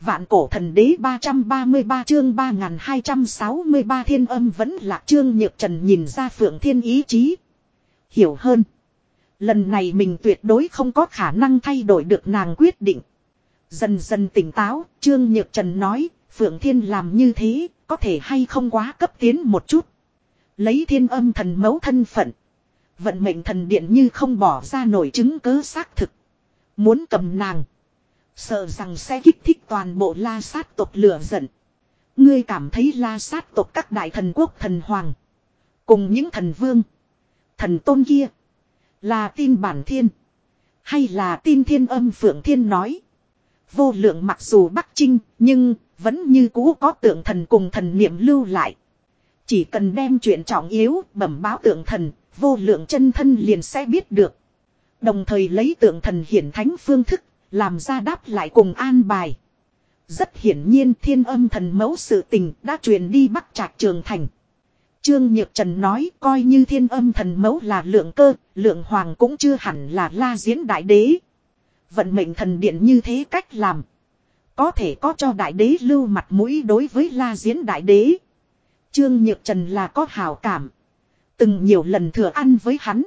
Vạn cổ thần đế 333 chương 3263 thiên âm vẫn là chương nhược trần nhìn ra phượng thiên ý chí. Hiểu hơn. Lần này mình tuyệt đối không có khả năng thay đổi được nàng quyết định. Dần dần tỉnh táo, Trương Nhược Trần nói, Phượng Thiên làm như thế, có thể hay không quá cấp tiến một chút. Lấy thiên âm thần mẫu thân phận. Vận mệnh thần điện như không bỏ ra nổi chứng cứ xác thực. Muốn cầm nàng. Sợ rằng sẽ kích thích toàn bộ la sát tộc lửa giận. Ngươi cảm thấy la sát tộc các đại thần quốc thần hoàng. Cùng những thần vương. Thần tôn kia. Là tin bản thiên. Hay là tin thiên âm phượng thiên nói. Vô lượng mặc dù bắc trinh. Nhưng vẫn như cũ có tượng thần cùng thần niệm lưu lại. Chỉ cần đem chuyện trọng yếu bẩm báo tượng thần. Vô lượng chân thân liền sẽ biết được. Đồng thời lấy tượng thần hiển thánh phương thức làm ra đáp lại cùng an bài. Rất hiển nhiên thiên âm thần mẫu sự tình đã truyền đi bắc trạc trường thành. Trương Nhược Trần nói coi như thiên âm thần mẫu là lượng cơ, lượng hoàng cũng chưa hẳn là la diễn đại đế. Vận mệnh thần điện như thế cách làm. Có thể có cho đại đế lưu mặt mũi đối với la diễn đại đế. Trương Nhược Trần là có hào cảm. Từng nhiều lần thừa ăn với hắn.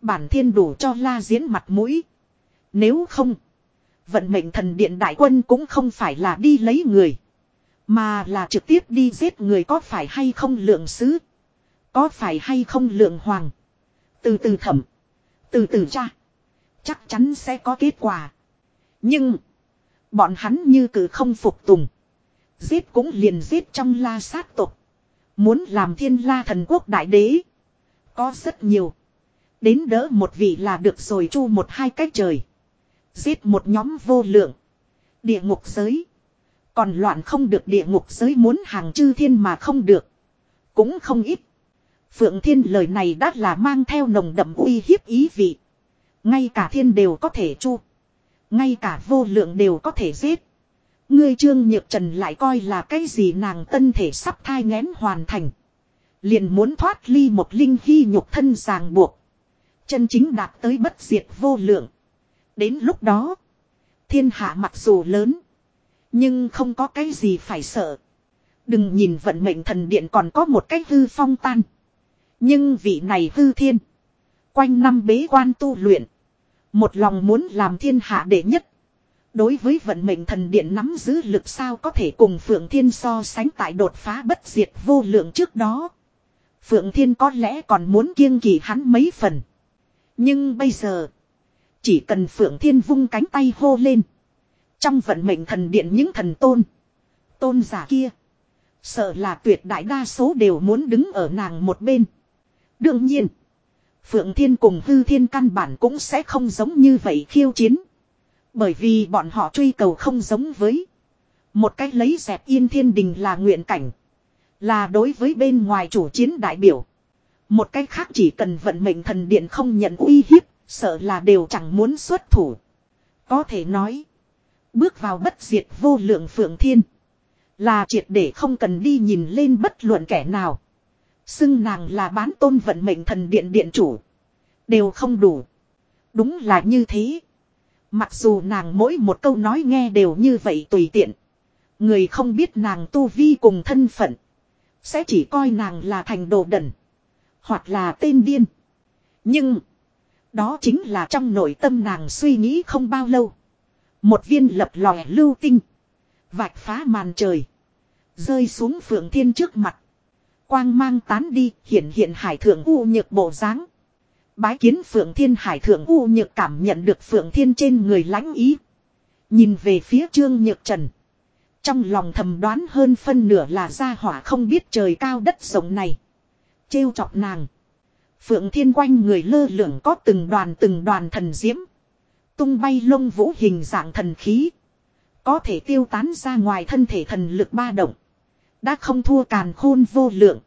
Bản thiên đủ cho la diễn mặt mũi. Nếu không. Vận mệnh thần điện đại quân cũng không phải là đi lấy người. Mà là trực tiếp đi giết người có phải hay không lượng sứ. Có phải hay không lượng hoàng. Từ từ thẩm. Từ từ cha. Chắc chắn sẽ có kết quả. Nhưng. Bọn hắn như cử không phục tùng. Giết cũng liền giết trong la sát tục. Muốn làm thiên la thần quốc đại đế. Có rất nhiều. Đến đỡ một vị là được rồi chu một hai cách trời. Giết một nhóm vô lượng. Địa ngục giới. Còn loạn không được địa ngục giới muốn hàng chư thiên mà không được. Cũng không ít. Phượng thiên lời này đã là mang theo nồng đậm uy hiếp ý vị. Ngay cả thiên đều có thể chu. Ngay cả vô lượng đều có thể giết. Ngươi trương nhược trần lại coi là cái gì nàng tân thể sắp thai ngén hoàn thành. Liền muốn thoát ly một linh hy nhục thân ràng buộc. Chân chính đạt tới bất diệt vô lượng. Đến lúc đó, thiên hạ mặc dù lớn, nhưng không có cái gì phải sợ. Đừng nhìn vận mệnh thần điện còn có một cái hư phong tan. Nhưng vị này hư thiên. Quanh năm bế quan tu luyện. Một lòng muốn làm thiên hạ đệ nhất. Đối với vận mệnh thần điện nắm giữ lực sao có thể cùng Phượng Thiên so sánh tại đột phá bất diệt vô lượng trước đó. Phượng Thiên có lẽ còn muốn kiêng kỳ hắn mấy phần. Nhưng bây giờ. Chỉ cần Phượng Thiên vung cánh tay hô lên. Trong vận mệnh thần điện những thần tôn. Tôn giả kia. Sợ là tuyệt đại đa số đều muốn đứng ở nàng một bên. Đương nhiên. Phượng Thiên cùng Hư Thiên căn bản cũng sẽ không giống như vậy khiêu chiến. Bởi vì bọn họ truy cầu không giống với. Một cách lấy dẹp yên thiên đình là nguyện cảnh. Là đối với bên ngoài chủ chiến đại biểu. Một cách khác chỉ cần vận mệnh thần điện không nhận uy hiếp. Sợ là đều chẳng muốn xuất thủ. Có thể nói. Bước vào bất diệt vô lượng phượng thiên. Là triệt để không cần đi nhìn lên bất luận kẻ nào. Xưng nàng là bán tôn vận mệnh thần điện điện chủ. Đều không đủ. Đúng là như thế. Mặc dù nàng mỗi một câu nói nghe đều như vậy tùy tiện. Người không biết nàng tu vi cùng thân phận. Sẽ chỉ coi nàng là thành đồ đần. Hoặc là tên điên. Nhưng. Đó chính là trong nội tâm nàng suy nghĩ không bao lâu. Một viên lập lòe lưu tinh. Vạch phá màn trời. Rơi xuống phượng thiên trước mặt. Quang mang tán đi, hiện hiện hải thượng u nhược bộ dáng Bái kiến phượng thiên hải thượng u nhược cảm nhận được phượng thiên trên người lãnh ý. Nhìn về phía trương nhược trần. Trong lòng thầm đoán hơn phân nửa là gia hỏa không biết trời cao đất rộng này. Trêu chọc nàng. Phượng thiên quanh người lơ lửng có từng đoàn từng đoàn thần diễm. Tung bay lông vũ hình dạng thần khí. Có thể tiêu tán ra ngoài thân thể thần lực ba động. Đã không thua càn khôn vô lượng.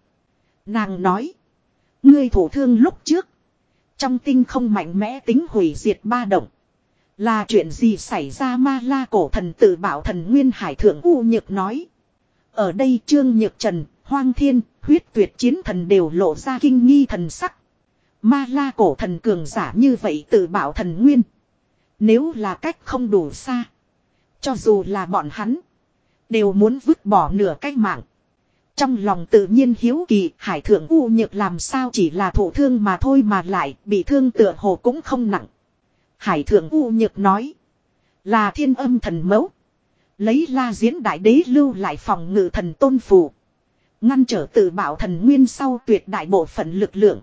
Nàng nói. Ngươi thổ thương lúc trước. Trong tinh không mạnh mẽ tính hủy diệt ba động. Là chuyện gì xảy ra ma la cổ thần tự bảo thần Nguyên Hải Thượng U Nhược nói. Ở đây Trương Nhược Trần, Hoang Thiên, huyết tuyệt chiến thần đều lộ ra kinh nghi thần sắc. Ma la cổ thần cường giả như vậy tự bảo thần nguyên. Nếu là cách không đủ xa. Cho dù là bọn hắn. Đều muốn vứt bỏ nửa cách mạng. Trong lòng tự nhiên hiếu kỳ, hải thượng u nhược làm sao chỉ là thổ thương mà thôi mà lại bị thương tựa hồ cũng không nặng. Hải thượng u nhược nói. Là thiên âm thần mẫu. Lấy la diễn đại đế lưu lại phòng ngự thần tôn phù. Ngăn trở tự bảo thần nguyên sau tuyệt đại bộ phận lực lượng.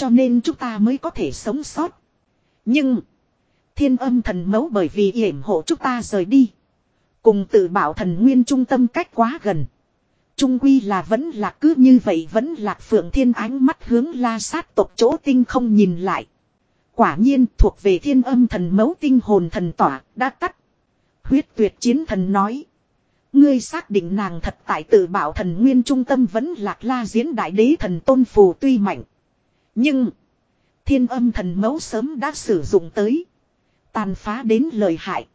Cho nên chúng ta mới có thể sống sót. Nhưng. Thiên âm thần mẫu bởi vì yểm hộ chúng ta rời đi. Cùng tự bảo thần nguyên trung tâm cách quá gần. Trung quy là vẫn là cứ như vậy vẫn là phượng thiên ánh mắt hướng la sát tộc chỗ tinh không nhìn lại. Quả nhiên thuộc về thiên âm thần mẫu tinh hồn thần tỏa đã tắt. Huyết tuyệt chiến thần nói. Ngươi xác định nàng thật tại tự bảo thần nguyên trung tâm vẫn lạc la diễn đại đế thần tôn phù tuy mạnh. Nhưng. Thiên âm thần mẫu sớm đã sử dụng tới. Tàn phá đến lời hại.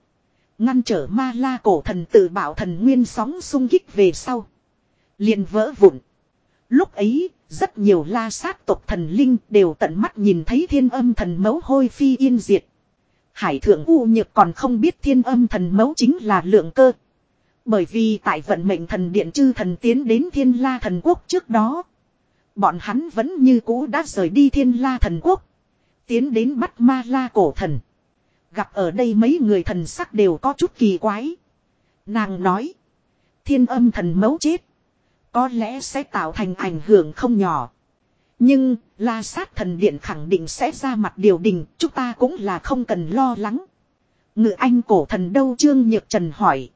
Ngăn trở ma la cổ thần tự bảo thần nguyên sóng sung kích về sau. liền vỡ vụn. Lúc ấy, rất nhiều la sát tộc thần linh đều tận mắt nhìn thấy thiên âm thần mẫu hôi phi yên diệt. Hải thượng U Nhược còn không biết thiên âm thần mẫu chính là lượng cơ. Bởi vì tại vận mệnh thần điện chư thần tiến đến thiên la thần quốc trước đó. Bọn hắn vẫn như cũ đã rời đi thiên la thần quốc. Tiến đến bắt ma la cổ thần. Gặp ở đây mấy người thần sắc đều có chút kỳ quái. Nàng nói. Thiên âm thần mấu chết. Có lẽ sẽ tạo thành ảnh hưởng không nhỏ. Nhưng, la sát thần điện khẳng định sẽ ra mặt điều đình, chúng ta cũng là không cần lo lắng. Ngự anh cổ thần đâu Trương Nhược Trần hỏi.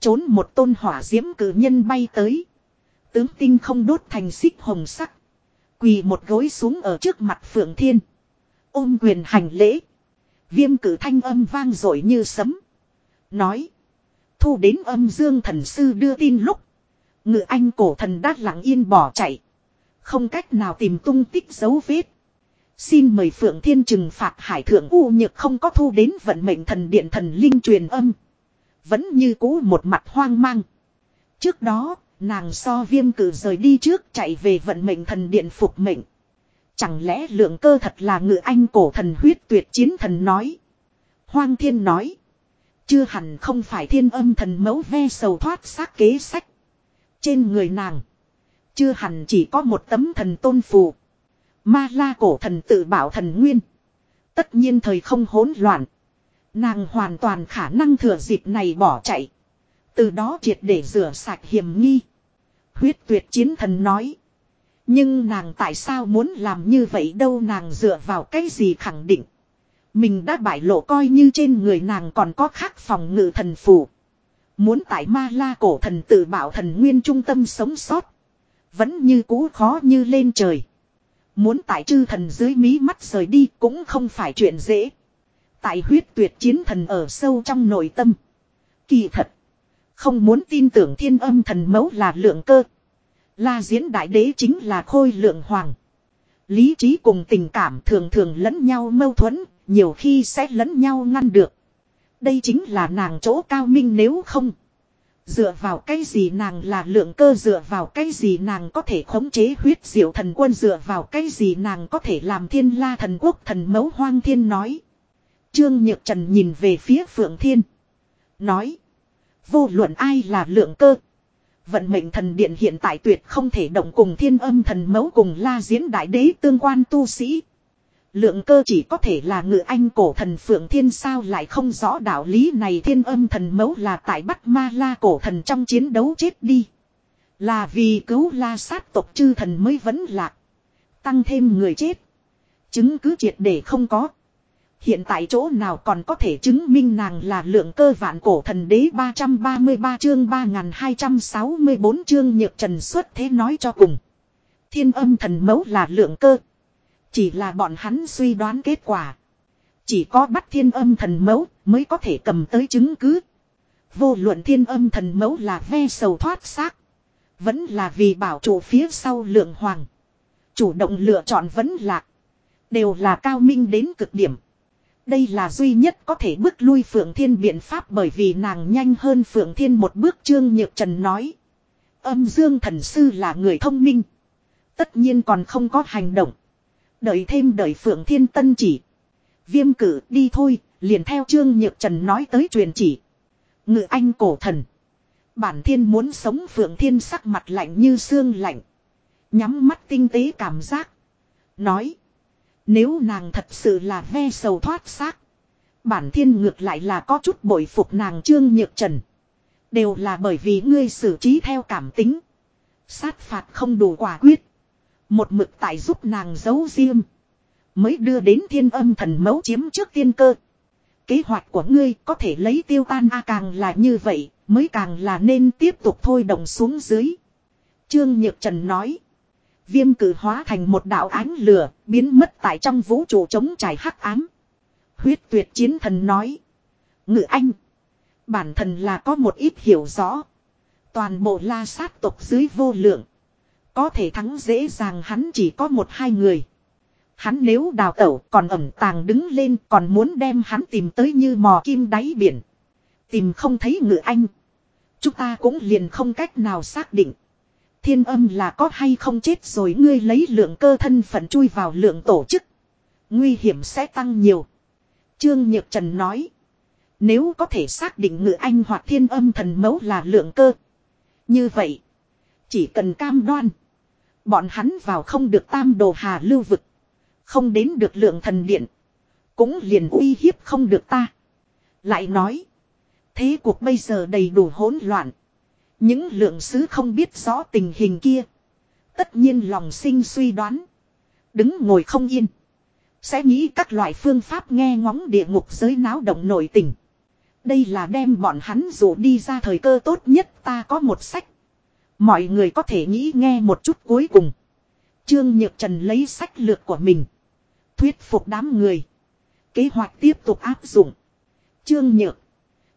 Trốn một tôn hỏa diễm cử nhân bay tới. Tướng tinh không đốt thành xích hồng sắc. Quỳ một gối xuống ở trước mặt Phượng Thiên. Ôm quyền hành lễ. Viêm cử thanh âm vang dội như sấm. Nói. Thu đến âm dương thần sư đưa tin lúc. Ngự anh cổ thần đát lặng yên bỏ chạy. Không cách nào tìm tung tích dấu vết. Xin mời Phượng Thiên trừng phạt hải thượng U nhược không có thu đến vận mệnh thần điện thần linh truyền âm. Vẫn như cũ một mặt hoang mang. Trước đó, nàng so viêm cử rời đi trước chạy về vận mệnh thần điện phục mệnh. Chẳng lẽ lượng cơ thật là ngự anh cổ thần huyết tuyệt chiến thần nói. Hoang thiên nói. Chưa hẳn không phải thiên âm thần mẫu ve sầu thoát xác kế sách. Trên người nàng. Chưa hẳn chỉ có một tấm thần tôn phù. Ma la cổ thần tự bảo thần nguyên. Tất nhiên thời không hỗn loạn. Nàng hoàn toàn khả năng thừa dịp này bỏ chạy. Từ đó triệt để rửa sạch hiểm nghi. Huyết tuyệt chiến thần nói. Nhưng nàng tại sao muốn làm như vậy đâu nàng dựa vào cái gì khẳng định. Mình đã bại lộ coi như trên người nàng còn có khắc phòng ngự thần phù. Muốn tại ma la cổ thần tự bảo thần nguyên trung tâm sống sót. Vẫn như cũ khó như lên trời. Muốn tại chư thần dưới mí mắt rời đi cũng không phải chuyện dễ. Tại huyết tuyệt chiến thần ở sâu trong nội tâm. Kỳ thật. Không muốn tin tưởng thiên âm thần mẫu là lượng cơ. La diễn đại đế chính là khôi lượng hoàng. Lý trí cùng tình cảm thường thường lẫn nhau mâu thuẫn, nhiều khi sẽ lẫn nhau ngăn được. Đây chính là nàng chỗ cao minh nếu không. Dựa vào cái gì nàng là lượng cơ dựa vào cái gì nàng có thể khống chế huyết diệu thần quân dựa vào cái gì nàng có thể làm thiên la thần quốc thần mẫu hoang thiên nói. Trương Nhược Trần nhìn về phía Phượng Thiên. Nói. Vô luận ai là lượng cơ. Vận mệnh thần điện hiện tại tuyệt không thể động cùng thiên âm thần mẫu cùng la diễn đại đế tương quan tu sĩ. Lượng cơ chỉ có thể là ngự anh cổ thần phượng thiên sao lại không rõ đạo lý này thiên âm thần mẫu là tại bắt ma la cổ thần trong chiến đấu chết đi. Là vì cứu la sát tộc chư thần mới vẫn lạc. Tăng thêm người chết. Chứng cứ triệt để không có. Hiện tại chỗ nào còn có thể chứng minh nàng là lượng cơ vạn cổ thần đế 333 chương 3264 chương nhược trần xuất thế nói cho cùng. Thiên âm thần mẫu là lượng cơ. Chỉ là bọn hắn suy đoán kết quả. Chỉ có bắt thiên âm thần mẫu mới có thể cầm tới chứng cứ. Vô luận thiên âm thần mẫu là ve sầu thoát xác. Vẫn là vì bảo chủ phía sau lượng hoàng. Chủ động lựa chọn vẫn lạc. Đều là cao minh đến cực điểm. Đây là duy nhất có thể bước lui Phượng Thiên biện pháp bởi vì nàng nhanh hơn Phượng Thiên một bước Trương Nhược Trần nói. Âm Dương Thần Sư là người thông minh. Tất nhiên còn không có hành động. Đợi thêm đợi Phượng Thiên Tân chỉ. Viêm cử đi thôi, liền theo Trương Nhược Trần nói tới truyền chỉ. Ngự anh cổ thần. Bản thiên muốn sống phượng thiên sắc mặt lạnh như xương lạnh. Nhắm mắt tinh tế cảm giác. Nói. Nếu nàng thật sự là ve sầu thoát xác. Bản thiên ngược lại là có chút bội phục nàng trương nhược trần. Đều là bởi vì ngươi xử trí theo cảm tính. Sát phạt không đủ quả quyết. Một mực tại giúp nàng giấu riêng. Mới đưa đến thiên âm thần mấu chiếm trước tiên cơ. Kế hoạch của ngươi có thể lấy tiêu tan a càng là như vậy, mới càng là nên tiếp tục thôi động xuống dưới. Trương Nhược Trần nói. Viêm cử hóa thành một đạo ánh lửa, biến mất tại trong vũ trụ chống trải hắc ám. Huyết tuyệt chiến thần nói. Ngự anh. Bản thần là có một ít hiểu rõ. Toàn bộ la sát tộc dưới vô lượng. Có thể thắng dễ dàng hắn chỉ có một hai người. Hắn nếu đào tẩu còn ẩm tàng đứng lên còn muốn đem hắn tìm tới như mò kim đáy biển. Tìm không thấy ngự anh. Chúng ta cũng liền không cách nào xác định. Thiên âm là có hay không chết rồi ngươi lấy lượng cơ thân phận chui vào lượng tổ chức. Nguy hiểm sẽ tăng nhiều. Trương Nhược Trần nói. Nếu có thể xác định ngự anh hoặc thiên âm thần mẫu là lượng cơ. Như vậy. Chỉ cần cam đoan. Bọn hắn vào không được tam đồ hà lưu vực. Không đến được lượng thần điện. Cũng liền uy hiếp không được ta. Lại nói. Thế cuộc bây giờ đầy đủ hỗn loạn. Những lượng sứ không biết rõ tình hình kia. Tất nhiên lòng sinh suy đoán. Đứng ngồi không yên. Sẽ nghĩ các loại phương pháp nghe ngóng địa ngục giới náo động nổi tình. Đây là đem bọn hắn dụ đi ra thời cơ tốt nhất ta có một sách. Mọi người có thể nghĩ nghe một chút cuối cùng. Trương Nhược Trần lấy sách lược của mình. Thuyết phục đám người. Kế hoạch tiếp tục áp dụng. Trương Nhược.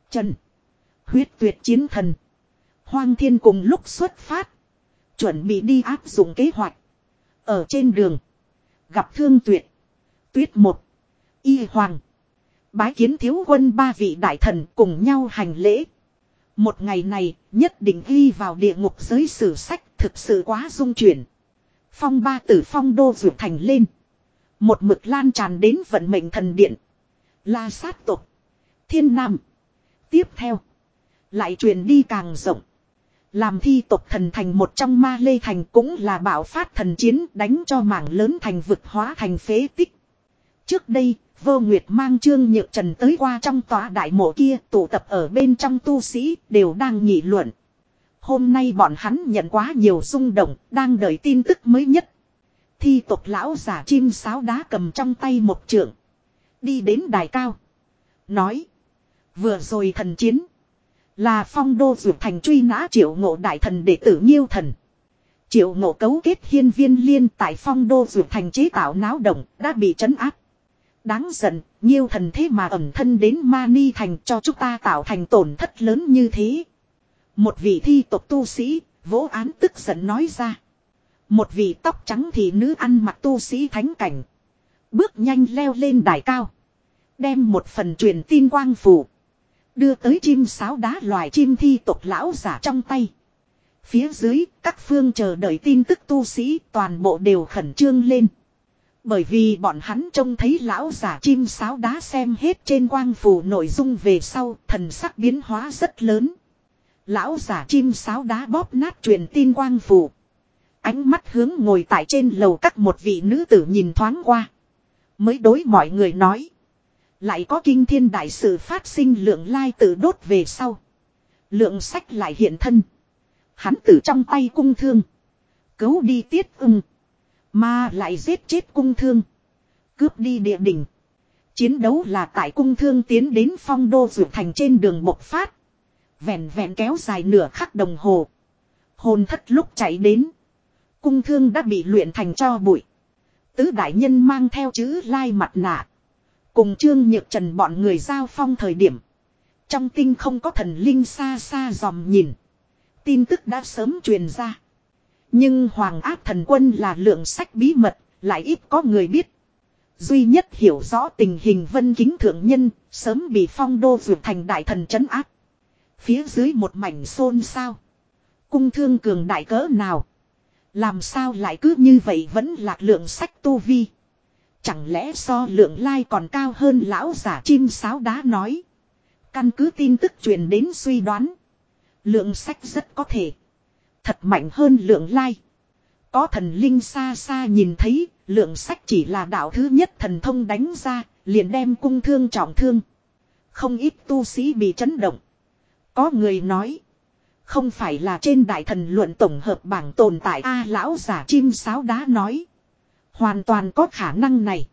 Trần. Huyết tuyệt chiến thần. Hoang thiên cùng lúc xuất phát. Chuẩn bị đi áp dụng kế hoạch. Ở trên đường. Gặp thương tuyệt. Tuyết một. Y hoàng. Bái kiến thiếu quân ba vị đại thần cùng nhau hành lễ. Một ngày này, nhất định ghi vào địa ngục giới sử sách thực sự quá dung chuyển. Phong ba tử phong đô rượu thành lên. Một mực lan tràn đến vận mệnh thần điện. La sát tục. Thiên nam. Tiếp theo. Lại truyền đi càng rộng. Làm thi tộc thần thành một trong ma lê thành cũng là bảo phát thần chiến đánh cho mảng lớn thành vực hóa thành phế tích. Trước đây, vô nguyệt mang trương nhược trần tới qua trong tòa đại mộ kia tụ tập ở bên trong tu sĩ đều đang nghị luận. Hôm nay bọn hắn nhận quá nhiều rung động, đang đợi tin tức mới nhất. Thi tộc lão giả chim sáo đá cầm trong tay một trượng. Đi đến đài cao. Nói. Vừa rồi thần chiến. Là phong đô dược thành truy nã triệu ngộ đại thần đệ tử Nhiêu thần. Triệu ngộ cấu kết hiên viên liên tại phong đô dược thành chế tạo náo động đã bị trấn áp. Đáng giận, Nhiêu thần thế mà ẩm thân đến ma ni thành cho chúng ta tạo thành tổn thất lớn như thế. Một vị thi tộc tu sĩ, vỗ án tức giận nói ra. Một vị tóc trắng thì nữ ăn mặc tu sĩ thánh cảnh. Bước nhanh leo lên đài cao. Đem một phần truyền tin quang phủ. Đưa tới chim sáo đá loài chim thi tộc lão giả trong tay. Phía dưới, các phương chờ đợi tin tức tu sĩ toàn bộ đều khẩn trương lên. Bởi vì bọn hắn trông thấy lão giả chim sáo đá xem hết trên quang phủ nội dung về sau, thần sắc biến hóa rất lớn. Lão giả chim sáo đá bóp nát truyền tin quang phủ. Ánh mắt hướng ngồi tại trên lầu các một vị nữ tử nhìn thoáng qua. Mới đối mọi người nói. Lại có kinh thiên đại sự phát sinh lượng lai tự đốt về sau. Lượng sách lại hiện thân. Hắn tử trong tay cung thương. Cứu đi tiết ưng. Mà lại giết chết cung thương. Cướp đi địa đỉnh. Chiến đấu là tại cung thương tiến đến phong đô vượt thành trên đường bộc phát. Vẹn vẹn kéo dài nửa khắc đồng hồ. Hồn thất lúc chạy đến. Cung thương đã bị luyện thành cho bụi. Tứ đại nhân mang theo chữ lai mặt nạ. Cùng Trương Nhược Trần bọn người giao phong thời điểm. Trong tinh không có thần linh xa xa dòm nhìn. Tin tức đã sớm truyền ra. Nhưng Hoàng áp thần quân là lượng sách bí mật, lại ít có người biết. Duy nhất hiểu rõ tình hình vân kính thượng nhân, sớm bị phong đô vượt thành đại thần trấn áp. Phía dưới một mảnh xôn sao. Cung thương cường đại cỡ nào. Làm sao lại cứ như vậy vẫn lạc lượng sách tu vi. Chẳng lẽ so lượng lai còn cao hơn lão giả chim sáo đá nói. Căn cứ tin tức truyền đến suy đoán. Lượng sách rất có thể. Thật mạnh hơn lượng like. Có thần linh xa xa nhìn thấy, lượng sách chỉ là đạo thứ nhất thần thông đánh ra, liền đem cung thương trọng thương. Không ít tu sĩ bị chấn động. Có người nói. Không phải là trên đại thần luận tổng hợp bảng tồn tại A à, lão giả chim sáo đá nói. Hoàn toàn có khả năng này.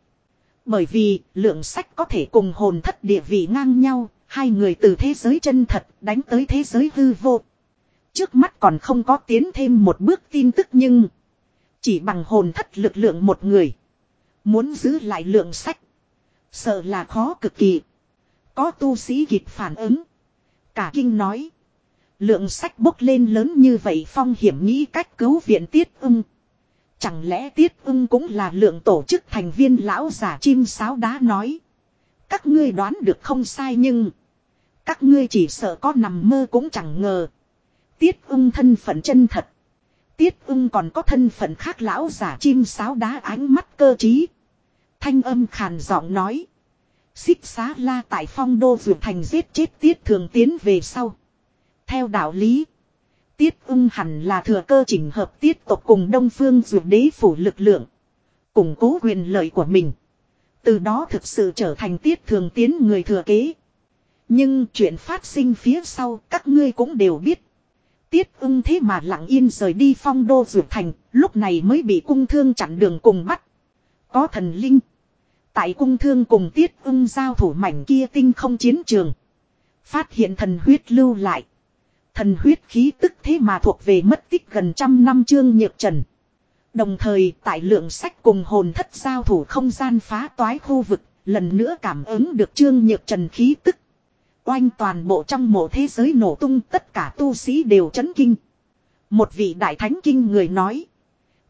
Bởi vì lượng sách có thể cùng hồn thất địa vị ngang nhau, hai người từ thế giới chân thật đánh tới thế giới hư vô. Trước mắt còn không có tiến thêm một bước tin tức nhưng chỉ bằng hồn thất lực lượng một người. Muốn giữ lại lượng sách. Sợ là khó cực kỳ. Có tu sĩ kịp phản ứng. Cả kinh nói. Lượng sách bốc lên lớn như vậy phong hiểm nghĩ cách cứu viện tiết ưng. Chẳng lẽ tiết ưng cũng là lượng tổ chức thành viên lão giả chim sáo đá nói. Các ngươi đoán được không sai nhưng. Các ngươi chỉ sợ có nằm mơ cũng chẳng ngờ. Tiết ưng thân phận chân thật. Tiết ưng còn có thân phận khác lão giả chim sáo đá ánh mắt cơ trí. Thanh âm khàn giọng nói. Xích xá la tại phong đô vượt thành giết chết tiết thường tiến về sau. Theo đạo lý. Tiết ưng hẳn là thừa cơ chỉnh hợp tiết tộc cùng đông phương dù đế phủ lực lượng. củng cố quyền lợi của mình. Từ đó thực sự trở thành tiết thường tiến người thừa kế. Nhưng chuyện phát sinh phía sau các ngươi cũng đều biết. Tiết ưng thế mà lặng yên rời đi phong đô dù thành, lúc này mới bị cung thương chặn đường cùng bắt. Có thần linh. Tại cung thương cùng tiết ưng giao thủ mảnh kia tinh không chiến trường. Phát hiện thần huyết lưu lại. Thần huyết khí tức thế mà thuộc về mất tích gần trăm năm chương nhược trần. Đồng thời tại lượng sách cùng hồn thất giao thủ không gian phá toái khu vực, lần nữa cảm ứng được trương nhược trần khí tức. Oanh toàn bộ trong mộ thế giới nổ tung tất cả tu sĩ đều chấn kinh. Một vị đại thánh kinh người nói.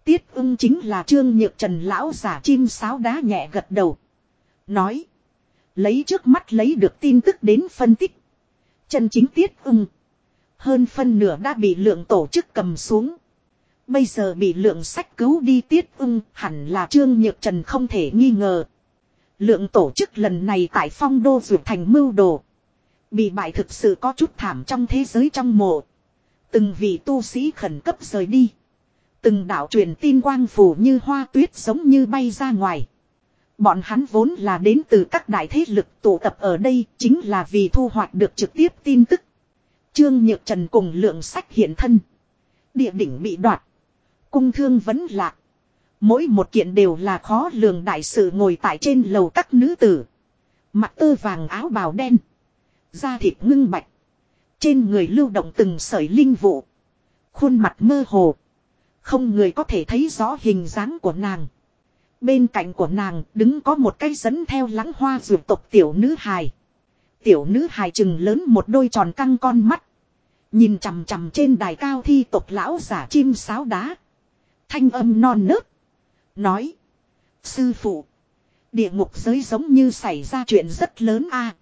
Tiết ưng chính là trương nhược trần lão giả chim sáo đá nhẹ gật đầu. Nói. Lấy trước mắt lấy được tin tức đến phân tích. Chân chính tiết ưng. Hơn phân nửa đã bị lượng tổ chức cầm xuống. Bây giờ bị lượng sách cứu đi tiết ưng, hẳn là trương nhược trần không thể nghi ngờ. Lượng tổ chức lần này tại phong đô dược thành mưu đồ. Bị bại thực sự có chút thảm trong thế giới trong mộ. Từng vị tu sĩ khẩn cấp rời đi. Từng đạo truyền tin quang phủ như hoa tuyết giống như bay ra ngoài. Bọn hắn vốn là đến từ các đại thế lực tụ tập ở đây chính là vì thu hoạch được trực tiếp tin tức. Trương Nhược Trần cùng lượng sách hiện thân. Địa đỉnh bị đoạt. Cung thương vẫn lạc. Mỗi một kiện đều là khó lường đại sự ngồi tại trên lầu các nữ tử. Mặt tơ vàng áo bào đen. Da thịt ngưng bạch. Trên người lưu động từng sợi linh vụ. Khuôn mặt mơ hồ. Không người có thể thấy rõ hình dáng của nàng. Bên cạnh của nàng đứng có một cây dẫn theo lắng hoa dược tộc tiểu nữ hài. Tiểu nữ hài trừng lớn một đôi tròn căng con mắt. Nhìn chằm chằm trên đài cao thi tộc lão giả chim sáo đá. Thanh âm non nớt. Nói. Sư phụ. Địa ngục giới giống như xảy ra chuyện rất lớn a.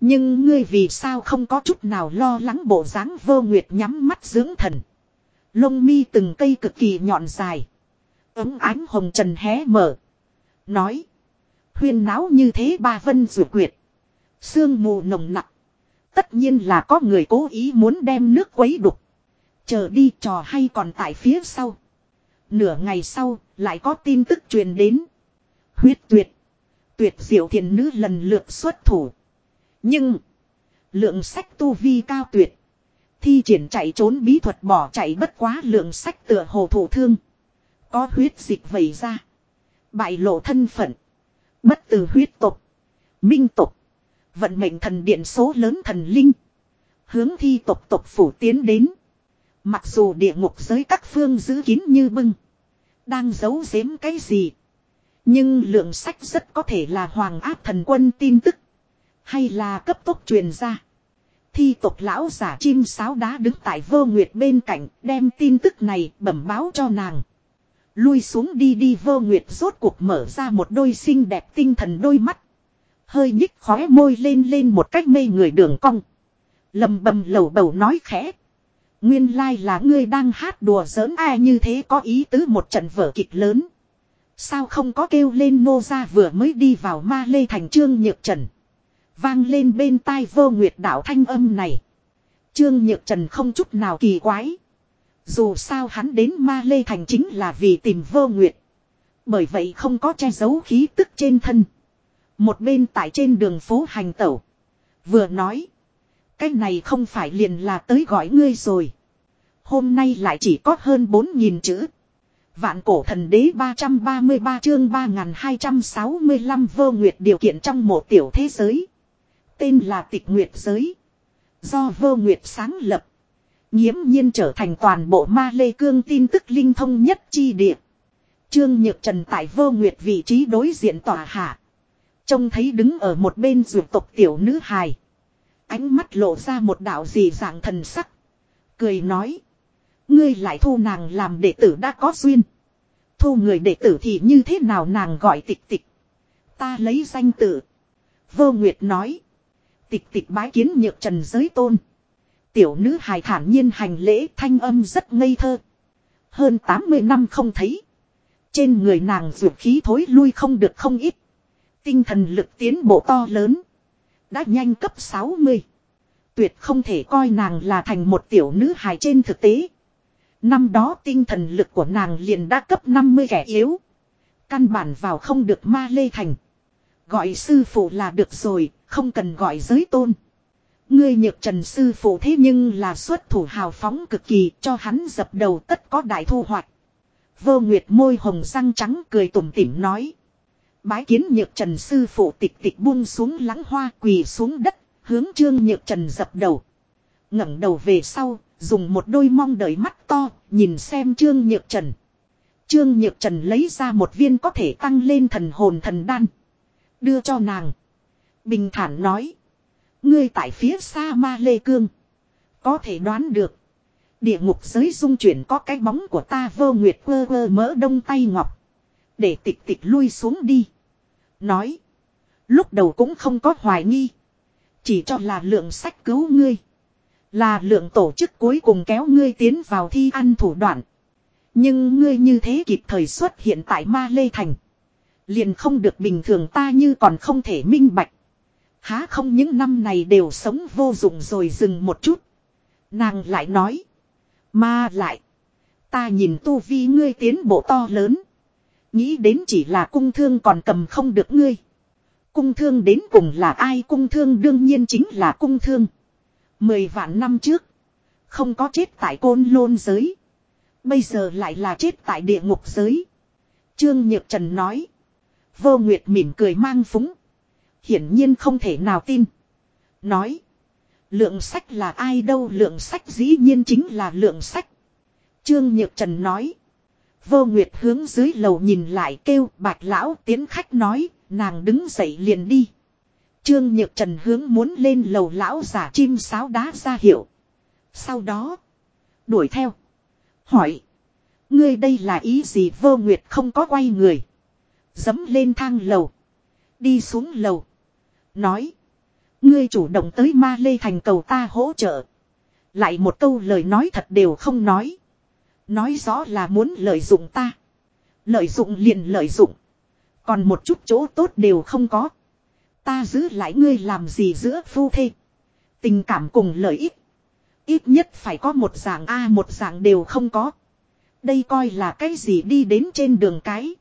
Nhưng ngươi vì sao không có chút nào lo lắng bộ dáng vô nguyệt nhắm mắt dưỡng thần. Lông mi từng cây cực kỳ nhọn dài. Ấm ánh hồng trần hé mở. Nói. Huyên náo như thế ba vân rủ quyệt. Sương mù nồng nặng. Tất nhiên là có người cố ý muốn đem nước quấy đục. Chờ đi trò hay còn tại phía sau. Nửa ngày sau, lại có tin tức truyền đến. Huyết tuyệt. Tuyệt diệu thiền nữ lần lượt xuất thủ. Nhưng. Lượng sách tu vi cao tuyệt. Thi triển chạy trốn bí thuật bỏ chạy bất quá lượng sách tựa hồ thủ thương. Có huyết dịch vẩy ra. Bại lộ thân phận. Bất từ huyết tục. Minh tục. Vận mệnh thần điện số lớn thần linh. Hướng thi tộc tộc phủ tiến đến. Mặc dù địa ngục giới các phương giữ kín như bưng. Đang giấu giếm cái gì. Nhưng lượng sách rất có thể là hoàng áp thần quân tin tức. Hay là cấp tốc truyền ra. Thi tộc lão giả chim sáo đá đứng tại vô nguyệt bên cạnh, đem tin tức này bẩm báo cho nàng. Lui xuống đi đi, vô nguyệt rốt cuộc mở ra một đôi xinh đẹp tinh thần đôi mắt. Hơi nhích khóe môi lên lên một cách mê người đường cong. lầm bầm lầu bầu nói khẽ. Nguyên lai là ngươi đang hát đùa giỡn ai như thế có ý tứ một trận vở kịch lớn. Sao không có kêu lên nô ra vừa mới đi vào ma lê thành trương nhược trần. Vang lên bên tai vô nguyệt đạo thanh âm này. Trương Nhược Trần không chút nào kỳ quái. Dù sao hắn đến Ma Lê Thành chính là vì tìm vô nguyệt. Bởi vậy không có che giấu khí tức trên thân. Một bên tại trên đường phố hành tẩu. Vừa nói. Cái này không phải liền là tới gọi ngươi rồi. Hôm nay lại chỉ có hơn 4.000 chữ. Vạn cổ thần đế 333 chương 3265 vô nguyệt điều kiện trong một tiểu thế giới. Tên là tịch nguyệt giới. Do vô nguyệt sáng lập. Nhiễm nhiên trở thành toàn bộ ma lê cương tin tức linh thông nhất chi địa. Trương Nhược Trần tại vô nguyệt vị trí đối diện tòa hạ. Trông thấy đứng ở một bên ruột tộc tiểu nữ hài. Ánh mắt lộ ra một đạo dị dạng thần sắc. Cười nói. Ngươi lại thu nàng làm đệ tử đã có duyên. Thu người đệ tử thì như thế nào nàng gọi tịch tịch. Ta lấy danh tự. Vô Nguyệt nói. Tịch tịch bái kiến nhược trần giới tôn. Tiểu nữ hài thản nhiên hành lễ thanh âm rất ngây thơ. Hơn 80 năm không thấy. Trên người nàng ruột khí thối lui không được không ít. Tinh thần lực tiến bộ to lớn. Đã nhanh cấp 60. Tuyệt không thể coi nàng là thành một tiểu nữ hài trên thực tế. Năm đó tinh thần lực của nàng liền đã cấp 50 kẻ yếu. Căn bản vào không được ma lê thành. Gọi sư phụ là được rồi, không cần gọi giới tôn. Ngươi nhược trần sư phụ thế nhưng là xuất thủ hào phóng cực kỳ cho hắn dập đầu tất có đại thu hoạch. Vô Nguyệt môi hồng răng trắng cười tủm tỉm nói. Bái kiến nhược trần sư phụ tịch tịch buông xuống lắng hoa quỳ xuống đất, hướng trương nhược trần dập đầu. ngẩng đầu về sau, dùng một đôi mong đợi mắt to, nhìn xem trương nhược trần. Trương nhược trần lấy ra một viên có thể tăng lên thần hồn thần đan. Đưa cho nàng. Bình thản nói. Ngươi tại phía xa ma lê cương. Có thể đoán được. Địa ngục giới dung chuyển có cái bóng của ta vô nguyệt quơ quơ mỡ đông tay ngọc. Để tịch tịch lui xuống đi. Nói. Lúc đầu cũng không có hoài nghi. Chỉ cho là lượng sách cứu ngươi. Là lượng tổ chức cuối cùng kéo ngươi tiến vào thi ăn thủ đoạn. Nhưng ngươi như thế kịp thời xuất hiện tại Ma Lê Thành. Liền không được bình thường ta như còn không thể minh bạch. Há không những năm này đều sống vô dụng rồi dừng một chút. Nàng lại nói. Mà lại. Ta nhìn tu vi ngươi tiến bộ to lớn. Nghĩ đến chỉ là cung thương còn cầm không được ngươi. Cung thương đến cùng là ai cung thương đương nhiên chính là cung thương. Mười vạn năm trước. Không có chết tại côn lôn giới. Bây giờ lại là chết tại địa ngục giới. Trương Nhược Trần nói. Vô Nguyệt mỉm cười mang phúng. Hiển nhiên không thể nào tin. Nói. Lượng sách là ai đâu lượng sách dĩ nhiên chính là lượng sách. Trương Nhược Trần nói. Vô Nguyệt hướng dưới lầu nhìn lại kêu bạch lão tiến khách nói, nàng đứng dậy liền đi. Trương Nhược Trần hướng muốn lên lầu lão giả chim sáo đá ra hiệu. Sau đó, đuổi theo. Hỏi, ngươi đây là ý gì vô Nguyệt không có quay người. Dấm lên thang lầu. Đi xuống lầu. Nói, ngươi chủ động tới ma lê thành cầu ta hỗ trợ. Lại một câu lời nói thật đều không nói. Nói rõ là muốn lợi dụng ta. Lợi dụng liền lợi dụng. Còn một chút chỗ tốt đều không có. Ta giữ lại ngươi làm gì giữa phu thê. Tình cảm cùng lợi ích. Ít nhất phải có một dạng A, một dạng đều không có. Đây coi là cái gì đi đến trên đường cái.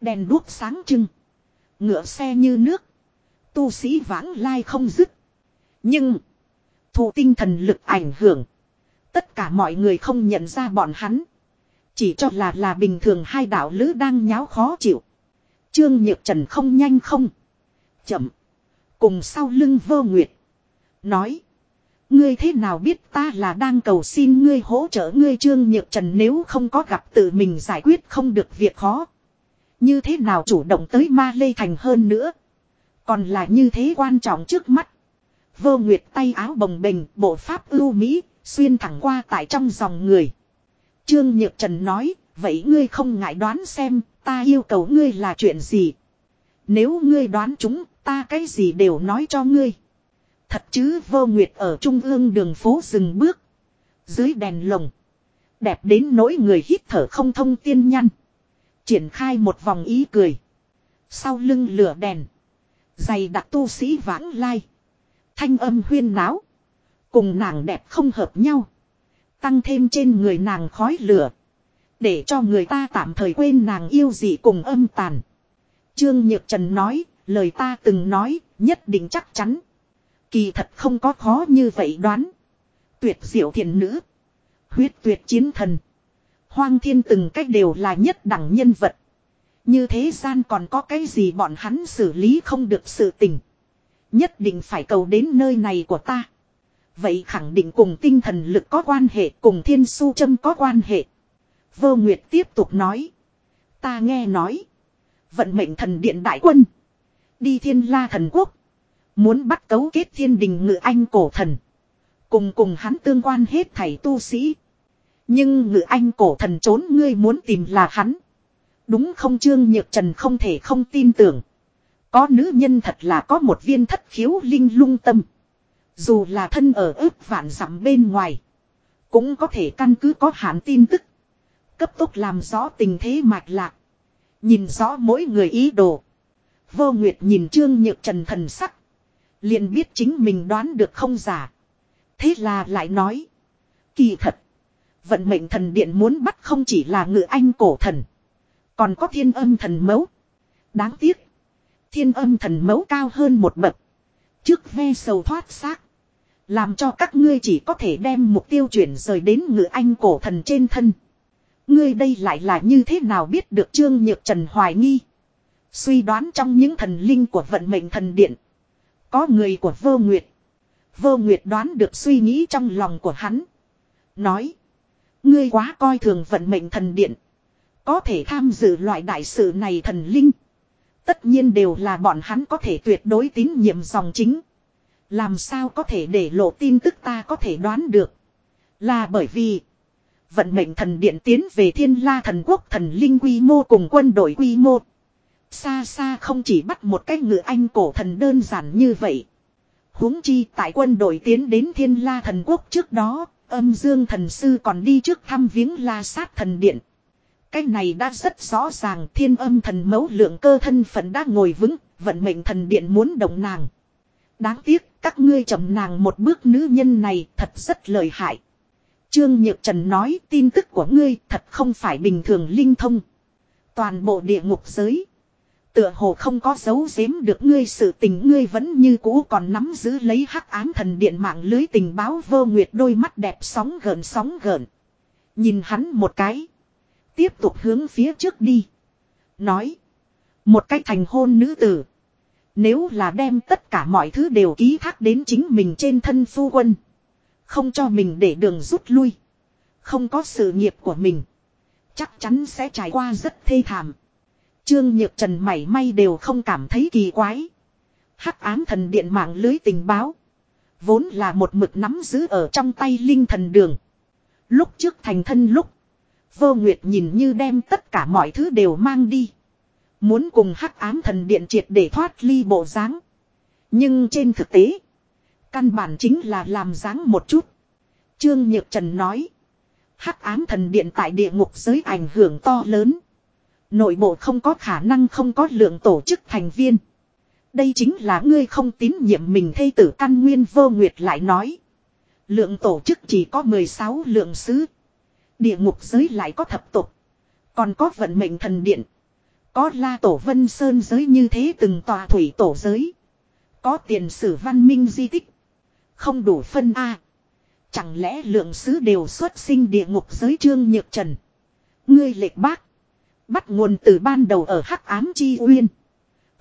Đèn đuốc sáng trưng. Ngựa xe như nước. Tu sĩ vãng lai không dứt. Nhưng. Thụ tinh thần lực ảnh hưởng. Tất cả mọi người không nhận ra bọn hắn. Chỉ cho là là bình thường hai đạo lữ đang nháo khó chịu. Trương Nhược Trần không nhanh không. Chậm. Cùng sau lưng vơ nguyệt. Nói. Ngươi thế nào biết ta là đang cầu xin ngươi hỗ trợ ngươi Trương Nhược Trần nếu không có gặp tự mình giải quyết không được việc khó. Như thế nào chủ động tới ma lê thành hơn nữa. Còn là như thế quan trọng trước mắt. vơ Nguyệt tay áo bồng bềnh, bộ pháp ưu mỹ, xuyên thẳng qua tại trong dòng người. Trương Nhược Trần nói, vậy ngươi không ngại đoán xem, ta yêu cầu ngươi là chuyện gì. Nếu ngươi đoán chúng, ta cái gì đều nói cho ngươi. Thật chứ vô nguyệt ở trung ương đường phố dừng bước. Dưới đèn lồng. Đẹp đến nỗi người hít thở không thông tiên nhăn. Triển khai một vòng ý cười. Sau lưng lửa đèn. Dày đặc tu sĩ vãng lai. Thanh âm huyên náo. Cùng nàng đẹp không hợp nhau. Tăng thêm trên người nàng khói lửa. Để cho người ta tạm thời quên nàng yêu gì cùng âm tàn. Trương Nhược Trần nói, lời ta từng nói, nhất định chắc chắn. Kỳ thật không có khó như vậy đoán. Tuyệt diệu thiện nữ. Huyết tuyệt chiến thần. Hoang thiên từng cách đều là nhất đẳng nhân vật. Như thế gian còn có cái gì bọn hắn xử lý không được sự tình. Nhất định phải cầu đến nơi này của ta. Vậy khẳng định cùng tinh thần lực có quan hệ, cùng thiên su châm có quan hệ. Vô Nguyệt tiếp tục nói. Ta nghe nói. Vận mệnh thần điện đại quân. Đi thiên la thần quốc. Muốn bắt cấu kết thiên đình ngự anh cổ thần. Cùng cùng hắn tương quan hết thảy tu sĩ. Nhưng ngự anh cổ thần trốn ngươi muốn tìm là hắn. Đúng không Trương Nhược Trần không thể không tin tưởng. Có nữ nhân thật là có một viên thất khiếu linh lung tâm. Dù là thân ở ước vạn dặm bên ngoài. Cũng có thể căn cứ có hạn tin tức. Cấp tốc làm rõ tình thế mạch lạc. Nhìn rõ mỗi người ý đồ. Vô Nguyệt nhìn Trương Nhược Trần thần sắc. liền biết chính mình đoán được không giả. Thế là lại nói. Kỳ thật. Vận mệnh thần điện muốn bắt không chỉ là ngự anh cổ thần. Còn có thiên âm thần mẫu Đáng tiếc. Thiên âm thần mẫu cao hơn một bậc. Trước ve sầu thoát xác. Làm cho các ngươi chỉ có thể đem mục tiêu chuyển rời đến ngự anh cổ thần trên thân. Ngươi đây lại là như thế nào biết được Trương Nhược Trần hoài nghi. Suy đoán trong những thần linh của vận mệnh thần điện. Có người của vô nguyệt. Vô nguyệt đoán được suy nghĩ trong lòng của hắn. Nói. Ngươi quá coi thường vận mệnh thần điện. Có thể tham dự loại đại sự này thần linh. Tất nhiên đều là bọn hắn có thể tuyệt đối tín nhiệm dòng chính. Làm sao có thể để lộ tin tức ta có thể đoán được. Là bởi vì. Vận mệnh thần điện tiến về thiên la thần quốc thần linh quy mô cùng quân đội quy mô. Xa xa không chỉ bắt một cái ngựa anh cổ thần đơn giản như vậy. huống chi tại quân đội tiến đến thiên la thần quốc trước đó, âm dương thần sư còn đi trước thăm viếng la sát thần điện. Cái này đã rất rõ ràng thiên âm thần mẫu lượng cơ thân phận đã ngồi vững, vận mệnh thần điện muốn động nàng. Đáng tiếc, các ngươi chậm nàng một bước nữ nhân này thật rất lợi hại. Trương Nhược Trần nói tin tức của ngươi thật không phải bình thường linh thông. Toàn bộ địa ngục giới. Tựa hồ không có dấu giếm được ngươi sự tình ngươi vẫn như cũ còn nắm giữ lấy hắc ám thần điện mạng lưới tình báo vô nguyệt đôi mắt đẹp sóng gợn sóng gợn. Nhìn hắn một cái. Tiếp tục hướng phía trước đi. Nói. Một cách thành hôn nữ tử. Nếu là đem tất cả mọi thứ đều ký thác đến chính mình trên thân phu quân. Không cho mình để đường rút lui. Không có sự nghiệp của mình. Chắc chắn sẽ trải qua rất thê thảm. Trương Nhược Trần mảy may đều không cảm thấy kỳ quái. Hắc ám thần điện mạng lưới tình báo. Vốn là một mực nắm giữ ở trong tay linh thần đường. Lúc trước thành thân lúc. Vô Nguyệt nhìn như đem tất cả mọi thứ đều mang đi. Muốn cùng hắc ám thần điện triệt để thoát ly bộ dáng. Nhưng trên thực tế. Căn bản chính là làm dáng một chút. Trương Nhược Trần nói. Hắc ám thần điện tại địa ngục giới ảnh hưởng to lớn. Nội bộ không có khả năng không có lượng tổ chức thành viên. Đây chính là ngươi không tín nhiệm mình thây tử căn nguyên vô nguyệt lại nói. Lượng tổ chức chỉ có 16 lượng sứ. Địa ngục giới lại có thập tục. Còn có vận mệnh thần điện. Có la tổ vân sơn giới như thế từng tòa thủy tổ giới. Có tiền sử văn minh di tích. Không đủ phân A. Chẳng lẽ lượng sứ đều xuất sinh địa ngục giới trương nhược trần. Ngươi lệch bác. Bắt nguồn từ ban đầu ở hắc ám chi uyên.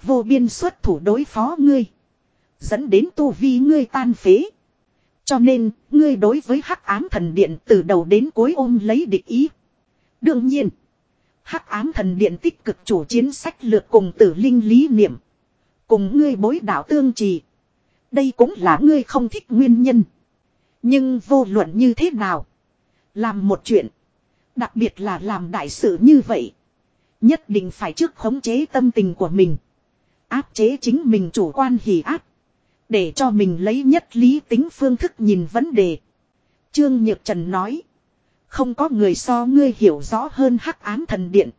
Vô biên xuất thủ đối phó ngươi. Dẫn đến tu vi ngươi tan phế. Cho nên, ngươi đối với hắc ám thần điện từ đầu đến cuối ôm lấy địch ý. Đương nhiên, hắc ám thần điện tích cực chủ chiến sách lược cùng tử linh lý niệm. Cùng ngươi bối đạo tương trì. Đây cũng là ngươi không thích nguyên nhân. Nhưng vô luận như thế nào? Làm một chuyện. Đặc biệt là làm đại sự như vậy. Nhất định phải trước khống chế tâm tình của mình. Áp chế chính mình chủ quan hỉ áp. Để cho mình lấy nhất lý tính phương thức nhìn vấn đề. Trương Nhược Trần nói. Không có người so ngươi hiểu rõ hơn hắc ám thần điện.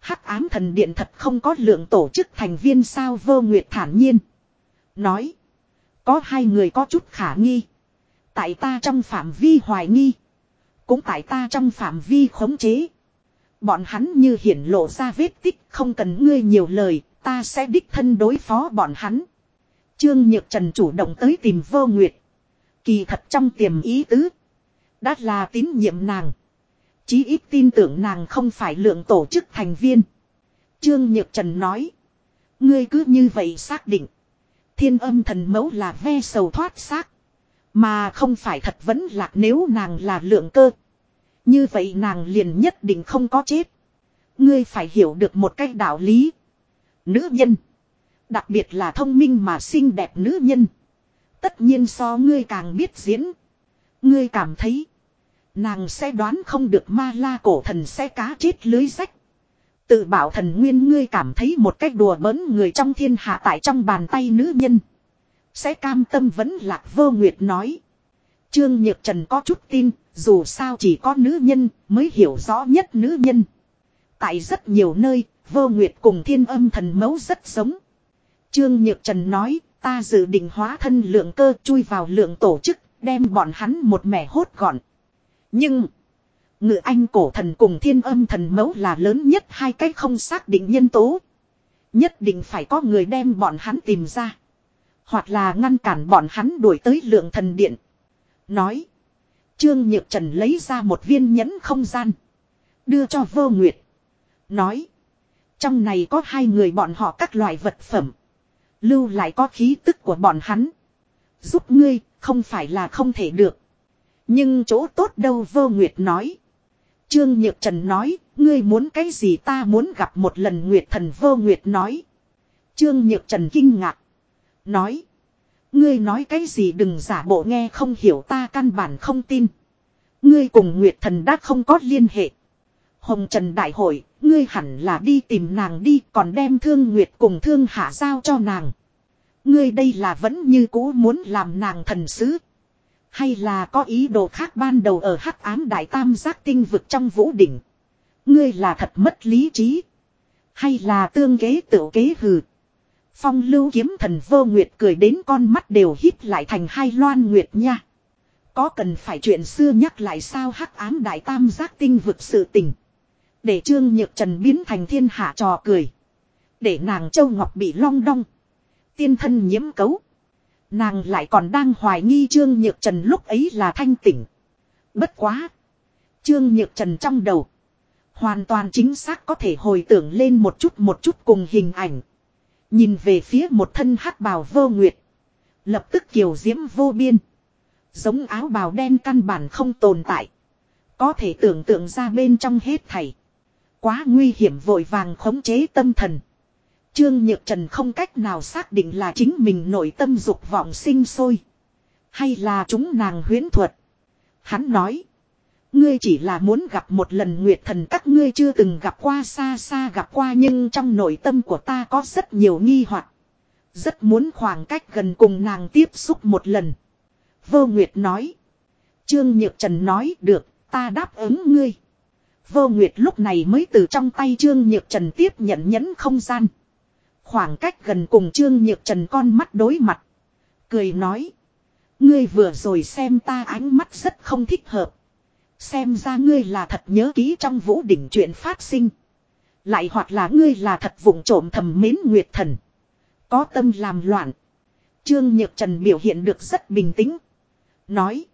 Hắc ám thần điện thật không có lượng tổ chức thành viên sao vô nguyệt thản nhiên. Nói. Có hai người có chút khả nghi. Tại ta trong phạm vi hoài nghi. Cũng tại ta trong phạm vi khống chế. Bọn hắn như hiển lộ ra vết tích, không cần ngươi nhiều lời. Ta sẽ đích thân đối phó bọn hắn. Trương Nhược Trần chủ động tới tìm vô nguyệt. Kỳ thật trong tiềm ý tứ. Đã là tín nhiệm nàng. Chí ít tin tưởng nàng không phải lượng tổ chức thành viên. Trương Nhược Trần nói. Ngươi cứ như vậy xác định. Thiên âm thần mẫu là ve sầu thoát xác. Mà không phải thật vẫn lạc nếu nàng là lượng cơ. Như vậy nàng liền nhất định không có chết. Ngươi phải hiểu được một cách đạo lý. Nữ nhân. Đặc biệt là thông minh mà xinh đẹp nữ nhân. Tất nhiên so ngươi càng biết diễn. Ngươi cảm thấy. Nàng sẽ đoán không được ma la cổ thần sẽ cá chết lưới rách. Tự bảo thần nguyên ngươi cảm thấy một cách đùa bỡn người trong thiên hạ tại trong bàn tay nữ nhân. Sẽ cam tâm vẫn lạc vô nguyệt nói. Trương Nhược Trần có chút tin, dù sao chỉ có nữ nhân mới hiểu rõ nhất nữ nhân. Tại rất nhiều nơi, vô nguyệt cùng thiên âm thần mấu rất giống. Trương Nhược Trần nói, ta dự định hóa thân lượng cơ chui vào lượng tổ chức, đem bọn hắn một mẻ hốt gọn. Nhưng, ngự anh cổ thần cùng thiên âm thần mẫu là lớn nhất hai cái không xác định nhân tố. Nhất định phải có người đem bọn hắn tìm ra. Hoặc là ngăn cản bọn hắn đuổi tới lượng thần điện. Nói. Trương Nhược Trần lấy ra một viên nhẫn không gian. Đưa cho vô nguyệt. Nói. Trong này có hai người bọn họ các loại vật phẩm. Lưu lại có khí tức của bọn hắn. Giúp ngươi, không phải là không thể được. Nhưng chỗ tốt đâu vô nguyệt nói. Trương Nhược Trần nói, ngươi muốn cái gì ta muốn gặp một lần Nguyệt Thần vô Nguyệt nói. Trương Nhược Trần kinh ngạc. Nói. Ngươi nói cái gì đừng giả bộ nghe không hiểu ta căn bản không tin. Ngươi cùng Nguyệt Thần đã không có liên hệ. Hồng Trần Đại hội, ngươi hẳn là đi tìm nàng đi còn đem thương Nguyệt cùng thương hạ giao cho nàng. Ngươi đây là vẫn như cũ muốn làm nàng thần sứ. Hay là có ý đồ khác ban đầu ở hắc ám đại tam giác tinh vực trong vũ đỉnh. Ngươi là thật mất lý trí. Hay là tương kế tự kế hừ. Phong lưu kiếm thần vô nguyệt cười đến con mắt đều hít lại thành hai loan nguyệt nha. Có cần phải chuyện xưa nhắc lại sao hắc ám đại tam giác tinh vực sự tình. Để trương nhược trần biến thành thiên hạ trò cười. Để nàng châu ngọc bị long đong. Tiên thân nhiễm cấu. Nàng lại còn đang hoài nghi Trương Nhược Trần lúc ấy là thanh tỉnh. Bất quá. Trương Nhược Trần trong đầu. Hoàn toàn chính xác có thể hồi tưởng lên một chút một chút cùng hình ảnh. Nhìn về phía một thân hắc bào vô nguyệt. Lập tức kiều diễm vô biên. Giống áo bào đen căn bản không tồn tại. Có thể tưởng tượng ra bên trong hết thảy. Quá nguy hiểm vội vàng khống chế tâm thần. Trương Nhược Trần không cách nào xác định là chính mình nội tâm dục vọng sinh sôi. Hay là chúng nàng huyến thuật. Hắn nói. Ngươi chỉ là muốn gặp một lần Nguyệt Thần các ngươi chưa từng gặp qua xa xa gặp qua nhưng trong nội tâm của ta có rất nhiều nghi hoặc Rất muốn khoảng cách gần cùng nàng tiếp xúc một lần. Vô Nguyệt nói. Trương Nhược Trần nói được, ta đáp ứng ngươi. Vô Nguyệt lúc này mới từ trong tay Trương Nhược Trần tiếp nhận nhẫn không gian. Khoảng cách gần cùng Trương Nhược Trần con mắt đối mặt. Cười nói. Ngươi vừa rồi xem ta ánh mắt rất không thích hợp. Xem ra ngươi là thật nhớ kỹ trong vũ đỉnh chuyện phát sinh. Lại hoặc là ngươi là thật vụng trộm thầm mến Nguyệt Thần. Có tâm làm loạn. Trương Nhược Trần biểu hiện được rất bình tĩnh. Nói.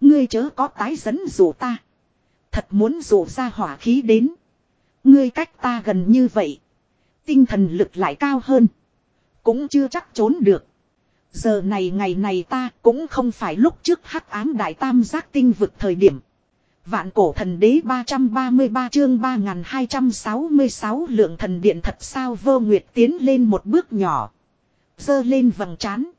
Ngươi chớ có tái dẫn dụ ta. Thật muốn dụ ra hỏa khí đến. Ngươi cách ta gần như vậy. Tinh thần lực lại cao hơn. Cũng chưa chắc trốn được. Giờ này ngày này ta cũng không phải lúc trước hắc ám đại tam giác tinh vực thời điểm. Vạn cổ thần đế 333 chương 3266 lượng thần điện thật sao vô nguyệt tiến lên một bước nhỏ. Dơ lên vầng trán.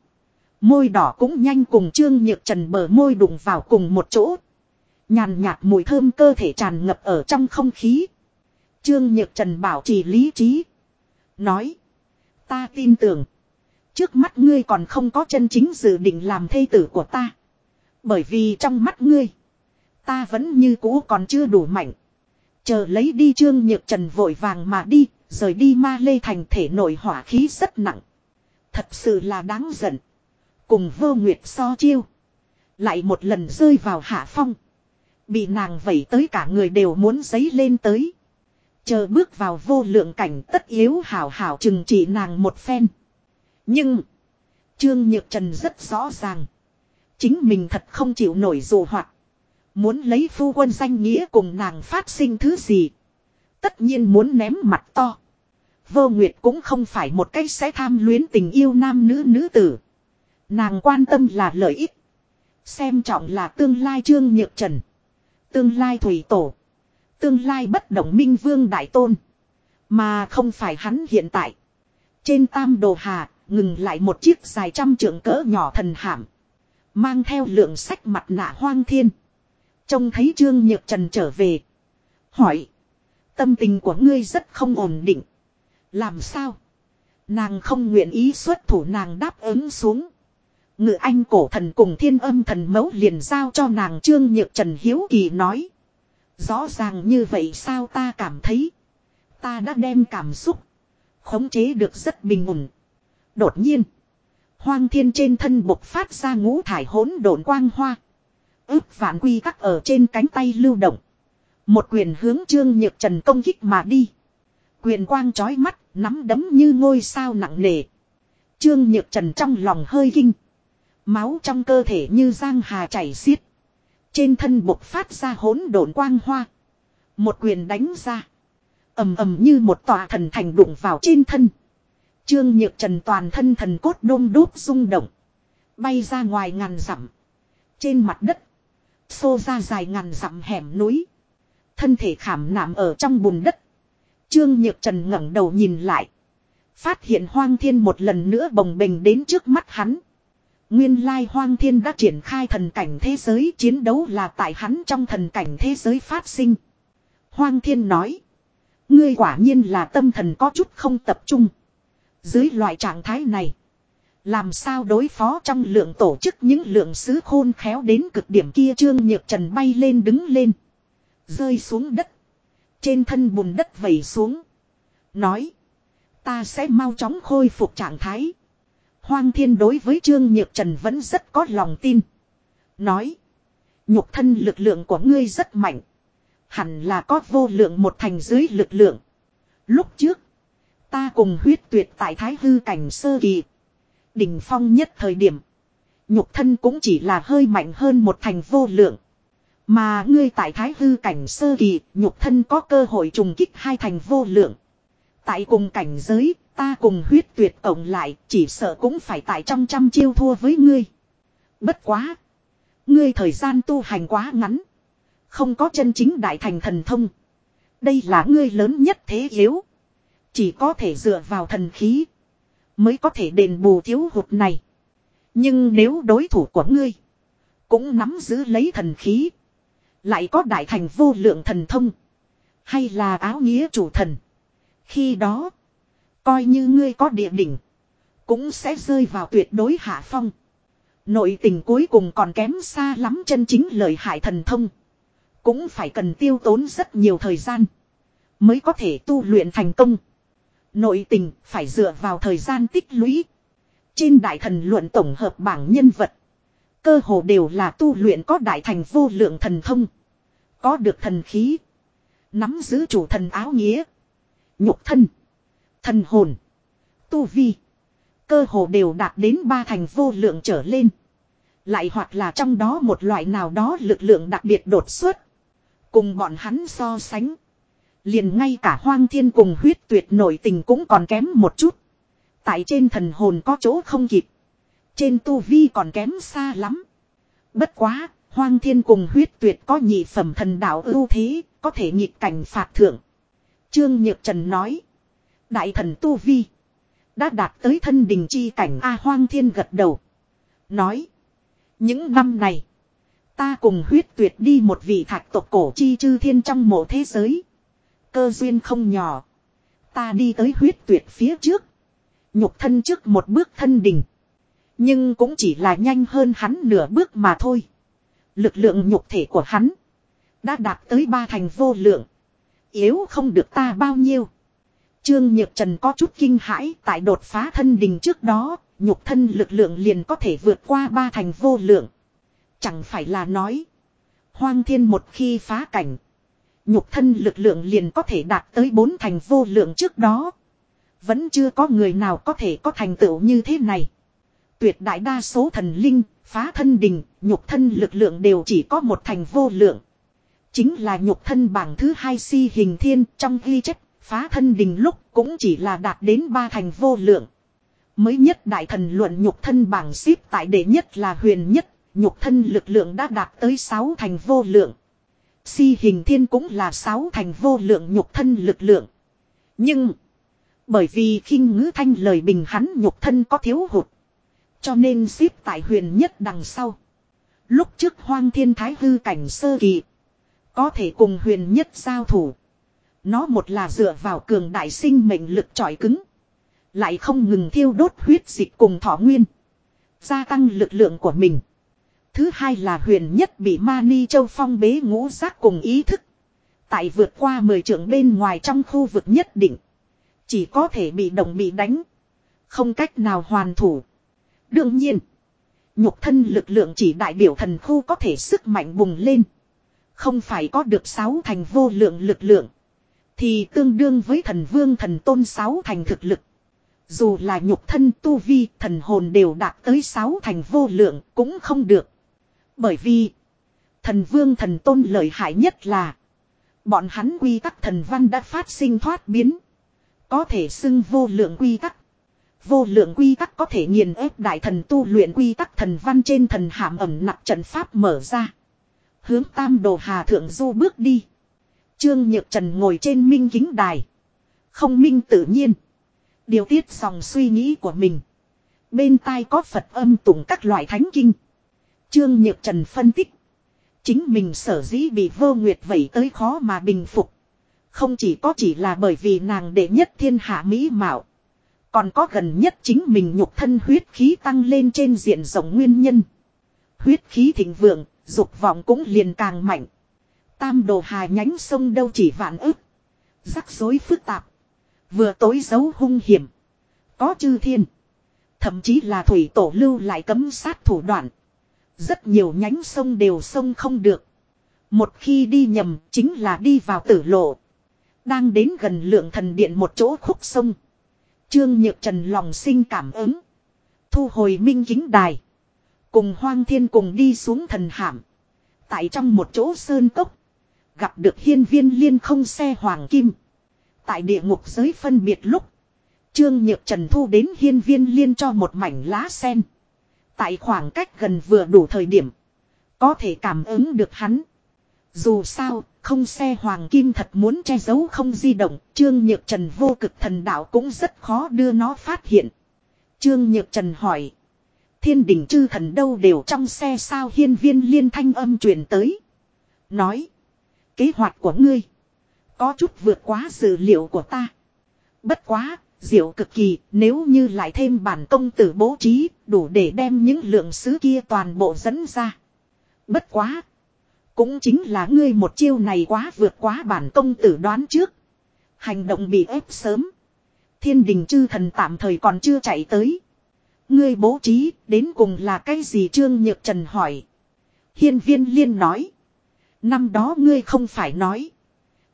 Môi đỏ cũng nhanh cùng trương nhược trần bờ môi đụng vào cùng một chỗ. Nhàn nhạt mùi thơm cơ thể tràn ngập ở trong không khí. Trương nhược trần bảo trì lý trí. Nói. Ta tin tưởng. Trước mắt ngươi còn không có chân chính dự định làm thê tử của ta. Bởi vì trong mắt ngươi. Ta vẫn như cũ còn chưa đủ mạnh. Chờ lấy đi Trương Nhược Trần vội vàng mà đi, rời đi ma lê thành thể nội hỏa khí rất nặng. Thật sự là đáng giận. Cùng vô nguyệt so chiêu. Lại một lần rơi vào hạ phong. Bị nàng vẩy tới cả người đều muốn giấy lên tới. Chờ bước vào vô lượng cảnh tất yếu hảo hảo chừng trị nàng một phen. Nhưng. Trương Nhược Trần rất rõ ràng. Chính mình thật không chịu nổi dù hoạt. Muốn lấy phu quân danh nghĩa cùng nàng phát sinh thứ gì. Tất nhiên muốn ném mặt to. Vô Nguyệt cũng không phải một cách sẽ tham luyến tình yêu nam nữ nữ tử. Nàng quan tâm là lợi ích. Xem trọng là tương lai trương nhược trần. Tương lai thủy tổ. Tương lai bất động minh vương đại tôn. Mà không phải hắn hiện tại. Trên tam đồ hà, ngừng lại một chiếc dài trăm trượng cỡ nhỏ thần hàm. Mang theo lượng sách mặt nạ hoang thiên. Trông thấy Trương Nhược Trần trở về. Hỏi. Tâm tình của ngươi rất không ổn định. Làm sao? Nàng không nguyện ý xuất thủ nàng đáp ứng xuống. Ngự anh cổ thần cùng thiên âm thần mẫu liền giao cho nàng Trương Nhược Trần Hiếu Kỳ nói. Rõ ràng như vậy sao ta cảm thấy. Ta đã đem cảm xúc. Khống chế được rất bình ổn. Đột nhiên. Hoang thiên trên thân bộc phát ra ngũ thải hỗn độn quang hoa. ước vạn quy các ở trên cánh tay lưu động. Một quyền hướng trương nhược trần công kích mà đi. Quyền quang chói mắt, nắm đấm như ngôi sao nặng nề. Trương nhược trần trong lòng hơi kinh. Máu trong cơ thể như giang hà chảy xiết. Trên thân bộc phát ra hỗn độn quang hoa. Một quyền đánh ra. ầm ầm như một tòa thần thành đụng vào trên thân. Trương Nhược Trần toàn thân thần cốt đôm đốt rung động. Bay ra ngoài ngàn dặm. Trên mặt đất. Xô ra dài ngàn dặm hẻm núi. Thân thể khảm nạm ở trong bùn đất. Trương Nhược Trần ngẩng đầu nhìn lại. Phát hiện hoang thiên một lần nữa bồng bềnh đến trước mắt hắn. Nguyên lai hoang thiên đã triển khai thần cảnh thế giới, chiến đấu là tại hắn trong thần cảnh thế giới phát sinh. Hoang thiên nói. Ngươi quả nhiên là tâm thần có chút không tập trung. Dưới loại trạng thái này. Làm sao đối phó trong lượng tổ chức những lượng sứ khôn khéo đến cực điểm kia trương nhược trần bay lên đứng lên. Rơi xuống đất. Trên thân bùn đất vẩy xuống. Nói. Ta sẽ mau chóng khôi phục trạng thái. Hoang thiên đối với trương nhược trần vẫn rất có lòng tin. Nói. Nhục thân lực lượng của ngươi rất mạnh. Hẳn là có vô lượng một thành dưới lực lượng. Lúc trước. Ta cùng huyết tuyệt tại thái hư cảnh sơ kỳ. Đỉnh phong nhất thời điểm. Nhục thân cũng chỉ là hơi mạnh hơn một thành vô lượng. Mà ngươi tại thái hư cảnh sơ kỳ, nhục thân có cơ hội trùng kích hai thành vô lượng. Tại cùng cảnh giới, ta cùng huyết tuyệt cộng lại, chỉ sợ cũng phải tại trong trăm chiêu thua với ngươi. Bất quá. Ngươi thời gian tu hành quá ngắn. Không có chân chính đại thành thần thông. Đây là ngươi lớn nhất thế yếu. Chỉ có thể dựa vào thần khí. Mới có thể đền bù thiếu hụt này. Nhưng nếu đối thủ của ngươi. Cũng nắm giữ lấy thần khí. Lại có đại thành vô lượng thần thông. Hay là áo nghĩa chủ thần. Khi đó. Coi như ngươi có địa đỉnh. Cũng sẽ rơi vào tuyệt đối hạ phong. Nội tình cuối cùng còn kém xa lắm chân chính lợi hại thần thông. Cũng phải cần tiêu tốn rất nhiều thời gian. Mới có thể tu luyện thành công. Nội tình phải dựa vào thời gian tích lũy. Trên đại thần luận tổng hợp bảng nhân vật. Cơ hồ đều là tu luyện có đại thành vô lượng thần thông. Có được thần khí. Nắm giữ chủ thần áo nghĩa. Nhục thân. Thần hồn. Tu vi. Cơ hồ đều đạt đến ba thành vô lượng trở lên. Lại hoặc là trong đó một loại nào đó lực lượng đặc biệt đột xuất. Cùng bọn hắn so sánh. Liền ngay cả hoang thiên cùng huyết tuyệt nổi tình cũng còn kém một chút. Tại trên thần hồn có chỗ không kịp. Trên tu vi còn kém xa lắm. Bất quá, hoang thiên cùng huyết tuyệt có nhị phẩm thần đạo ưu thế, có thể nhịp cảnh phạt thượng. Trương Nhược Trần nói. Đại thần tu vi. Đã đạt tới thân đình chi cảnh A hoang thiên gật đầu. Nói. Những năm này. Ta cùng huyết tuyệt đi một vị thạch tộc cổ chi chư thiên trong mộ thế giới. Cơ duyên không nhỏ. Ta đi tới huyết tuyệt phía trước. Nhục thân trước một bước thân đình. Nhưng cũng chỉ là nhanh hơn hắn nửa bước mà thôi. Lực lượng nhục thể của hắn. Đã đạt tới ba thành vô lượng. Yếu không được ta bao nhiêu. Trương Nhược Trần có chút kinh hãi tại đột phá thân đình trước đó, nhục thân lực lượng liền có thể vượt qua ba thành vô lượng. Chẳng phải là nói. Hoang thiên một khi phá cảnh. Nhục thân lực lượng liền có thể đạt tới bốn thành vô lượng trước đó. Vẫn chưa có người nào có thể có thành tựu như thế này. Tuyệt đại đa số thần linh, phá thân đình, nhục thân lực lượng đều chỉ có một thành vô lượng. Chính là nhục thân bảng thứ hai si hình thiên trong ghi chép phá thân đình lúc cũng chỉ là đạt đến ba thành vô lượng. Mới nhất đại thần luận nhục thân bảng xếp tại đệ nhất là huyền nhất, nhục thân lực lượng đã đạt tới sáu thành vô lượng. Si hình thiên cũng là sáu thành vô lượng nhục thân lực lượng. Nhưng, bởi vì khinh ngữ thanh lời bình hắn nhục thân có thiếu hụt. Cho nên xếp tại huyền nhất đằng sau. Lúc trước hoang thiên thái hư cảnh sơ kỳ. Có thể cùng huyền nhất giao thủ. Nó một là dựa vào cường đại sinh mệnh lực trọi cứng. Lại không ngừng thiêu đốt huyết dịch cùng thọ nguyên. Gia tăng lực lượng của mình. Thứ hai là huyền nhất bị Mani Châu Phong bế ngũ giác cùng ý thức. Tại vượt qua mười trưởng bên ngoài trong khu vực nhất định. Chỉ có thể bị động bị đánh. Không cách nào hoàn thủ. Đương nhiên. Nhục thân lực lượng chỉ đại biểu thần khu có thể sức mạnh bùng lên. Không phải có được sáu thành vô lượng lực lượng. Thì tương đương với thần vương thần tôn sáu thành thực lực. Dù là nhục thân tu vi, thần hồn đều đạt tới sáu thành vô lượng cũng không được. Bởi vì, thần vương thần tôn lợi hại nhất là, bọn hắn quy tắc thần văn đã phát sinh thoát biến. Có thể xưng vô lượng quy tắc. Vô lượng quy tắc có thể nghiền ép đại thần tu luyện quy tắc thần văn trên thần hàm ẩm nặng trận pháp mở ra. Hướng tam đồ hà thượng du bước đi. Trương Nhược Trần ngồi trên minh kính đài. Không minh tự nhiên. Điều tiết dòng suy nghĩ của mình. Bên tai có Phật âm tụng các loại thánh kinh. Trương Nhược Trần phân tích. Chính mình sở dĩ bị vô nguyệt vậy tới khó mà bình phục. Không chỉ có chỉ là bởi vì nàng đệ nhất thiên hạ mỹ mạo. Còn có gần nhất chính mình nhục thân huyết khí tăng lên trên diện rộng nguyên nhân. Huyết khí thịnh vượng, dục vọng cũng liền càng mạnh. Tam đồ hà nhánh sông đâu chỉ vạn ức. Rắc rối phức tạp. Vừa tối giấu hung hiểm. Có chư thiên. Thậm chí là thủy tổ lưu lại cấm sát thủ đoạn. Rất nhiều nhánh sông đều sông không được. Một khi đi nhầm chính là đi vào tử lộ. Đang đến gần lượng thần điện một chỗ khúc sông. Trương Nhược Trần lòng sinh cảm ứng. Thu hồi minh kính đài. Cùng hoang thiên cùng đi xuống thần hạm. Tại trong một chỗ sơn cốc. Gặp được hiên viên liên không xe hoàng kim. Tại địa ngục giới phân biệt lúc. Trương Nhược Trần thu đến hiên viên liên cho một mảnh lá sen. Tại khoảng cách gần vừa đủ thời điểm. Có thể cảm ứng được hắn. Dù sao, không xe hoàng kim thật muốn che giấu không di động. Trương Nhược Trần vô cực thần đạo cũng rất khó đưa nó phát hiện. Trương Nhược Trần hỏi. Thiên đình chư thần đâu đều trong xe sao hiên viên liên thanh âm truyền tới. Nói. Kế hoạch của ngươi. Có chút vượt quá dự liệu của ta. Bất quá, diệu cực kỳ, nếu như lại thêm bản công tử bố trí, đủ để đem những lượng sứ kia toàn bộ dẫn ra. Bất quá. Cũng chính là ngươi một chiêu này quá vượt quá bản công tử đoán trước. Hành động bị ép sớm. Thiên đình chư thần tạm thời còn chưa chạy tới. Ngươi bố trí đến cùng là cái gì Trương Nhược Trần hỏi. Hiên viên liên nói. Năm đó ngươi không phải nói.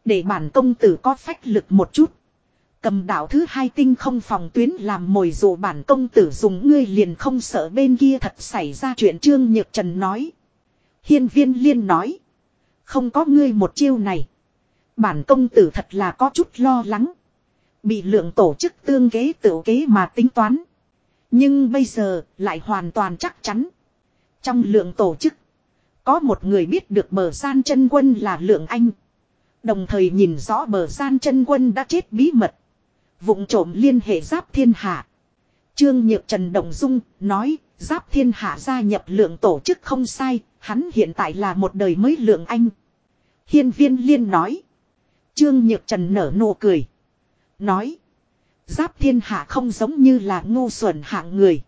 Để bản công tử có phách lực một chút. Cầm đạo thứ hai tinh không phòng tuyến làm mồi dụ bản công tử dùng ngươi liền không sợ bên kia thật xảy ra chuyện Trương Nhược Trần nói. Hiên viên liên nói. Không có ngươi một chiêu này. Bản công tử thật là có chút lo lắng. Bị lượng tổ chức tương kế tự kế mà tính toán. Nhưng bây giờ lại hoàn toàn chắc chắn. Trong lượng tổ chức. Có một người biết được bờ gian chân quân là lượng anh. Đồng thời nhìn rõ bờ gian chân quân đã chết bí mật. vụng trộm liên hệ giáp thiên hạ. Trương Nhược Trần Đồng Dung nói, giáp thiên hạ gia nhập lượng tổ chức không sai. Hắn hiện tại là một đời mới lượng anh. Hiên viên liên nói. Trương Nhược Trần nở nụ cười. Nói. Giáp thiên hạ không giống như là ngu xuẩn hạng người.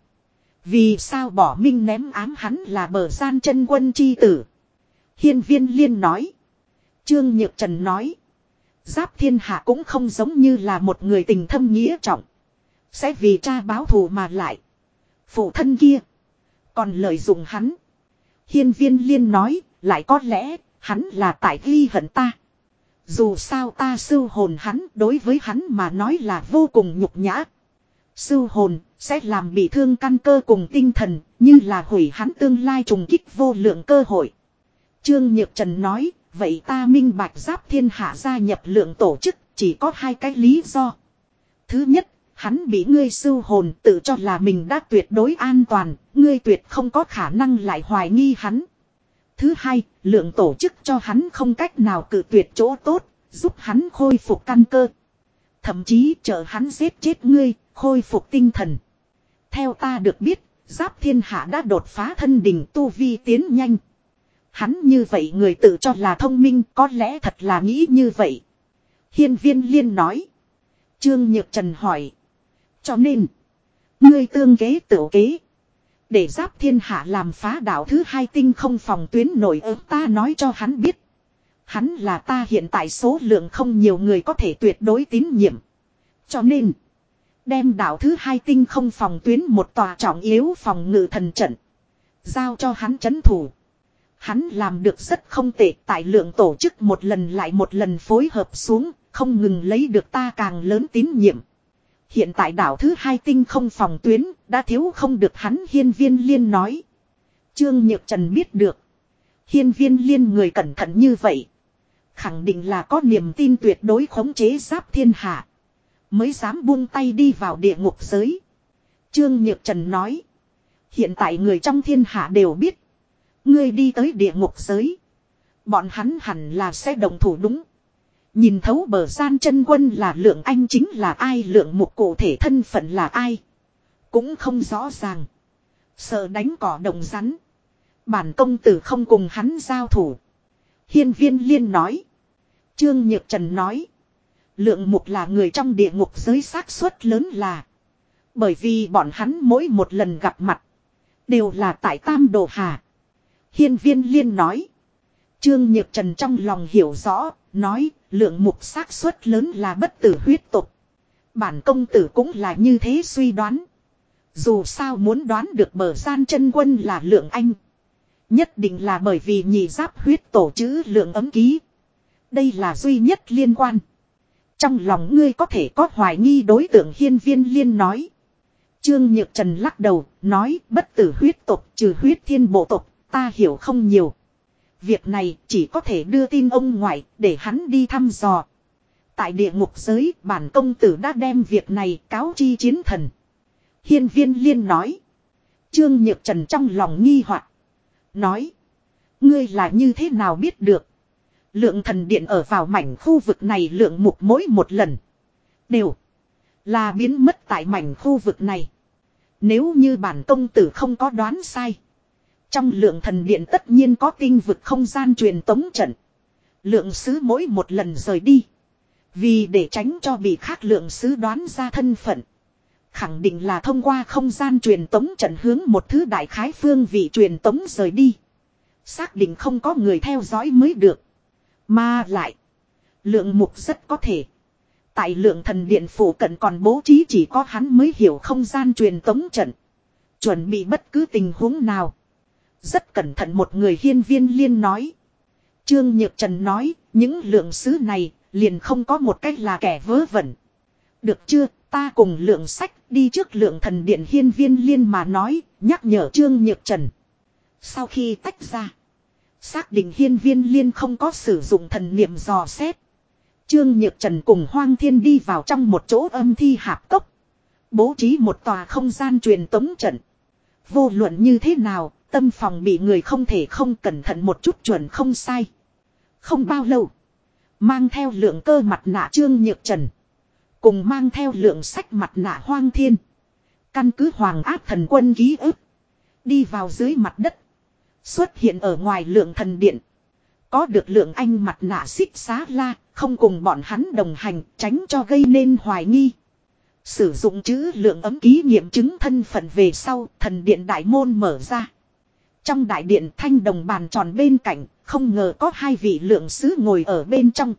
Vì sao bỏ minh ném ám hắn là bờ gian chân quân chi tử. Hiên viên liên nói. Trương Nhược Trần nói. Giáp thiên hạ cũng không giống như là một người tình thâm nghĩa trọng. Sẽ vì cha báo thù mà lại. Phụ thân kia. Còn lợi dụng hắn. Hiên viên liên nói, lại có lẽ, hắn là tại ghi hận ta. Dù sao ta sưu hồn hắn đối với hắn mà nói là vô cùng nhục nhã. Sưu hồn sẽ làm bị thương căn cơ cùng tinh thần như là hủy hắn tương lai trùng kích vô lượng cơ hội. Trương Nhược Trần nói, vậy ta minh bạch giáp thiên hạ gia nhập lượng tổ chức chỉ có hai cái lý do. Thứ nhất, hắn bị ngươi sưu hồn tự cho là mình đã tuyệt đối an toàn, ngươi tuyệt không có khả năng lại hoài nghi hắn. Thứ hai, lượng tổ chức cho hắn không cách nào cự tuyệt chỗ tốt, giúp hắn khôi phục căn cơ. Thậm chí chờ hắn giết chết ngươi, khôi phục tinh thần. Theo ta được biết, giáp thiên hạ đã đột phá thân đỉnh tu vi tiến nhanh. Hắn như vậy người tự cho là thông minh có lẽ thật là nghĩ như vậy. Hiên viên liên nói. Trương Nhược Trần hỏi. Cho nên, ngươi tương kế tiểu kế. Để giáp thiên hạ làm phá đảo thứ hai tinh không phòng tuyến nổi ớt ta nói cho hắn biết. Hắn là ta hiện tại số lượng không nhiều người có thể tuyệt đối tín nhiệm. Cho nên, đem đảo thứ hai tinh không phòng tuyến một tòa trọng yếu phòng ngự thần trận. Giao cho hắn chấn thủ. Hắn làm được rất không tệ tại lượng tổ chức một lần lại một lần phối hợp xuống, không ngừng lấy được ta càng lớn tín nhiệm. Hiện tại đảo thứ hai tinh không phòng tuyến, đã thiếu không được hắn hiên viên liên nói. Trương Nhược Trần biết được. Hiên viên liên người cẩn thận như vậy. Khẳng định là có niềm tin tuyệt đối khống chế giáp thiên hạ. Mới dám buông tay đi vào địa ngục giới. Trương Nhược Trần nói. Hiện tại người trong thiên hạ đều biết. Ngươi đi tới địa ngục giới. Bọn hắn hẳn là sẽ đồng thủ đúng. Nhìn thấu bờ gian chân quân là lượng anh chính là ai, lượng một cụ thể thân phận là ai. Cũng không rõ ràng. Sợ đánh cỏ đồng rắn. Bản công tử không cùng hắn giao thủ. Hiên viên liên nói. Trương Nhược Trần nói. Lượng mục là người trong địa ngục giới xác suất lớn là. Bởi vì bọn hắn mỗi một lần gặp mặt. Đều là tại Tam Đồ Hà. Hiên viên liên nói. Trương Nhược Trần trong lòng hiểu rõ. Nói, lượng mục xác suất lớn là bất tử huyết tục. Bản công tử cũng là như thế suy đoán. Dù sao muốn đoán được bờ gian chân quân là lượng anh. Nhất định là bởi vì nhị giáp huyết tổ chữ lượng ấm ký. Đây là duy nhất liên quan. Trong lòng ngươi có thể có hoài nghi đối tượng hiên viên liên nói. Trương Nhược Trần lắc đầu, nói bất tử huyết tục trừ huyết thiên bộ tục, ta hiểu không nhiều. Việc này chỉ có thể đưa tin ông ngoại để hắn đi thăm dò. Tại địa ngục giới bản công tử đã đem việc này cáo chi chiến thần. Hiên viên liên nói. Trương Nhược Trần trong lòng nghi hoặc Nói. Ngươi là như thế nào biết được. Lượng thần điện ở vào mảnh khu vực này lượng mục mỗi một lần. Đều. Là biến mất tại mảnh khu vực này. Nếu như bản công tử không có đoán sai. Trong lượng thần điện tất nhiên có tinh vực không gian truyền tống trận. Lượng sứ mỗi một lần rời đi. Vì để tránh cho bị khác lượng sứ đoán ra thân phận. Khẳng định là thông qua không gian truyền tống trận hướng một thứ đại khái phương vị truyền tống rời đi. Xác định không có người theo dõi mới được. Mà lại. Lượng mục rất có thể. Tại lượng thần điện phủ cận còn bố trí chỉ có hắn mới hiểu không gian truyền tống trận. Chuẩn bị bất cứ tình huống nào. Rất cẩn thận một người hiên viên liên nói. Trương Nhược Trần nói, những lượng sứ này, liền không có một cách là kẻ vớ vẩn. Được chưa, ta cùng lượng sách đi trước lượng thần điện hiên viên liên mà nói, nhắc nhở Trương Nhược Trần. Sau khi tách ra, xác định hiên viên liên không có sử dụng thần niệm dò xét. Trương Nhược Trần cùng Hoang Thiên đi vào trong một chỗ âm thi hạp cốc. Bố trí một tòa không gian truyền tống trận. Vô luận như thế nào, Tâm phòng bị người không thể không cẩn thận một chút chuẩn không sai. Không bao lâu. Mang theo lượng cơ mặt nạ trương nhược trần. Cùng mang theo lượng sách mặt nạ hoang thiên. Căn cứ hoàng áp thần quân ký ức. Đi vào dưới mặt đất. Xuất hiện ở ngoài lượng thần điện. Có được lượng anh mặt nạ xích xá la. Không cùng bọn hắn đồng hành tránh cho gây nên hoài nghi. Sử dụng chữ lượng ấm ký nghiệm chứng thân phận về sau thần điện đại môn mở ra. Trong đại điện thanh đồng bàn tròn bên cạnh, không ngờ có hai vị lượng sứ ngồi ở bên trong.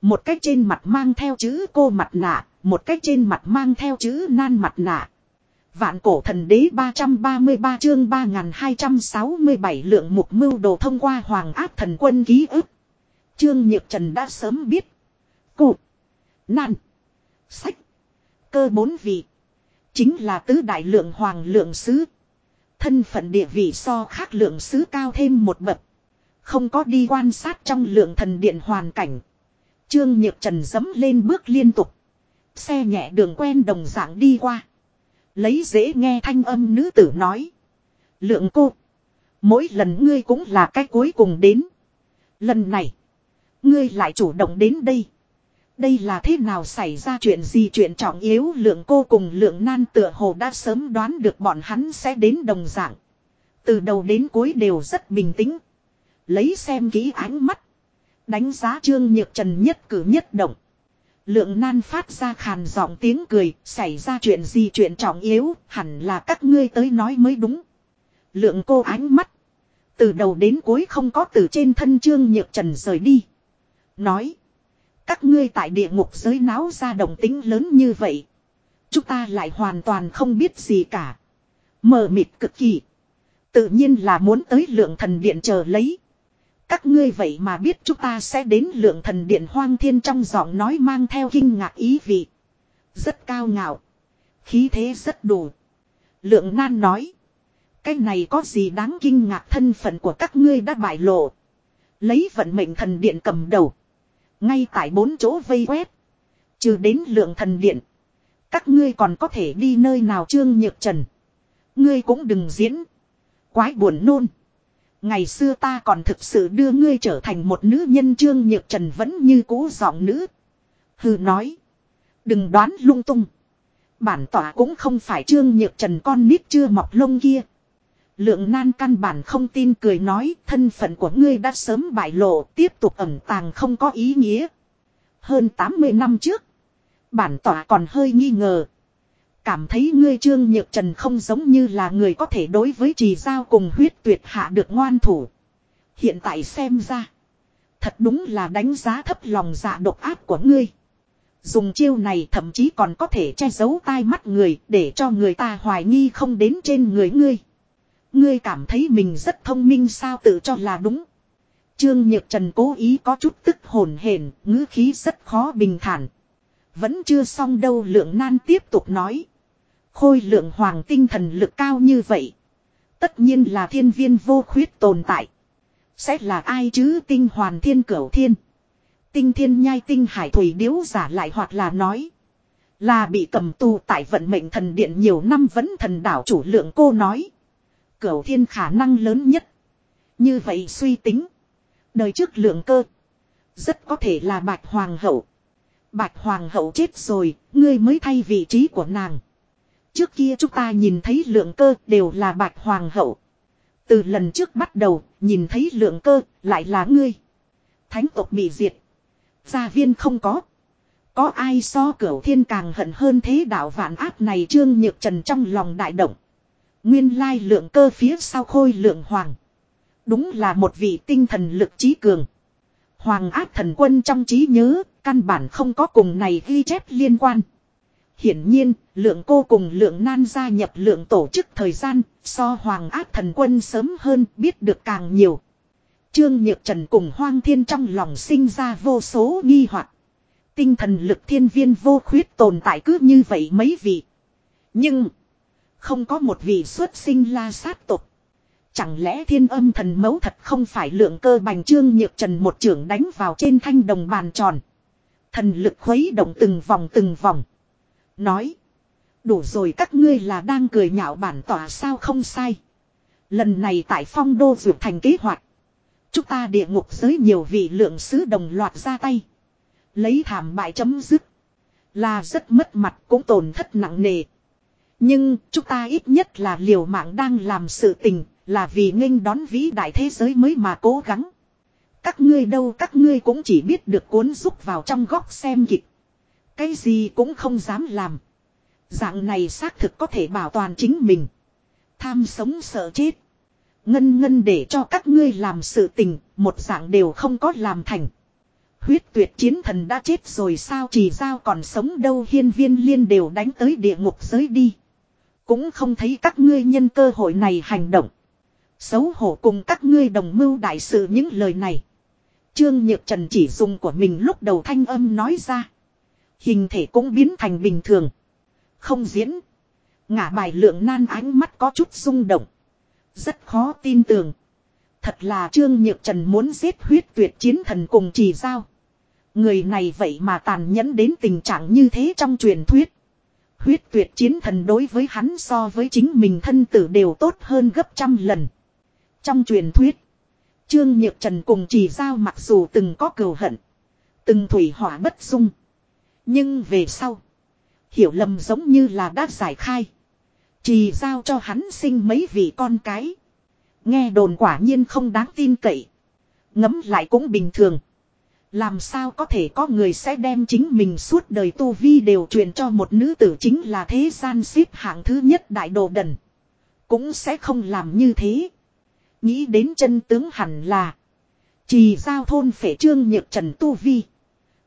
Một cách trên mặt mang theo chữ cô mặt nạ, một cách trên mặt mang theo chữ nan mặt nạ. Vạn cổ thần đế 333 chương 3267 lượng mục mưu đồ thông qua hoàng áp thần quân ký ức. Trương Nhược Trần đã sớm biết. Cụ. Nan. Sách. Cơ bốn vị. Chính là tứ đại lượng hoàng lượng sứ. Thân phận địa vị so khác lượng sứ cao thêm một bậc. Không có đi quan sát trong lượng thần điện hoàn cảnh. Trương Nhược Trần dấm lên bước liên tục. Xe nhẹ đường quen đồng dạng đi qua. Lấy dễ nghe thanh âm nữ tử nói. Lượng cô. Mỗi lần ngươi cũng là cái cuối cùng đến. Lần này. Ngươi lại chủ động đến đây. Đây là thế nào xảy ra chuyện gì chuyện trọng yếu lượng cô cùng lượng nan tựa hồ đã sớm đoán được bọn hắn sẽ đến đồng dạng. Từ đầu đến cuối đều rất bình tĩnh. Lấy xem kỹ ánh mắt. Đánh giá trương nhược trần nhất cử nhất động. Lượng nan phát ra khàn giọng tiếng cười, xảy ra chuyện gì chuyện trọng yếu, hẳn là các ngươi tới nói mới đúng. Lượng cô ánh mắt. Từ đầu đến cuối không có từ trên thân trương nhược trần rời đi. Nói. Các ngươi tại địa ngục giới náo ra đồng tính lớn như vậy. Chúng ta lại hoàn toàn không biết gì cả. Mờ mịt cực kỳ. Tự nhiên là muốn tới lượng thần điện chờ lấy. Các ngươi vậy mà biết chúng ta sẽ đến lượng thần điện hoang thiên trong giọng nói mang theo kinh ngạc ý vị. Rất cao ngạo. Khí thế rất đủ. Lượng nan nói. Cái này có gì đáng kinh ngạc thân phận của các ngươi đã bại lộ. Lấy vận mệnh thần điện cầm đầu. Ngay tại bốn chỗ vây quét. Trừ đến lượng thần điện. Các ngươi còn có thể đi nơi nào trương nhược trần. Ngươi cũng đừng diễn. Quái buồn nôn. Ngày xưa ta còn thực sự đưa ngươi trở thành một nữ nhân trương nhược trần vẫn như cũ giọng nữ. Hừ nói. Đừng đoán lung tung. Bản tỏa cũng không phải trương nhược trần con nít chưa mọc lông kia. Lượng nan căn bản không tin cười nói thân phận của ngươi đã sớm bại lộ, tiếp tục ẩn tàng không có ý nghĩa. Hơn 80 năm trước. Bản tỏa còn hơi nghi ngờ. Cảm thấy ngươi trương nhược trần không giống như là người có thể đối với trì giao cùng huyết tuyệt hạ được ngoan thủ. Hiện tại xem ra. Thật đúng là đánh giá thấp lòng dạ độc ác của ngươi. Dùng chiêu này thậm chí còn có thể che giấu tai mắt người để cho người ta hoài nghi không đến trên người ngươi. Ngươi cảm thấy mình rất thông minh sao tự cho là đúng. Trương Nhược Trần cố ý có chút tức hồn hển, ngữ khí rất khó bình thản. Vẫn chưa xong đâu lượng nan tiếp tục nói. Khôi lượng hoàng tinh thần lực cao như vậy. Tất nhiên là thiên viên vô khuyết tồn tại. Sẽ là ai chứ tinh hoàn thiên cửu thiên. Tinh thiên nhai tinh hải thủy điếu giả lại hoặc là nói. Là bị cầm tù tại vận mệnh thần điện nhiều năm vẫn thần đảo chủ lượng cô nói. Cửu thiên khả năng lớn nhất. Như vậy suy tính. Đời trước lượng cơ. Rất có thể là bạch hoàng hậu. Bạch hoàng hậu chết rồi, ngươi mới thay vị trí của nàng. Trước kia chúng ta nhìn thấy lượng cơ đều là bạch hoàng hậu. Từ lần trước bắt đầu, nhìn thấy lượng cơ, lại là ngươi. Thánh tộc bị diệt. Gia viên không có. Có ai so cửu thiên càng hận hơn thế đạo vạn áp này trương nhược trần trong lòng đại động. Nguyên lai lượng cơ phía sau khôi lượng hoàng. Đúng là một vị tinh thần lực trí cường. Hoàng áp thần quân trong trí nhớ, căn bản không có cùng này ghi chép liên quan. Hiển nhiên, lượng cô cùng lượng nan gia nhập lượng tổ chức thời gian, so hoàng áp thần quân sớm hơn biết được càng nhiều. Trương Nhược Trần cùng Hoang Thiên trong lòng sinh ra vô số nghi hoặc Tinh thần lực thiên viên vô khuyết tồn tại cứ như vậy mấy vị. Nhưng, không có một vị xuất sinh la sát tục. Chẳng lẽ thiên âm thần mẫu thật không phải lượng cơ bành trương nhược trần một trưởng đánh vào trên thanh đồng bàn tròn. Thần lực khuấy động từng vòng từng vòng. Nói. Đủ rồi các ngươi là đang cười nhạo bản tỏa sao không sai. Lần này tại phong đô dược thành kế hoạch. Chúng ta địa ngục giới nhiều vị lượng sứ đồng loạt ra tay. Lấy thảm bại chấm dứt. Là rất mất mặt cũng tổn thất nặng nề. Nhưng chúng ta ít nhất là liều mạng đang làm sự tình, là vì nghênh đón vĩ đại thế giới mới mà cố gắng. Các ngươi đâu các ngươi cũng chỉ biết được cuốn rúc vào trong góc xem kịch. Cái gì cũng không dám làm. Dạng này xác thực có thể bảo toàn chính mình. Tham sống sợ chết. Ngân ngân để cho các ngươi làm sự tình, một dạng đều không có làm thành. Huyết tuyệt chiến thần đã chết rồi sao chỉ giao còn sống đâu hiên viên liên đều đánh tới địa ngục giới đi. Cũng không thấy các ngươi nhân cơ hội này hành động. Xấu hổ cùng các ngươi đồng mưu đại sự những lời này. Trương Nhược Trần chỉ dùng của mình lúc đầu thanh âm nói ra. Hình thể cũng biến thành bình thường. Không diễn. Ngả bài lượng nan ánh mắt có chút rung động. Rất khó tin tưởng. Thật là Trương Nhược Trần muốn giết huyết tuyệt chiến thần cùng trì giao. Người này vậy mà tàn nhẫn đến tình trạng như thế trong truyền thuyết. Huyết tuyệt chiến thần đối với hắn so với chính mình thân tử đều tốt hơn gấp trăm lần. Trong truyền thuyết, Trương Nhược Trần cùng trì giao mặc dù từng có cừu hận. Từng thủy hỏa bất dung. Nhưng về sau, hiểu lầm giống như là đã giải khai. Chỉ giao cho hắn sinh mấy vị con cái. Nghe đồn quả nhiên không đáng tin cậy. Ngấm lại cũng bình thường. Làm sao có thể có người sẽ đem chính mình suốt đời tu vi đều truyền cho một nữ tử chính là thế gian xếp hạng thứ nhất đại đồ đần. Cũng sẽ không làm như thế. Nghĩ đến chân tướng hẳn là. Chỉ giao thôn phể trương nhược trần tu vi.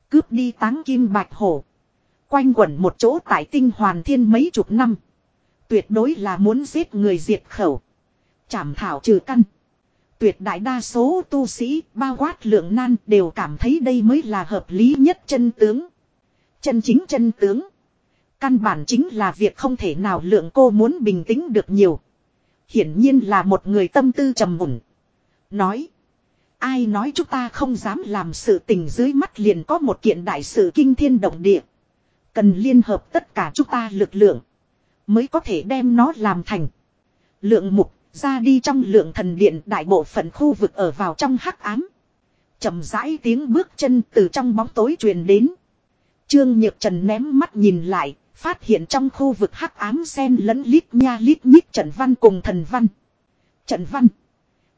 Cướp đi táng kim bạch hổ. Quanh quẩn một chỗ tại tinh hoàn thiên mấy chục năm. Tuyệt đối là muốn giết người diệt khẩu. Chảm thảo trừ căn. Tuyệt đại đa số tu sĩ, bao quát lượng nan, đều cảm thấy đây mới là hợp lý nhất chân tướng. Chân chính chân tướng. Căn bản chính là việc không thể nào lượng cô muốn bình tĩnh được nhiều. Hiển nhiên là một người tâm tư trầm mùn. Nói. Ai nói chúng ta không dám làm sự tình dưới mắt liền có một kiện đại sự kinh thiên động địa. Cần liên hợp tất cả chúng ta lực lượng. Mới có thể đem nó làm thành. Lượng mục ra đi trong lượng thần điện đại bộ phận khu vực ở vào trong hắc ám. chậm rãi tiếng bước chân từ trong bóng tối truyền đến. Trương Nhược Trần ném mắt nhìn lại, phát hiện trong khu vực hắc ám sen lẫn lít nha lít nhít Trần văn cùng thần văn. Trần văn.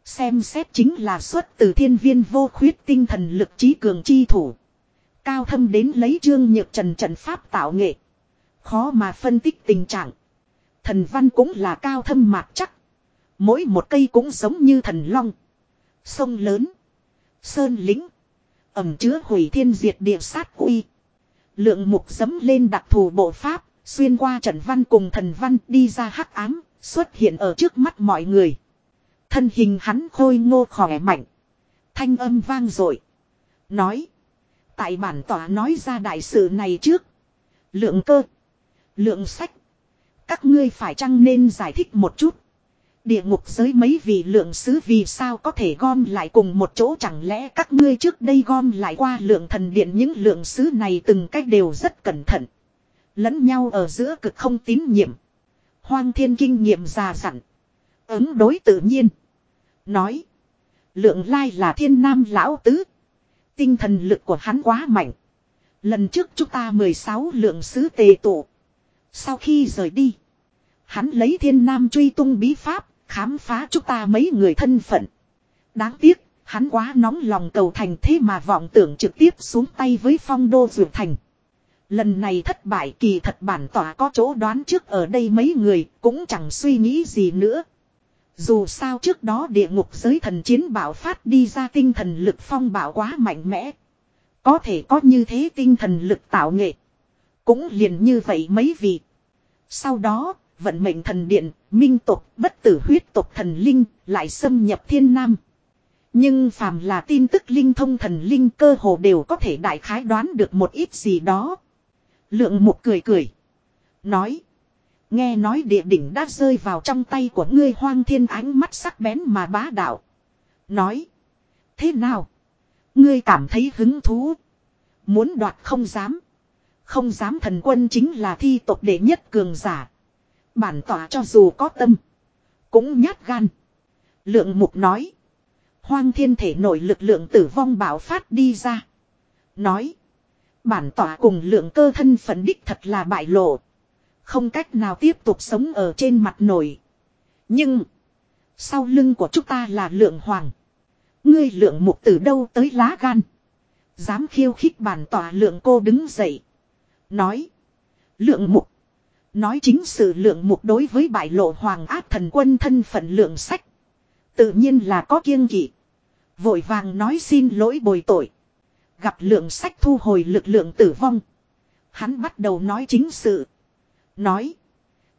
Xem xét chính là xuất từ thiên viên vô khuyết tinh thần lực trí cường chi thủ. Cao thâm đến lấy trương nhược trần trận pháp tạo nghệ. Khó mà phân tích tình trạng. Thần văn cũng là cao thâm mạc chắc. Mỗi một cây cũng giống như thần long. Sông lớn. Sơn lính. Ẩm chứa hủy thiên diệt địa sát uy. Lượng mục dấm lên đặc thù bộ pháp. Xuyên qua trần văn cùng thần văn đi ra hắc ám. Xuất hiện ở trước mắt mọi người. Thân hình hắn khôi ngô khỏe mạnh. Thanh âm vang dội Nói. Tại bản tỏa nói ra đại sự này trước. Lượng cơ. Lượng sách. Các ngươi phải chăng nên giải thích một chút. Địa ngục giới mấy vị lượng sứ vì sao có thể gom lại cùng một chỗ chẳng lẽ các ngươi trước đây gom lại qua lượng thần điện những lượng sứ này từng cách đều rất cẩn thận. Lẫn nhau ở giữa cực không tín nhiệm. Hoang thiên kinh nghiệm già dặn. Ứng đối tự nhiên. Nói. Lượng lai là thiên nam lão tứ. Tinh thần lực của hắn quá mạnh. Lần trước chúng ta 16 lượng sứ tề tụ. Sau khi rời đi. Hắn lấy thiên nam truy tung bí pháp. Khám phá chúng ta mấy người thân phận. Đáng tiếc. Hắn quá nóng lòng cầu thành thế mà vọng tưởng trực tiếp xuống tay với phong đô dược thành. Lần này thất bại kỳ thật bản tỏa có chỗ đoán trước ở đây mấy người, cũng chẳng suy nghĩ gì nữa. Dù sao trước đó địa ngục giới thần chiến bảo phát đi ra tinh thần lực phong bảo quá mạnh mẽ. Có thể có như thế tinh thần lực tạo nghệ. Cũng liền như vậy mấy vị. Sau đó, vận mệnh thần điện, minh tục, bất tử huyết tục thần linh, lại xâm nhập thiên nam. Nhưng phàm là tin tức linh thông thần linh cơ hồ đều có thể đại khái đoán được một ít gì đó. Lượng một cười cười. Nói. Nghe nói địa đỉnh đã rơi vào trong tay của ngươi hoang thiên ánh mắt sắc bén mà bá đạo. Nói. Thế nào? Ngươi cảm thấy hứng thú. Muốn đoạt không dám. Không dám thần quân chính là thi tộc đệ nhất cường giả. Bản tỏa cho dù có tâm. Cũng nhát gan. Lượng mục nói. Hoang thiên thể nổi lực lượng tử vong bảo phát đi ra. Nói. Bản tỏa cùng lượng cơ thân phận đích thật là bại lộ. Không cách nào tiếp tục sống ở trên mặt nổi. Nhưng. Sau lưng của chúng ta là lượng hoàng. Ngươi lượng mục từ đâu tới lá gan. Dám khiêu khích bản tỏa lượng cô đứng dậy. Nói. Lượng mục. Nói chính sự lượng mục đối với bại lộ hoàng áp thần quân thân phận lượng sách. Tự nhiên là có kiêng kỵ. Vội vàng nói xin lỗi bồi tội. Gặp lượng sách thu hồi lực lượng tử vong. Hắn bắt đầu nói chính sự. Nói.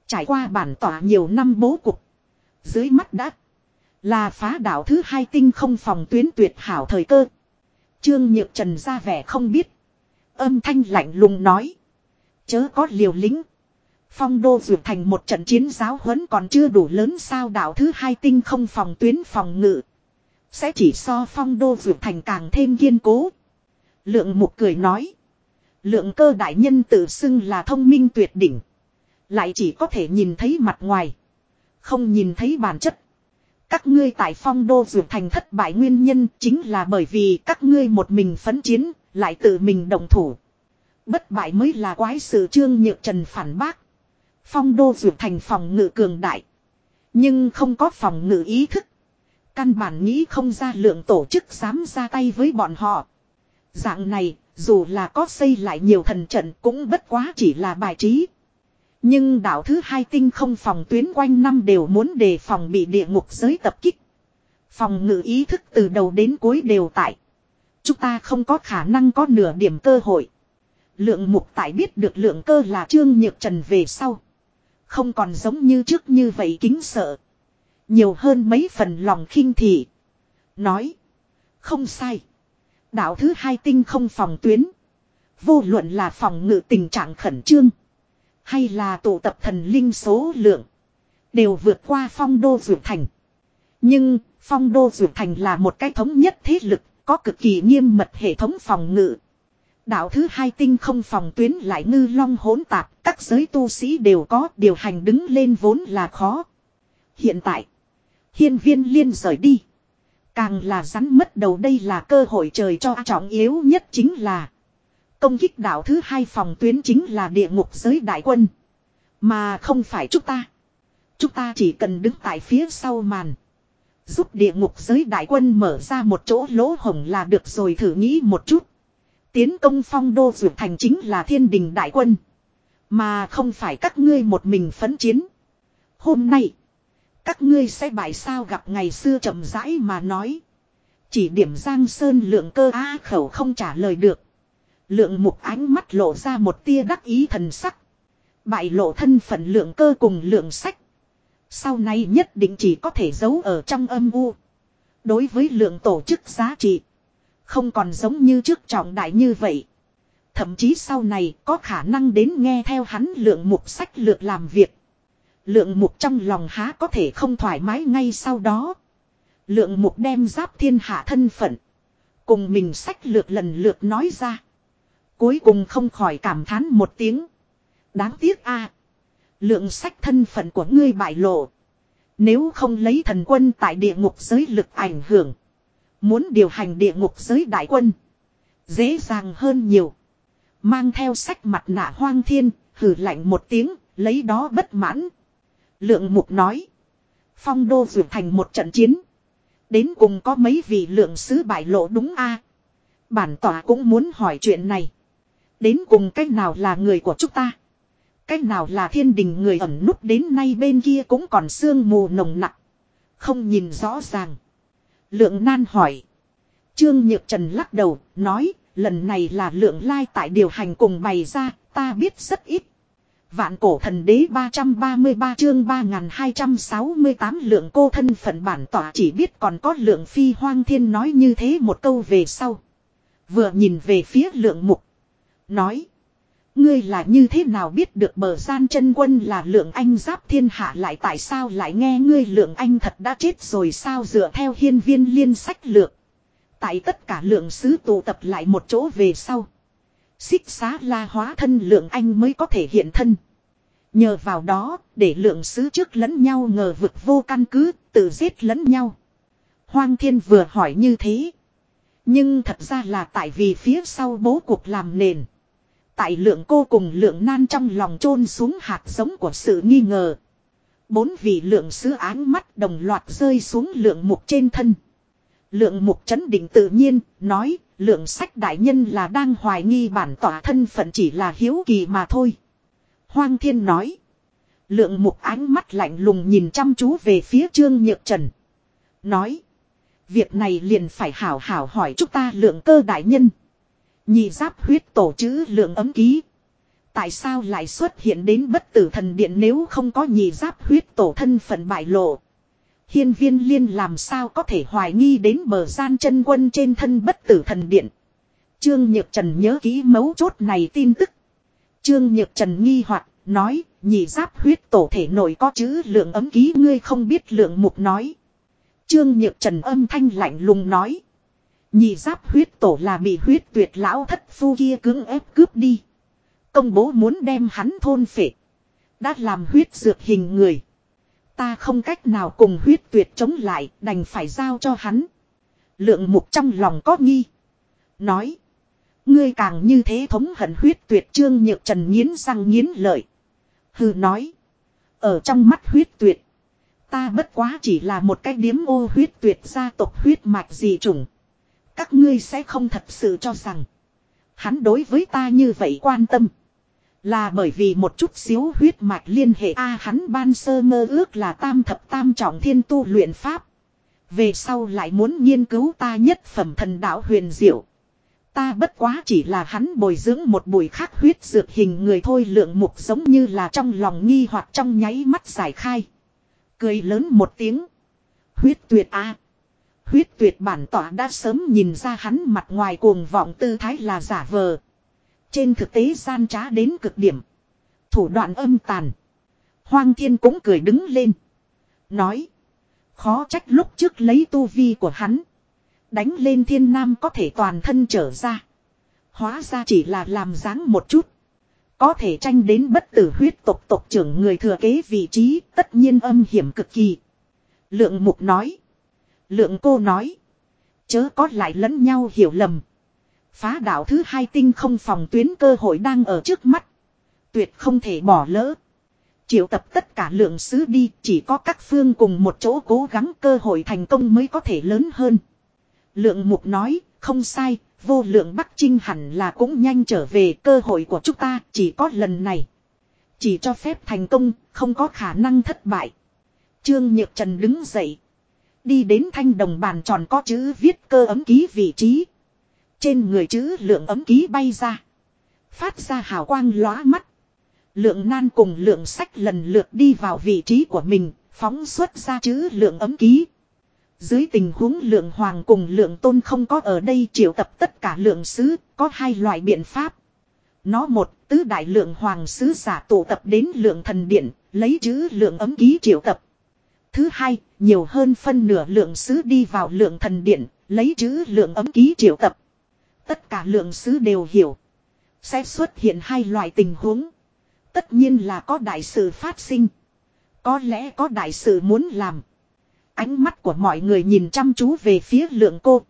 Trải qua bản tỏa nhiều năm bố cục. Dưới mắt đã. Là phá đảo thứ hai tinh không phòng tuyến tuyệt hảo thời cơ. Trương Nhược Trần ra vẻ không biết. Âm thanh lạnh lùng nói. Chớ có liều lính. Phong đô vượt thành một trận chiến giáo huấn còn chưa đủ lớn sao đảo thứ hai tinh không phòng tuyến phòng ngự. Sẽ chỉ so phong đô vượt thành càng thêm kiên cố. Lượng mục cười nói. Lượng cơ đại nhân tự xưng là thông minh tuyệt đỉnh. Lại chỉ có thể nhìn thấy mặt ngoài. Không nhìn thấy bản chất. Các ngươi tại phong đô dược thành thất bại nguyên nhân chính là bởi vì các ngươi một mình phấn chiến, lại tự mình đồng thủ. Bất bại mới là quái sự trương nhược trần phản bác. Phong đô dược thành phòng ngự cường đại. Nhưng không có phòng ngự ý thức. Căn bản nghĩ không ra lượng tổ chức dám ra tay với bọn họ. Dạng này, dù là có xây lại nhiều thần trận cũng bất quá chỉ là bài trí. Nhưng đảo thứ hai tinh không phòng tuyến quanh năm đều muốn đề phòng bị địa ngục giới tập kích. Phòng ngự ý thức từ đầu đến cuối đều tại. Chúng ta không có khả năng có nửa điểm cơ hội. Lượng mục tại biết được lượng cơ là trương nhược trần về sau. Không còn giống như trước như vậy kính sợ. Nhiều hơn mấy phần lòng khinh thị. Nói. Không sai. Đạo thứ hai tinh không phòng tuyến. Vô luận là phòng ngự tình trạng khẩn trương. Hay là tụ tập thần linh số lượng. Đều vượt qua phong đô dược thành. Nhưng, phong đô dược thành là một cái thống nhất thế lực. Có cực kỳ nghiêm mật hệ thống phòng ngự. Đạo thứ hai tinh không phòng tuyến lại ngư long hỗn tạp. Các giới tu sĩ đều có điều hành đứng lên vốn là khó. Hiện tại. Hiên viên liên rời đi. Càng là rắn mất đầu đây là cơ hội trời cho trọng yếu nhất chính là. Công kích đạo thứ hai phòng tuyến chính là địa ngục giới đại quân. Mà không phải chúng ta. Chúng ta chỉ cần đứng tại phía sau màn. Giúp địa ngục giới đại quân mở ra một chỗ lỗ hổng là được rồi thử nghĩ một chút. Tiến công phong đô dược thành chính là thiên đình đại quân. Mà không phải các ngươi một mình phấn chiến. Hôm nay. Các ngươi sẽ bại sao gặp ngày xưa chậm rãi mà nói. Chỉ điểm Giang Sơn lượng cơ á khẩu không trả lời được. Lượng mục ánh mắt lộ ra một tia đắc ý thần sắc. Bại lộ thân phận lượng cơ cùng lượng sách. Sau này nhất định chỉ có thể giấu ở trong âm u. Đối với lượng tổ chức giá trị. Không còn giống như trước trọng đại như vậy. Thậm chí sau này có khả năng đến nghe theo hắn lượng mục sách lược làm việc. Lượng mục trong lòng há có thể không thoải mái ngay sau đó. Lượng mục đem giáp thiên hạ thân phận. Cùng mình sách lược lần lượt nói ra. Cuối cùng không khỏi cảm thán một tiếng. Đáng tiếc a Lượng sách thân phận của ngươi bại lộ. Nếu không lấy thần quân tại địa ngục giới lực ảnh hưởng. Muốn điều hành địa ngục giới đại quân. Dễ dàng hơn nhiều. Mang theo sách mặt nạ hoang thiên, hử lạnh một tiếng, lấy đó bất mãn. Lượng mục nói. Phong đô vượt thành một trận chiến. Đến cùng có mấy vị lượng sứ bại lộ đúng a Bản tỏa cũng muốn hỏi chuyện này. Đến cùng cách nào là người của chúng ta? Cách nào là thiên đình người ẩn núp đến nay bên kia cũng còn sương mù nồng nặng. Không nhìn rõ ràng. Lượng nan hỏi. Trương Nhược Trần lắc đầu, nói, lần này là lượng lai tại điều hành cùng bày ra, ta biết rất ít. Vạn cổ thần đế 333 chương 3268 lượng cô thân phận bản tỏa chỉ biết còn có lượng phi hoang thiên nói như thế một câu về sau. Vừa nhìn về phía lượng mục. Nói. Ngươi là như thế nào biết được bờ gian chân quân là lượng anh giáp thiên hạ lại tại sao lại nghe ngươi lượng anh thật đã chết rồi sao dựa theo hiên viên liên sách lược. Tại tất cả lượng sứ tụ tập lại một chỗ về sau. Xích xá la hóa thân lượng anh mới có thể hiện thân. Nhờ vào đó, để lượng sứ trước lẫn nhau ngờ vực vô căn cứ, tự giết lẫn nhau. Hoang thiên vừa hỏi như thế. Nhưng thật ra là tại vì phía sau bố cuộc làm nền. Tại lượng cô cùng lượng nan trong lòng chôn xuống hạt giống của sự nghi ngờ. Bốn vị lượng sứ áng mắt đồng loạt rơi xuống lượng mục trên thân. Lượng mục chấn định tự nhiên, nói, lượng sách đại nhân là đang hoài nghi bản tỏa thân phận chỉ là hiếu kỳ mà thôi. Hoang thiên nói. Lượng mục ánh mắt lạnh lùng nhìn chăm chú về phía trương nhược trần. Nói. Việc này liền phải hảo hảo hỏi chúng ta lượng cơ đại nhân. Nhị giáp huyết tổ chữ lượng ấm ký. Tại sao lại xuất hiện đến bất tử thần điện nếu không có nhị giáp huyết tổ thân phận bại lộ. Hiên viên liên làm sao có thể hoài nghi đến bờ gian chân quân trên thân bất tử thần điện. Trương Nhược Trần nhớ kỹ mấu chốt này tin tức. Trương Nhược Trần nghi hoặc nói, nhị giáp huyết tổ thể nội có chữ lượng ấm ký ngươi không biết lượng mục nói. Trương Nhược Trần âm thanh lạnh lùng nói. Nhị giáp huyết tổ là bị huyết tuyệt lão thất phu kia cưỡng ép cướp đi. Công bố muốn đem hắn thôn phệ. Đã làm huyết dược hình người. Ta không cách nào cùng huyết tuyệt chống lại, đành phải giao cho hắn. Lượng mục trong lòng có nghi. Nói. Ngươi càng như thế thống hận huyết tuyệt trương nhược trần nghiến răng nghiến lợi. Hừ nói. Ở trong mắt huyết tuyệt. Ta bất quá chỉ là một cái điếm ô huyết tuyệt gia tộc huyết mạch gì trùng. Các ngươi sẽ không thật sự cho rằng. Hắn đối với ta như vậy quan tâm. Là bởi vì một chút xíu huyết mạch liên hệ A, hắn ban sơ mơ ước là tam thập tam trọng thiên tu luyện pháp. Về sau lại muốn nghiên cứu ta nhất phẩm thần đạo huyền diệu. Ta bất quá chỉ là hắn bồi dưỡng một bụi khắc huyết dược hình người thôi, lượng mục giống như là trong lòng nghi hoặc trong nháy mắt giải khai. Cười lớn một tiếng. Huyết tuyệt a Huyết tuyệt bản tỏa đã sớm nhìn ra hắn mặt ngoài cuồng vọng tư thái là giả vờ. Trên thực tế gian trá đến cực điểm. Thủ đoạn âm tàn. Hoang thiên cũng cười đứng lên. Nói. Khó trách lúc trước lấy tu vi của hắn. Đánh lên thiên nam có thể toàn thân trở ra. Hóa ra chỉ là làm dáng một chút. Có thể tranh đến bất tử huyết tộc tộc trưởng người thừa kế vị trí, tất nhiên âm hiểm cực kỳ. Lượng mục nói. Lượng cô nói. Chớ có lại lẫn nhau hiểu lầm. Phá đảo thứ hai tinh không phòng tuyến cơ hội đang ở trước mắt. Tuyệt không thể bỏ lỡ. Triệu tập tất cả lượng sứ đi chỉ có các phương cùng một chỗ cố gắng cơ hội thành công mới có thể lớn hơn. Lượng mục nói, không sai, vô lượng Bắc Trinh hẳn là cũng nhanh trở về cơ hội của chúng ta chỉ có lần này. Chỉ cho phép thành công, không có khả năng thất bại. Trương Nhược Trần đứng dậy. Đi đến thanh đồng bàn tròn có chữ viết cơ ấm ký vị trí. Trên người chữ lượng ấm ký bay ra. Phát ra hào quang lóa mắt. Lượng nan cùng lượng sách lần lượt đi vào vị trí của mình, phóng xuất ra chữ lượng ấm ký. Dưới tình huống lượng hoàng cùng lượng tôn không có ở đây triệu tập tất cả lượng sứ, có hai loại biện pháp. Nó một, tứ đại lượng hoàng sứ giả tụ tập đến lượng thần điện, lấy chữ lượng ấm ký triệu tập. Thứ hai, nhiều hơn phân nửa lượng sứ đi vào lượng thần điện, lấy chữ lượng ấm ký triệu tập. Tất cả lượng sứ đều hiểu. Sẽ xuất hiện hai loại tình huống. Tất nhiên là có đại sự phát sinh. Có lẽ có đại sự muốn làm. Ánh mắt của mọi người nhìn chăm chú về phía lượng cô.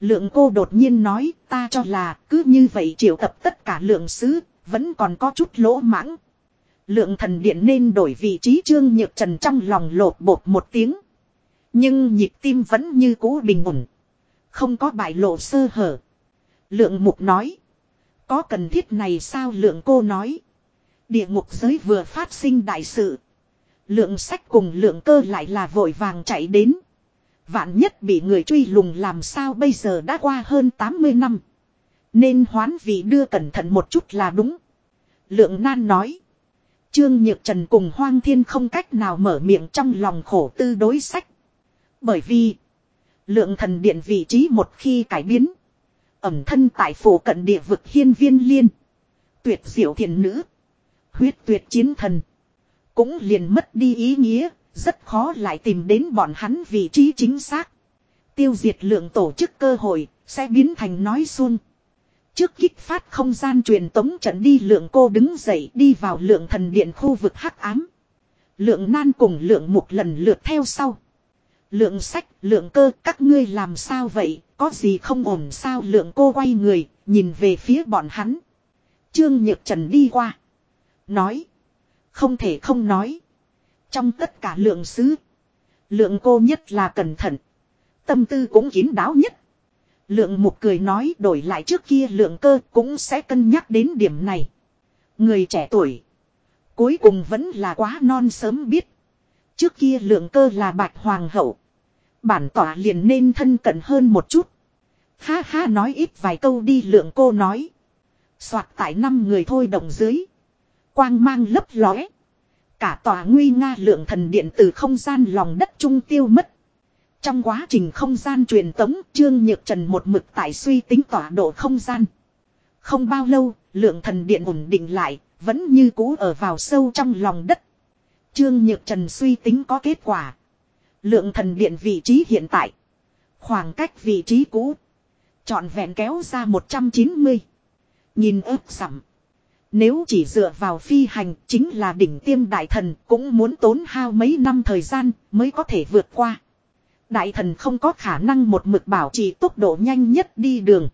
Lượng cô đột nhiên nói ta cho là cứ như vậy triệu tập tất cả lượng sứ, vẫn còn có chút lỗ mãng. Lượng thần điện nên đổi vị trí trương nhược trần trong lòng lột bột một tiếng. Nhưng nhịp tim vẫn như cũ bình ổn. Không có bại lộ sơ hở. Lượng mục nói. Có cần thiết này sao lượng cô nói. Địa ngục giới vừa phát sinh đại sự. Lượng sách cùng lượng cơ lại là vội vàng chạy đến. Vạn nhất bị người truy lùng làm sao bây giờ đã qua hơn 80 năm. Nên hoán vị đưa cẩn thận một chút là đúng. Lượng nan nói. Trương Nhược Trần cùng Hoang Thiên không cách nào mở miệng trong lòng khổ tư đối sách. Bởi vì. Lượng thần điện vị trí một khi cải biến. Ẩm thân tại phủ cận địa vực hiên viên liên. Tuyệt diệu thiền nữ. Huyết tuyệt chiến thần. Cũng liền mất đi ý nghĩa, rất khó lại tìm đến bọn hắn vị trí chính xác. Tiêu diệt lượng tổ chức cơ hội, sẽ biến thành nói xuông. Trước kích phát không gian truyền tống trận đi lượng cô đứng dậy đi vào lượng thần điện khu vực hắc ám. Lượng nan cùng lượng một lần lượt theo sau. Lượng sách, lượng cơ, các ngươi làm sao vậy, có gì không ổn sao lượng cô quay người, nhìn về phía bọn hắn. Trương Nhược Trần đi qua. Nói. Không thể không nói. Trong tất cả lượng sứ. Lượng cô nhất là cẩn thận. Tâm tư cũng kín đáo nhất. Lượng mục cười nói đổi lại trước kia lượng cơ cũng sẽ cân nhắc đến điểm này. Người trẻ tuổi. Cuối cùng vẫn là quá non sớm biết. Trước kia lượng cơ là bạch hoàng hậu. Bản tỏa liền nên thân cận hơn một chút. Ha ha nói ít vài câu đi lượng cô nói. Soạt tại năm người thôi động dưới. Quang mang lấp lóe. Cả tòa nguy nga lượng thần điện từ không gian lòng đất trung tiêu mất. Trong quá trình không gian truyền tống, Trương Nhược Trần một mực tại suy tính tọa độ không gian. Không bao lâu, lượng thần điện ổn định lại, vẫn như cũ ở vào sâu trong lòng đất. Trương Nhược Trần suy tính có kết quả. Lượng thần điện vị trí hiện tại. Khoảng cách vị trí cũ. Chọn vẹn kéo ra 190. Nhìn ớt sẵm. Nếu chỉ dựa vào phi hành chính là đỉnh tiêm đại thần cũng muốn tốn hao mấy năm thời gian mới có thể vượt qua. Đại thần không có khả năng một mực bảo trì tốc độ nhanh nhất đi đường.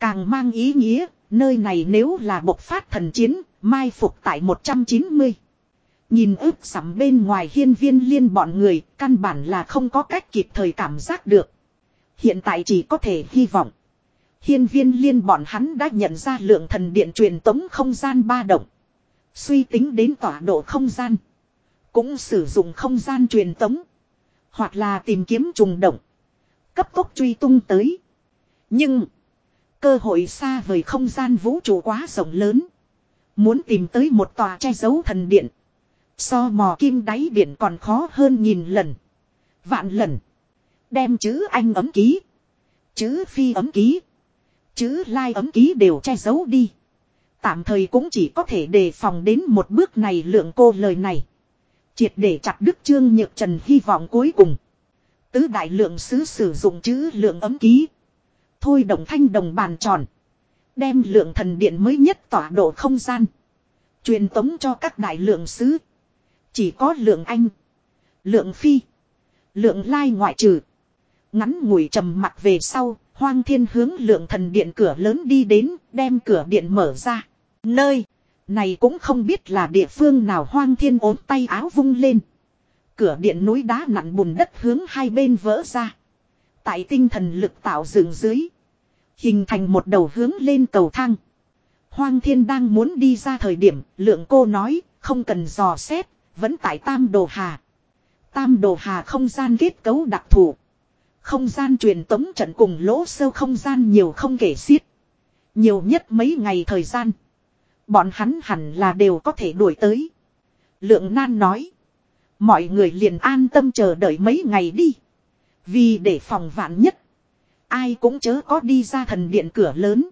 Càng mang ý nghĩa, nơi này nếu là bộc phát thần chiến, mai phục tại 190. Nhìn ướp sắm bên ngoài hiên viên liên bọn người, căn bản là không có cách kịp thời cảm giác được. Hiện tại chỉ có thể hy vọng. Hiên viên liên bọn hắn đã nhận ra lượng thần điện truyền tống không gian ba động. Suy tính đến tọa độ không gian. Cũng sử dụng không gian truyền tống. Hoặc là tìm kiếm trùng động. Cấp tốc truy tung tới. Nhưng. Cơ hội xa vời không gian vũ trụ quá rộng lớn. Muốn tìm tới một tòa che giấu thần điện. So mò kim đáy biển còn khó hơn nghìn lần. Vạn lần. Đem chữ anh ấm ký. Chữ phi ấm ký. Chữ lai ấm ký đều che giấu đi. Tạm thời cũng chỉ có thể đề phòng đến một bước này lượng cô lời này. Triệt để chặt đức trương nhược trần hy vọng cuối cùng. Tứ đại lượng sứ sử dụng chữ lượng ấm ký. Thôi đồng thanh đồng bàn tròn. Đem lượng thần điện mới nhất tỏa độ không gian. Truyền tống cho các đại lượng sứ. Chỉ có lượng anh. Lượng phi. Lượng lai ngoại trừ. Ngắn ngủi trầm mặt về sau. Hoang thiên hướng lượng thần điện cửa lớn đi đến. Đem cửa điện mở ra. Nơi. Này cũng không biết là địa phương nào hoang thiên ốm tay áo vung lên. Cửa điện núi đá nặn bùn đất hướng hai bên vỡ ra. Tại tinh thần lực tạo dựng dưới. Hình thành một đầu hướng lên cầu thang. Hoang thiên đang muốn đi ra thời điểm, lượng cô nói, không cần dò xét, vẫn tại tam đồ hà. Tam đồ hà không gian kết cấu đặc thù. Không gian truyền tống trận cùng lỗ sâu không gian nhiều không kể xiết. Nhiều nhất mấy ngày thời gian. Bọn hắn hẳn là đều có thể đuổi tới. Lượng nan nói. Mọi người liền an tâm chờ đợi mấy ngày đi. Vì để phòng vạn nhất. Ai cũng chớ có đi ra thần điện cửa lớn.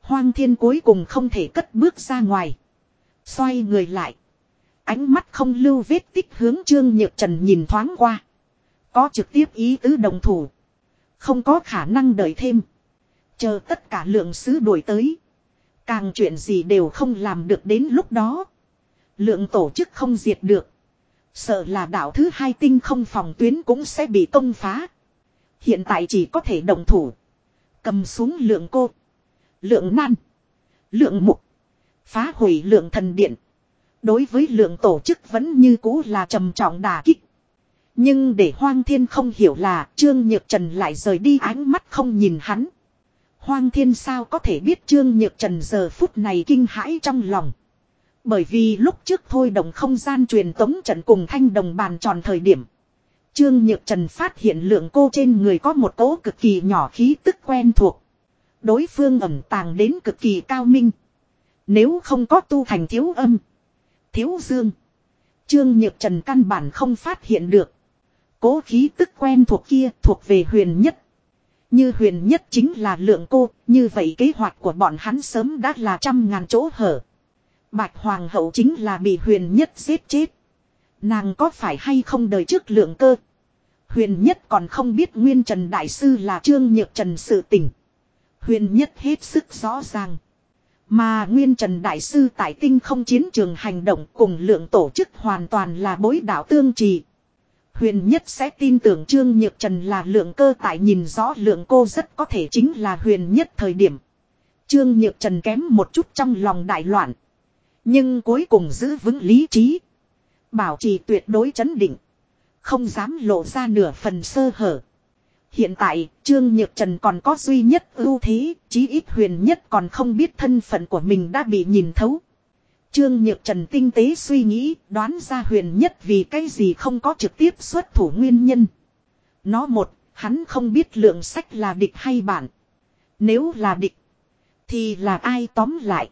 Hoang thiên cuối cùng không thể cất bước ra ngoài. Xoay người lại. Ánh mắt không lưu vết tích hướng Trương Nhược Trần nhìn thoáng qua. Có trực tiếp ý tứ đồng thủ. Không có khả năng đợi thêm. Chờ tất cả lượng sứ đuổi tới. Càng chuyện gì đều không làm được đến lúc đó. Lượng tổ chức không diệt được. Sợ là đảo thứ hai tinh không phòng tuyến cũng sẽ bị công phá. Hiện tại chỉ có thể đồng thủ. Cầm xuống lượng cô. Lượng nan. Lượng mục. Phá hủy lượng thần điện. Đối với lượng tổ chức vẫn như cũ là trầm trọng đà kích. Nhưng để Hoang Thiên không hiểu là Trương Nhược Trần lại rời đi ánh mắt không nhìn hắn. Hoang Thiên sao có thể biết Trương Nhược Trần giờ phút này kinh hãi trong lòng. Bởi vì lúc trước thôi đồng không gian truyền tống trận cùng thanh đồng bàn tròn thời điểm. Trương Nhược Trần phát hiện lượng cô trên người có một cỗ cực kỳ nhỏ khí tức quen thuộc. Đối phương ẩm tàng đến cực kỳ cao minh. Nếu không có tu thành thiếu âm, thiếu dương. Trương Nhược Trần căn bản không phát hiện được. Cố khí tức quen thuộc kia thuộc về huyền nhất. Như huyền nhất chính là lượng cô, như vậy kế hoạch của bọn hắn sớm đã là trăm ngàn chỗ hở. Bạch Hoàng hậu chính là bị huyền nhất giết chết. Nàng có phải hay không đời trước lượng cơ? Huyền nhất còn không biết Nguyên Trần Đại Sư là Trương Nhược Trần sự tình. Huyền nhất hết sức rõ ràng. Mà Nguyên Trần Đại Sư tại tinh không chiến trường hành động cùng lượng tổ chức hoàn toàn là bối đạo tương trì. Huyền nhất sẽ tin tưởng Trương Nhược Trần là lượng cơ tại nhìn rõ lượng cô rất có thể chính là huyền nhất thời điểm. Trương Nhược Trần kém một chút trong lòng đại loạn. Nhưng cuối cùng giữ vững lý trí. Bảo trì tuyệt đối chấn định. Không dám lộ ra nửa phần sơ hở. Hiện tại, Trương Nhược Trần còn có duy nhất ưu thế, chí ít huyền nhất còn không biết thân phận của mình đã bị nhìn thấu. Trương Nhược Trần tinh tế suy nghĩ, đoán ra huyền nhất vì cái gì không có trực tiếp xuất thủ nguyên nhân. Nó một, hắn không biết lượng sách là địch hay bản. Nếu là địch. Thì là ai tóm lại.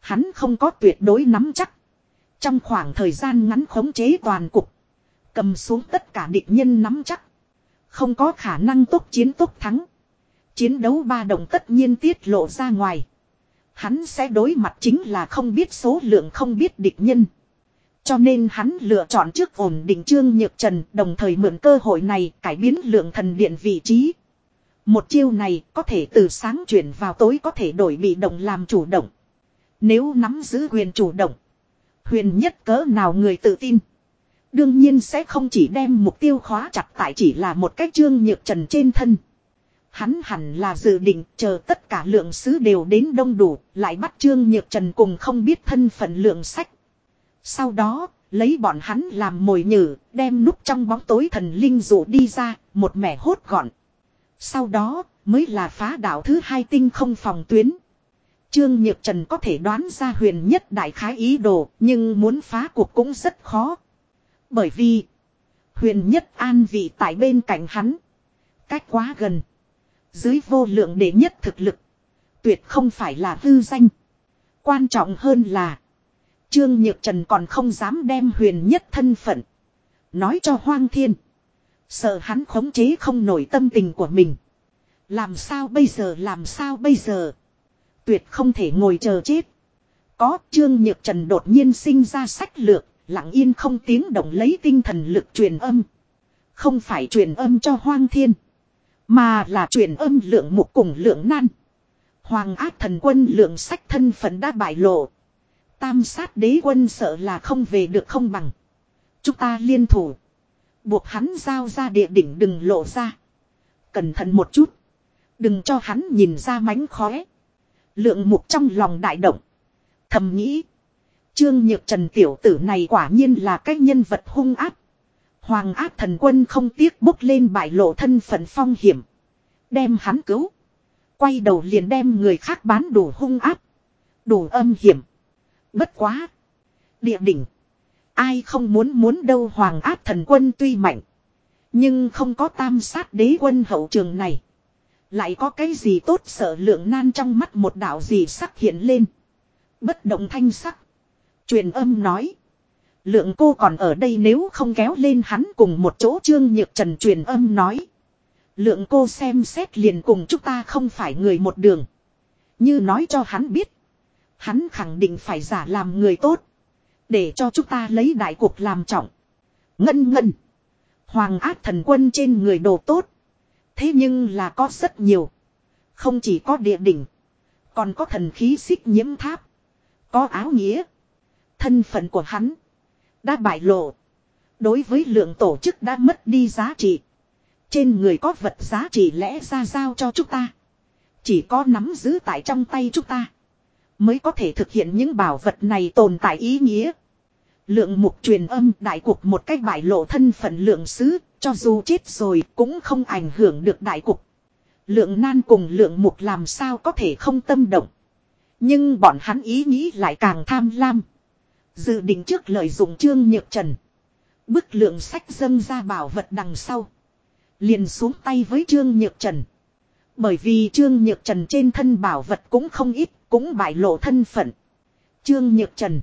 Hắn không có tuyệt đối nắm chắc. Trong khoảng thời gian ngắn khống chế toàn cục. Cầm xuống tất cả địch nhân nắm chắc. Không có khả năng tốt chiến tốt thắng. Chiến đấu ba đồng tất nhiên tiết lộ ra ngoài. Hắn sẽ đối mặt chính là không biết số lượng không biết địch nhân. Cho nên hắn lựa chọn trước ổn định Trương Nhược Trần, đồng thời mượn cơ hội này cải biến lượng thần điện vị trí. Một chiêu này có thể từ sáng chuyển vào tối có thể đổi bị động làm chủ động. Nếu nắm giữ quyền chủ động. Huyền nhất cỡ nào người tự tin. Đương nhiên sẽ không chỉ đem mục tiêu khóa chặt tại chỉ là một cách Trương Nhược Trần trên thân. Hắn hẳn là dự định chờ tất cả lượng sứ đều đến đông đủ, lại bắt Trương Nhược Trần cùng không biết thân phận lượng sách. Sau đó, lấy bọn hắn làm mồi nhử, đem núp trong bóng tối thần linh dụ đi ra, một mẻ hốt gọn. Sau đó, mới là phá đảo thứ hai tinh không phòng tuyến. Trương Nhược Trần có thể đoán ra huyền nhất đại khái ý đồ, nhưng muốn phá cuộc cũng rất khó. Bởi vì, huyền nhất an vị tại bên cạnh hắn. Cách quá gần. Dưới vô lượng đệ nhất thực lực. Tuyệt không phải là hư danh. Quan trọng hơn là. Trương Nhược Trần còn không dám đem huyền nhất thân phận. Nói cho Hoang Thiên. Sợ hắn khống chế không nổi tâm tình của mình. Làm sao bây giờ, làm sao bây giờ. Tuyệt không thể ngồi chờ chết. Có Trương Nhược Trần đột nhiên sinh ra sách lược. Lặng yên không tiếng động lấy tinh thần lực truyền âm. Không phải truyền âm cho Hoang Thiên. Mà là truyền âm lượng mục cùng lượng nan. Hoàng ác thần quân lượng sách thân phận đã bại lộ. Tam sát đế quân sợ là không về được không bằng. Chúng ta liên thủ. Buộc hắn giao ra địa đỉnh đừng lộ ra. Cẩn thận một chút. Đừng cho hắn nhìn ra mánh khóe. Lượng mục trong lòng đại động. Thầm nghĩ. Trương Nhược Trần tiểu tử này quả nhiên là cái nhân vật hung áp. Hoàng áp thần quân không tiếc bốc lên bại lộ thân phận phong hiểm. Đem hắn cứu. Quay đầu liền đem người khác bán đủ hung áp. Đủ âm hiểm. Bất quá. Địa đỉnh. Ai không muốn muốn đâu hoàng áp thần quân tuy mạnh. Nhưng không có tam sát đế quân hậu trường này. Lại có cái gì tốt sợ lượng nan trong mắt một đạo gì sắc hiện lên. Bất động thanh sắc. Truyền âm nói. Lượng cô còn ở đây nếu không kéo lên hắn cùng một chỗ trương nhược trần truyền âm nói. Lượng cô xem xét liền cùng chúng ta không phải người một đường. Như nói cho hắn biết. Hắn khẳng định phải giả làm người tốt. Để cho chúng ta lấy đại cuộc làm trọng. Ngân ngân. Hoàng ác thần quân trên người đồ tốt. Thế nhưng là có rất nhiều. Không chỉ có địa đỉnh. Còn có thần khí xích nhiễm tháp. Có áo nghĩa. Thân phận của hắn. Đã bại lộ. Đối với lượng tổ chức đã mất đi giá trị. Trên người có vật giá trị lẽ ra giao cho chúng ta. Chỉ có nắm giữ tại trong tay chúng ta. Mới có thể thực hiện những bảo vật này tồn tại ý nghĩa. Lượng mục truyền âm đại cục một cách bại lộ thân phận lượng sứ, cho dù chết rồi cũng không ảnh hưởng được đại cục. Lượng nan cùng lượng mục làm sao có thể không tâm động. Nhưng bọn hắn ý nghĩ lại càng tham lam. Dự định trước lợi dụng trương nhược trần. Bức lượng sách dâng ra bảo vật đằng sau. Liền xuống tay với trương nhược trần. Bởi vì trương nhược trần trên thân bảo vật cũng không ít, cũng bại lộ thân phận. Trương nhược trần.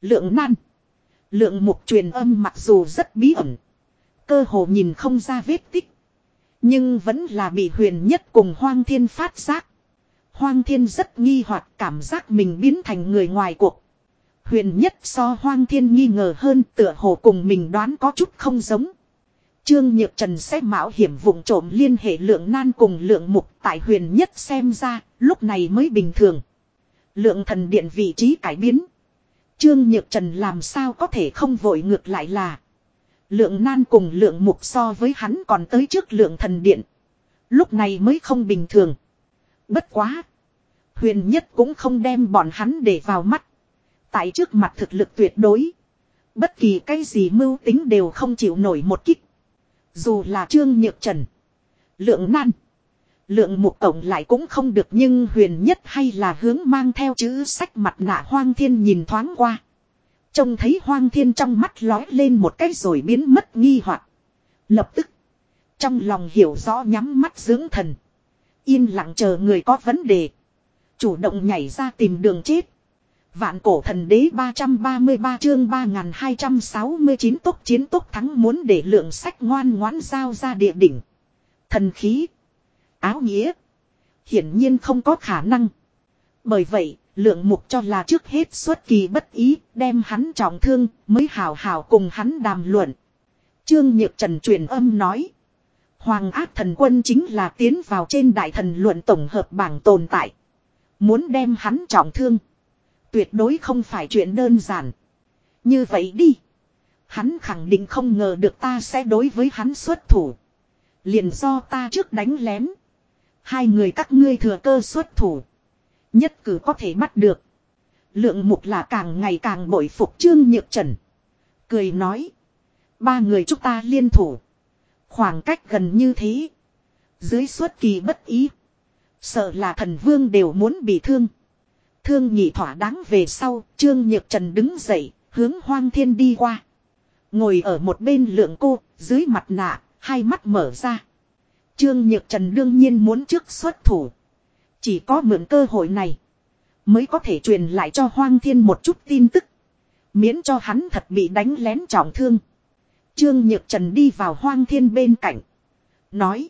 Lượng nan. Lượng mục truyền âm mặc dù rất bí ẩn. Cơ hồ nhìn không ra vết tích. Nhưng vẫn là bị huyền nhất cùng hoang thiên phát giác. Hoang thiên rất nghi hoặc cảm giác mình biến thành người ngoài cuộc. Huyền nhất so hoang thiên nghi ngờ hơn tựa hồ cùng mình đoán có chút không giống. Trương Nhược Trần sẽ mạo hiểm vùng trộm liên hệ lượng nan cùng lượng mục tại huyền nhất xem ra, lúc này mới bình thường. Lượng thần điện vị trí cải biến. Trương Nhược Trần làm sao có thể không vội ngược lại là. Lượng nan cùng lượng mục so với hắn còn tới trước lượng thần điện. Lúc này mới không bình thường. Bất quá. Huyền nhất cũng không đem bọn hắn để vào mắt. Tại trước mặt thực lực tuyệt đối. Bất kỳ cái gì mưu tính đều không chịu nổi một kích. Dù là trương nhược trần. Lượng nan. Lượng mục tổng lại cũng không được nhưng huyền nhất hay là hướng mang theo chữ sách mặt nạ hoang thiên nhìn thoáng qua. Trông thấy hoang thiên trong mắt lói lên một cái rồi biến mất nghi hoặc Lập tức. Trong lòng hiểu rõ nhắm mắt dưỡng thần. Yên lặng chờ người có vấn đề. Chủ động nhảy ra tìm đường chết. Vạn cổ thần đế 333 chương 3269 tốc chiến tốc thắng muốn để lượng sách ngoan ngoãn giao ra địa đỉnh. Thần khí. Áo nghĩa. Hiển nhiên không có khả năng. Bởi vậy, lượng mục cho là trước hết xuất kỳ bất ý, đem hắn trọng thương, mới hào hào cùng hắn đàm luận. Trương Nhược Trần truyền âm nói. Hoàng ác thần quân chính là tiến vào trên đại thần luận tổng hợp bảng tồn tại. Muốn đem hắn trọng thương. Tuyệt đối không phải chuyện đơn giản. Như vậy đi. Hắn khẳng định không ngờ được ta sẽ đối với hắn xuất thủ. Liền do ta trước đánh lén. Hai người các ngươi thừa cơ xuất thủ. Nhất cử có thể bắt được. Lượng mục là càng ngày càng bội phục Trương Nhược Trần. Cười nói. Ba người chúng ta liên thủ. Khoảng cách gần như thế. Dưới suốt kỳ bất ý. Sợ là thần vương đều muốn bị thương. Thương nhị thỏa đáng về sau, Trương Nhược Trần đứng dậy, hướng hoang thiên đi qua. Ngồi ở một bên lượng cô, dưới mặt nạ, hai mắt mở ra. Trương Nhược Trần đương nhiên muốn trước xuất thủ. Chỉ có mượn cơ hội này. Mới có thể truyền lại cho Hoang Thiên một chút tin tức. Miễn cho hắn thật bị đánh lén trọng thương. Trương Nhược Trần đi vào Hoang Thiên bên cạnh. Nói.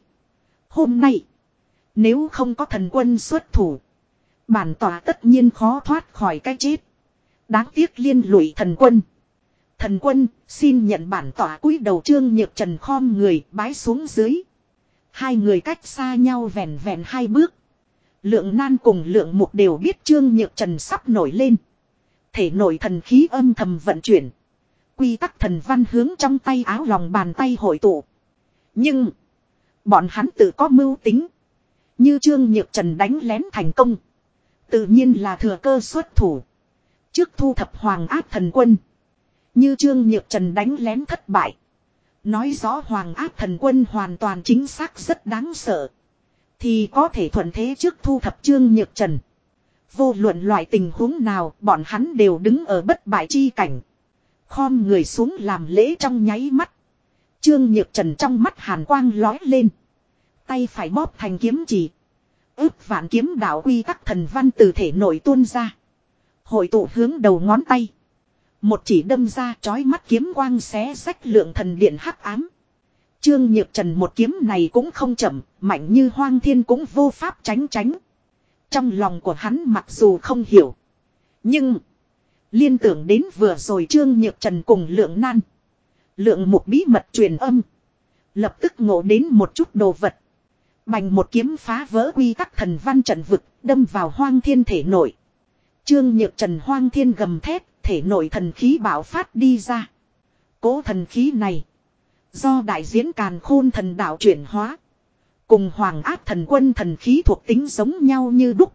Hôm nay. Nếu không có thần quân xuất thủ. Bản tỏa tất nhiên khó thoát khỏi cái chết. Đáng tiếc liên lụy thần quân. Thần quân, xin nhận bản tỏa cúi đầu trương nhược trần khom người bái xuống dưới. Hai người cách xa nhau vẹn vẹn hai bước. Lượng nan cùng lượng mục đều biết trương nhược trần sắp nổi lên. Thể nổi thần khí âm thầm vận chuyển. Quy tắc thần văn hướng trong tay áo lòng bàn tay hội tụ. Nhưng, bọn hắn tự có mưu tính. Như trương nhược trần đánh lén thành công. Tự nhiên là thừa cơ xuất thủ. Trước thu thập hoàng áp thần quân. Như Trương Nhược Trần đánh lén thất bại. Nói rõ hoàng áp thần quân hoàn toàn chính xác rất đáng sợ. Thì có thể thuận thế trước thu thập Trương Nhược Trần. Vô luận loại tình huống nào, bọn hắn đều đứng ở bất bại chi cảnh. Khom người xuống làm lễ trong nháy mắt. Trương Nhược Trần trong mắt hàn quang lói lên. Tay phải bóp thành kiếm chỉ ước vạn kiếm đạo quy tắc thần văn từ thể nội tuôn ra. Hội tụ hướng đầu ngón tay. Một chỉ đâm ra chói mắt kiếm quang xé sách lượng thần điện hắc ám. Trương Nhược Trần một kiếm này cũng không chậm, mạnh như hoang thiên cũng vô pháp tránh tránh. Trong lòng của hắn mặc dù không hiểu. Nhưng, liên tưởng đến vừa rồi Trương Nhược Trần cùng lượng nan. Lượng một bí mật truyền âm. Lập tức ngộ đến một chút đồ vật. Bành một kiếm phá vỡ quy tắc thần văn trận vực, đâm vào hoang thiên thể nội. Trương Nhược Trần hoang thiên gầm thét, thể nội thần khí bảo phát đi ra. Cố thần khí này, do đại diễn càn khôn thần đạo chuyển hóa. Cùng hoàng áp thần quân thần khí thuộc tính giống nhau như đúc.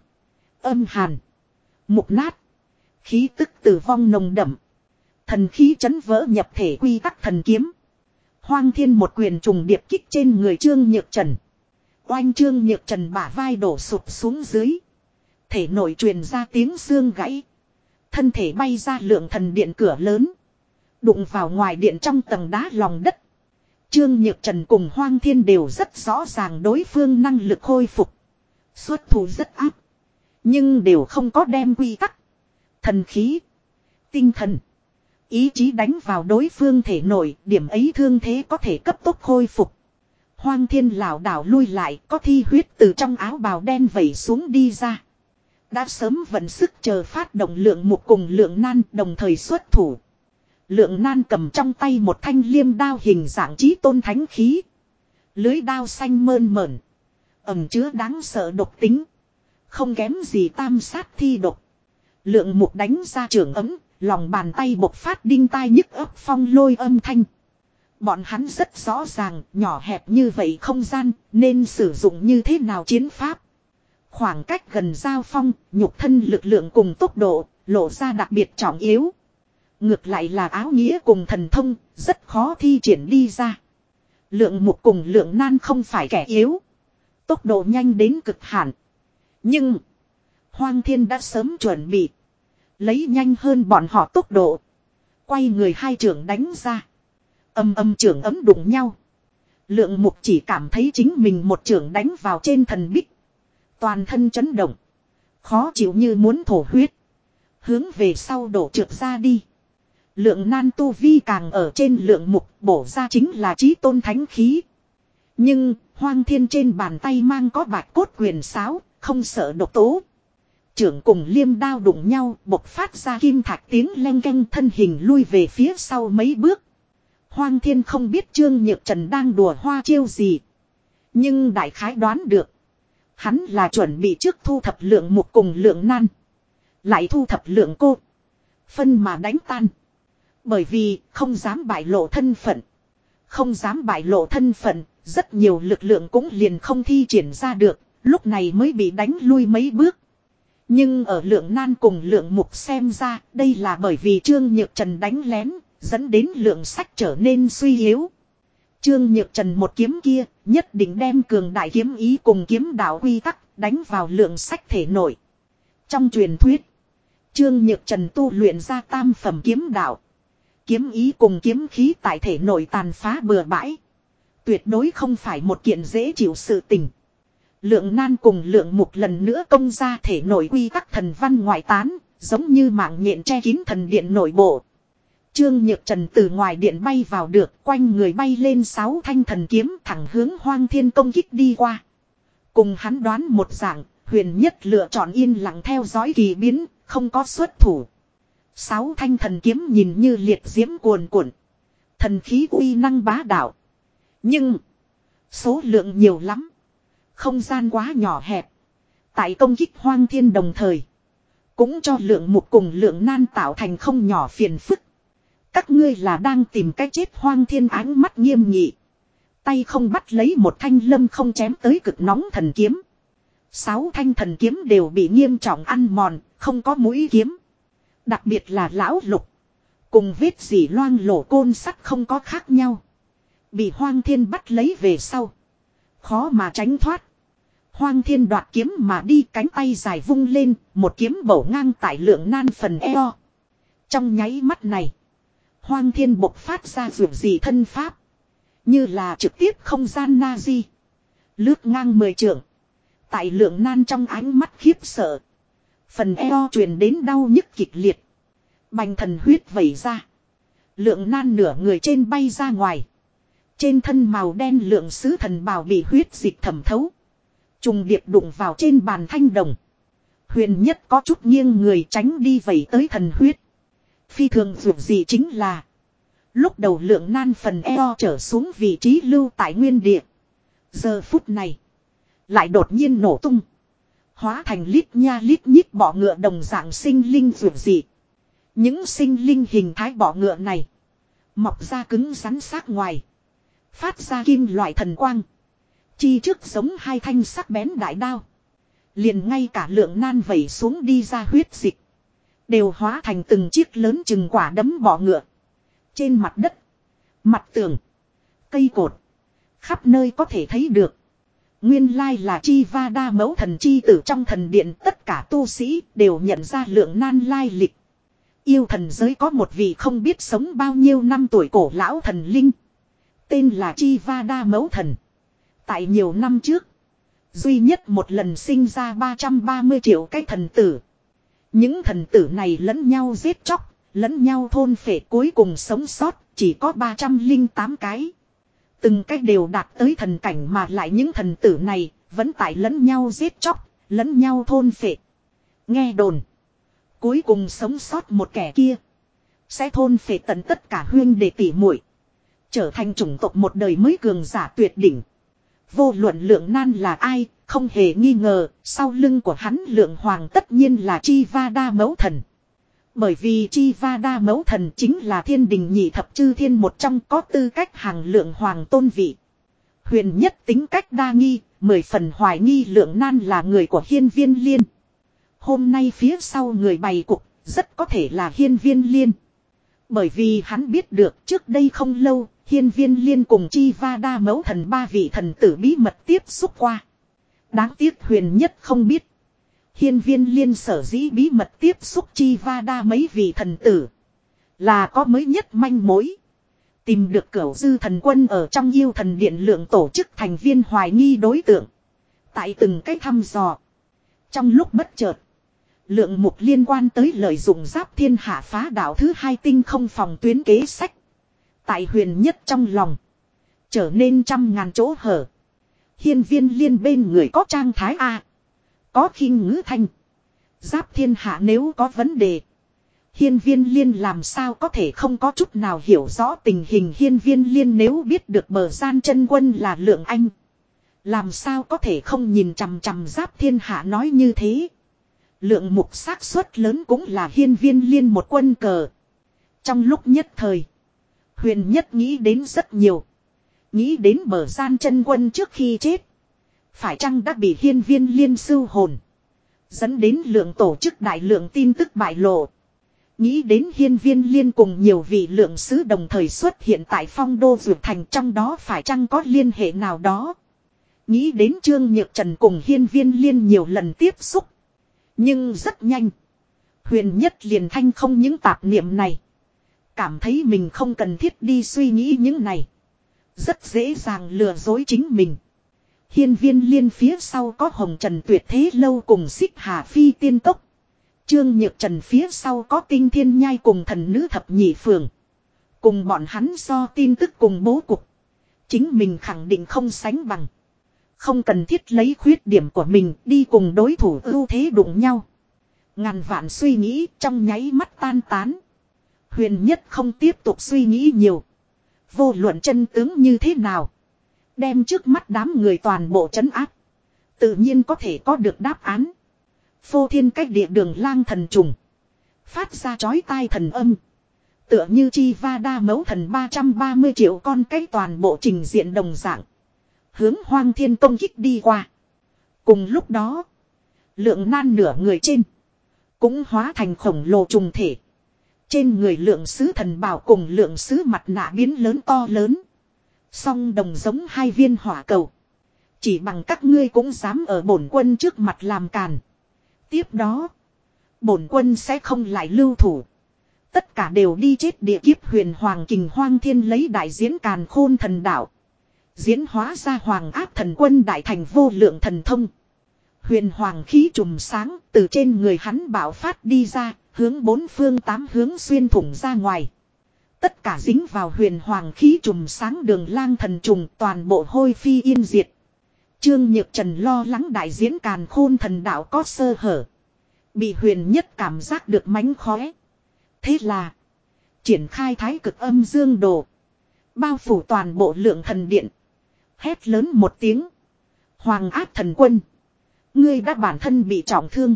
Âm hàn, mục nát, khí tức tử vong nồng đậm. Thần khí chấn vỡ nhập thể quy tắc thần kiếm. Hoang thiên một quyền trùng điệp kích trên người Trương Nhược Trần. Oanh trương nhược trần bả vai đổ sụp xuống dưới. Thể nội truyền ra tiếng xương gãy. Thân thể bay ra lượng thần điện cửa lớn. Đụng vào ngoài điện trong tầng đá lòng đất. Trương Nhược Trần cùng Hoang Thiên đều rất rõ ràng đối phương năng lực khôi phục. Xuất thủ rất áp. Nhưng đều không có đem quy tắc. Thần khí. Tinh thần. Ý chí đánh vào đối phương thể nổi. Điểm ấy thương thế có thể cấp tốc khôi phục. Hoang thiên Lào đảo lui lại có thi huyết từ trong áo bào đen vẩy xuống đi ra. Đã sớm vận sức chờ phát động lượng một cùng lượng nan đồng thời xuất thủ. Lượng nan cầm trong tay một thanh liêm đao hình dạng trí tôn thánh khí. Lưới đao xanh mơn mởn. Ẩm chứa đáng sợ độc tính. Không kém gì tam sát thi độc. Lượng mục đánh ra trường ấm, lòng bàn tay bộc phát đinh tai nhức ấp phong lôi âm thanh. Bọn hắn rất rõ ràng, nhỏ hẹp như vậy không gian, nên sử dụng như thế nào chiến pháp. Khoảng cách gần giao phong, nhục thân lực lượng cùng tốc độ, lộ ra đặc biệt trọng yếu. Ngược lại là áo nghĩa cùng thần thông, rất khó thi triển đi ra. Lượng mục cùng lượng nan không phải kẻ yếu. Tốc độ nhanh đến cực hạn. Nhưng, Hoang Thiên đã sớm chuẩn bị. Lấy nhanh hơn bọn họ tốc độ. Quay người hai trưởng đánh ra. Âm âm trưởng ấm đụng nhau. Lượng mục chỉ cảm thấy chính mình một trưởng đánh vào trên thần bích. Toàn thân chấn động. Khó chịu như muốn thổ huyết. Hướng về sau đổ trượt ra đi. Lượng nan tu vi càng ở trên lượng mục bổ ra chính là trí tôn thánh khí. Nhưng, hoang thiên trên bàn tay mang có bạch cốt quyền sáo, không sợ độc tố. Trưởng cùng liêm đao đụng nhau, bộc phát ra kim thạch tiếng len canh thân hình lui về phía sau mấy bước. Hoang thiên không biết Trương Nhược Trần đang đùa hoa chiêu gì. Nhưng đại khái đoán được. Hắn là chuẩn bị trước thu thập lượng một cùng lượng nan. Lại thu thập lượng cô. Phân mà đánh tan. Bởi vì không dám bại lộ thân phận. Không dám bại lộ thân phận, rất nhiều lực lượng cũng liền không thi triển ra được, lúc này mới bị đánh lui mấy bước. Nhưng ở lượng nan cùng lượng mục xem ra, đây là bởi vì Trương Nhược Trần đánh lén, dẫn đến lượng sách trở nên suy yếu. Trương Nhược Trần một kiếm kia, nhất định đem cường đại kiếm ý cùng kiếm đạo quy tắc, đánh vào lượng sách thể nội. Trong truyền thuyết, Trương Nhược Trần tu luyện ra tam phẩm kiếm đạo. Kiếm ý cùng kiếm khí tại thể nội tàn phá bừa bãi. Tuyệt đối không phải một kiện dễ chịu sự tình. Lượng nan cùng lượng mục lần nữa công ra thể nội quy tắc thần văn ngoại tán, giống như mạng nhện che kín thần điện nội bộ. Trương Nhược Trần từ ngoài điện bay vào được, quanh người bay lên sáu thanh thần kiếm thẳng hướng hoang thiên công kích đi qua. Cùng hắn đoán một dạng, huyền nhất lựa chọn yên lặng theo dõi kỳ biến, không có xuất thủ. Sáu thanh thần kiếm nhìn như liệt diễm cuồn cuộn. Thần khí uy năng bá đạo. Nhưng, số lượng nhiều lắm. Không gian quá nhỏ hẹp. Tại công kích hoang thiên đồng thời. Cũng cho lượng mục cùng lượng nan tạo thành không nhỏ phiền phức. Các ngươi là đang tìm cách chết hoang thiên ánh mắt nghiêm nghị. Tay không bắt lấy một thanh lâm không chém tới cực nóng thần kiếm. Sáu thanh thần kiếm đều bị nghiêm trọng ăn mòn, không có mũi kiếm. Đặc biệt là lão lục. Cùng vết dỉ loang lổ côn sắt không có khác nhau. Bị hoang thiên bắt lấy về sau. Khó mà tránh thoát. Hoang thiên đoạt kiếm mà đi cánh tay dài vung lên, một kiếm bổ ngang tại lượng nan phần eo. Trong nháy mắt này, hoang thiên bộc phát ra dược gì thân pháp. Như là trực tiếp không gian na di. Lướt ngang mười trượng. Tại lượng nan trong ánh mắt khiếp sợ. Phần eo truyền đến đau nhức kịch liệt. Bành thần huyết vẩy ra. Lượng nan nửa người trên bay ra ngoài. Trên thân màu đen lượng sứ thần bào bị huyết dịch thẩm thấu. Trùng điệp đụng vào trên bàn thanh đồng. Huyền nhất có chút nghiêng người tránh đi vẩy tới thần huyết. Phi thường dù gì chính là. Lúc đầu lượng nan phần eo trở xuống vị trí lưu tại nguyên địa. Giờ phút này. Lại đột nhiên nổ tung. Hóa thành lít nha lít nhít bọ ngựa đồng dạng sinh linh dù gì. Những sinh linh hình thái bọ ngựa này. Mọc ra cứng rắn sát ngoài. Phát ra kim loại thần quang. Chi trước giống hai thanh sắc bén đại đao. Liền ngay cả lượng nan vẩy xuống đi ra huyết dịch. Đều hóa thành từng chiếc lớn chừng quả đấm bỏ ngựa. Trên mặt đất. Mặt tường. Cây cột. Khắp nơi có thể thấy được. Nguyên lai là chi va đa mẫu thần chi tử trong thần điện, tất cả tu sĩ đều nhận ra lượng nan lai lịch. Yêu thần giới có một vị không biết sống bao nhiêu năm tuổi cổ lão thần linh. Tên là chi va đa mẫu thần. Tại nhiều năm trước. Duy nhất một lần sinh ra 330 triệu cái thần tử. Những thần tử này lẫn nhau giết chóc, lẫn nhau thôn phệ cuối cùng sống sót, chỉ có 308 cái. Từng cái đều đạt tới thần cảnh mà lại những thần tử này, vẫn tại lẫn nhau giết chóc, lẫn nhau thôn phệ. Nghe đồn. Cuối cùng sống sót một kẻ kia. Sẽ thôn phệ tận tất cả huyên để tỉ muội Trở thành chủng tộc một đời mới cường giả tuyệt đỉnh. Vô luận lượng nan là ai, không hề nghi ngờ, sau lưng của hắn lượng hoàng tất nhiên là chi va đa mẫu thần. Bởi vì chi va đa mẫu thần chính là thiên đình nhị thập chư thiên một trong có tư cách hàng lượng hoàng tôn vị. Huyền nhất tính cách đa nghi, mười phần hoài nghi lượng nan là người của hiên viên liên. Hôm nay phía sau người bày cục, rất có thể là hiên viên liên. Bởi vì hắn biết được trước đây không lâu, hiên viên liên cùng chi va đa mẫu thần ba vị thần tử bí mật tiếp xúc qua. Đáng tiếc huyền nhất không biết. Hiên viên liên sở dĩ bí mật tiếp xúc chi va đa mấy vị thần tử. Là có mới nhất manh mối. Tìm được cửu dư thần quân ở trong yêu thần điện lượng tổ chức thành viên hoài nghi đối tượng. Tại từng cách thăm dò. Trong lúc bất chợt. Lượng mục liên quan tới lợi dụng giáp thiên hạ phá đảo thứ hai tinh không phòng tuyến kế sách. Tại huyền nhất trong lòng. Trở nên trăm ngàn chỗ hở. Hiên viên liên bên người có trang thái A. Có khinh ngữ thanh. Giáp thiên hạ nếu có vấn đề. Hiên viên liên làm sao có thể không có chút nào hiểu rõ tình hình hiên viên liên nếu biết được bờ gian chân quân là lượng anh. Làm sao có thể không nhìn chằm chằm giáp thiên hạ nói như thế. Lượng mục xác suất lớn cũng là hiên viên liên một quân cờ. Trong lúc nhất thời. Huyền nhất nghĩ đến rất nhiều. Nghĩ đến bờ gian chân quân trước khi chết. Phải chăng đã bị hiên viên liên sưu hồn. Dẫn đến lượng tổ chức đại lượng tin tức bại lộ. Nghĩ đến hiên viên liên cùng nhiều vị lượng sứ đồng thời xuất hiện tại phong đô dược thành trong đó phải chăng có liên hệ nào đó. Nghĩ đến Trương Nhược Trần cùng hiên viên liên nhiều lần tiếp xúc. Nhưng rất nhanh. Huyền nhất liền thanh không những tạp niệm này. Cảm thấy mình không cần thiết đi suy nghĩ những này. Rất dễ dàng lừa dối chính mình. Hiên viên liên phía sau có hồng trần tuyệt thế lâu cùng xích hà phi tiên tốc. Trương Nhược Trần phía sau có tinh thiên nhai cùng thần nữ thập nhị phường. Cùng bọn hắn so tin tức cùng bố cục. Chính mình khẳng định không sánh bằng. Không cần thiết lấy khuyết điểm của mình đi cùng đối thủ ưu thế đụng nhau. Ngàn vạn suy nghĩ trong nháy mắt tan tán. Huyền nhất không tiếp tục suy nghĩ nhiều. Vô luận chân tướng như thế nào. Đem trước mắt đám người toàn bộ chấn áp. Tự nhiên có thể có được đáp án. Phô thiên cách địa đường lang thần trùng. Phát ra chói tai thần âm. Tựa như chi va đa mấu thần 330 triệu con cái toàn bộ trình diện đồng dạng. Hướng hoang thiên công kích đi qua. Cùng lúc đó. Lượng nan nửa người trên. Cũng hóa thành khổng lồ trùng thể. Trên người lượng sứ thần bảo cùng lượng sứ mặt nạ biến lớn to lớn. Song đồng giống hai viên hỏa cầu. Chỉ bằng các ngươi cũng dám ở bổn quân trước mặt làm càn. Tiếp đó. Bổn quân sẽ không lại lưu thủ. Tất cả đều đi chết địa kiếp huyền hoàng kình hoang thiên lấy đại diễn càn khôn thần đạo. Diễn hóa ra hoàng áp thần quân đại thành vô lượng thần thông. Huyền hoàng khí trùm sáng từ trên người hắn bảo phát đi ra, hướng bốn phương tám hướng xuyên thủng ra ngoài. Tất cả dính vào huyền hoàng khí trùm sáng đường lang thần trùng toàn bộ hôi phi yên diệt. Trương Nhược Trần lo lắng đại diễn càn khôn thần đạo có sơ hở. Bị huyền nhất cảm giác được mánh khóe. Thế là. Triển khai thái cực âm dương đồ. Bao phủ toàn bộ lượng thần điện. Hét lớn một tiếng. Hoàng áp thần quân. Ngươi đã bản thân bị trọng thương.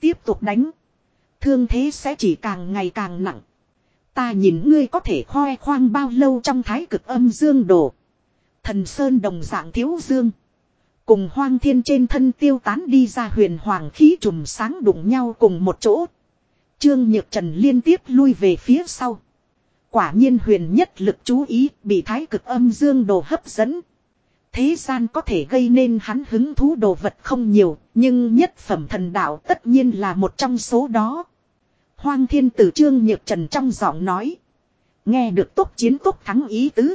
Tiếp tục đánh. Thương thế sẽ chỉ càng ngày càng nặng. Ta nhìn ngươi có thể khoe khoang bao lâu trong thái cực âm dương đồ. Thần Sơn đồng dạng thiếu dương. Cùng hoang thiên trên thân tiêu tán đi ra huyền hoàng khí trùm sáng đụng nhau cùng một chỗ. Trương Nhược Trần liên tiếp lui về phía sau. Quả nhiên huyền nhất lực chú ý bị thái cực âm dương đồ hấp dẫn. Thế gian có thể gây nên hắn hứng thú đồ vật không nhiều, nhưng nhất phẩm thần đạo tất nhiên là một trong số đó. Hoang thiên tử trương nhược trần trong giọng nói. Nghe được tốt chiến tốt thắng ý tứ.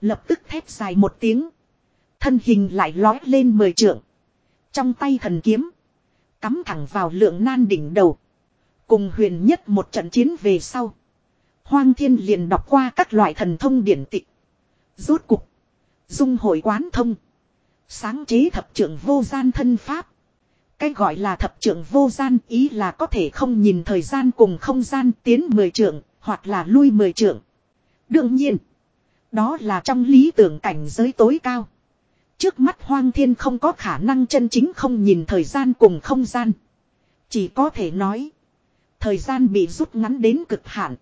Lập tức thép dài một tiếng. Thân hình lại lói lên mười trượng. Trong tay thần kiếm. Cắm thẳng vào lượng nan đỉnh đầu. Cùng huyền nhất một trận chiến về sau. Hoang thiên liền đọc qua các loại thần thông điển tịch. Rốt cục. Dung hội quán thông. Sáng chế thập trưởng vô gian thân pháp. Cái gọi là thập trưởng vô gian ý là có thể không nhìn thời gian cùng không gian tiến mười trưởng, hoặc là lui mười trưởng. Đương nhiên, đó là trong lý tưởng cảnh giới tối cao. Trước mắt hoang thiên không có khả năng chân chính không nhìn thời gian cùng không gian. Chỉ có thể nói, thời gian bị rút ngắn đến cực hạn.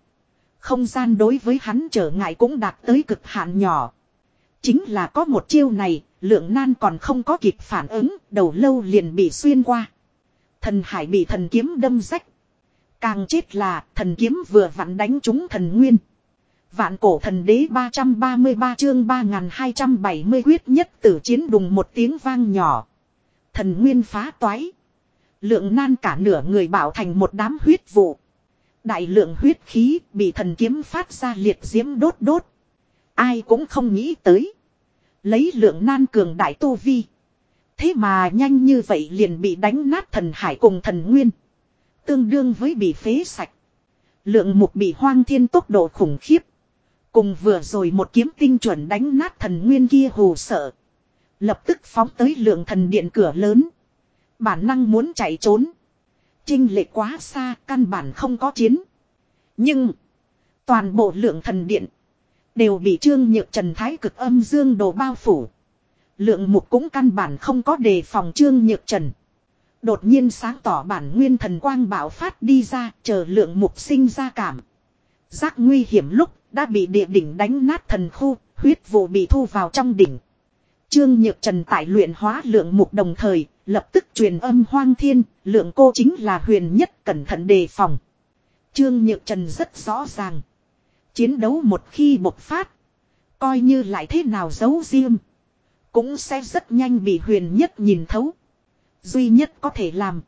Không gian đối với hắn trở ngại cũng đạt tới cực hạn nhỏ. Chính là có một chiêu này, lượng nan còn không có kịp phản ứng, đầu lâu liền bị xuyên qua. Thần hải bị thần kiếm đâm rách. Càng chết là thần kiếm vừa vặn đánh trúng thần nguyên. Vạn cổ thần đế 333 chương 3270 quyết nhất tử chiến đùng một tiếng vang nhỏ. Thần nguyên phá toái. Lượng nan cả nửa người bảo thành một đám huyết vụ. Đại lượng huyết khí bị thần kiếm phát ra liệt diễm đốt đốt. Ai cũng không nghĩ tới. Lấy lượng nan cường đại tu vi. Thế mà nhanh như vậy liền bị đánh nát thần hải cùng thần nguyên. Tương đương với bị phế sạch. Lượng mục bị hoang thiên tốc độ khủng khiếp. Cùng vừa rồi một kiếm tinh chuẩn đánh nát thần nguyên kia hù sợ. Lập tức phóng tới lượng thần điện cửa lớn. Bản năng muốn chạy trốn. Trinh lệ quá xa, căn bản không có chiến. Nhưng, toàn bộ lượng thần điện, đều bị trương nhược trần thái cực âm dương đồ bao phủ. Lượng mục cũng căn bản không có đề phòng trương nhược trần. Đột nhiên sáng tỏ bản nguyên thần quang bảo phát đi ra, chờ lượng mục sinh ra cảm. Giác nguy hiểm lúc, đã bị địa đỉnh đánh nát thần khu, huyết vụ bị thu vào trong đỉnh. Trương Nhược Trần tại luyện hóa lượng mục đồng thời, lập tức truyền âm hoang thiên, lượng cô chính là huyền nhất cẩn thận đề phòng. Trương Nhược Trần rất rõ ràng. Chiến đấu một khi bộc phát, coi như lại thế nào giấu riêng, cũng sẽ rất nhanh bị huyền nhất nhìn thấu. Duy nhất có thể làm,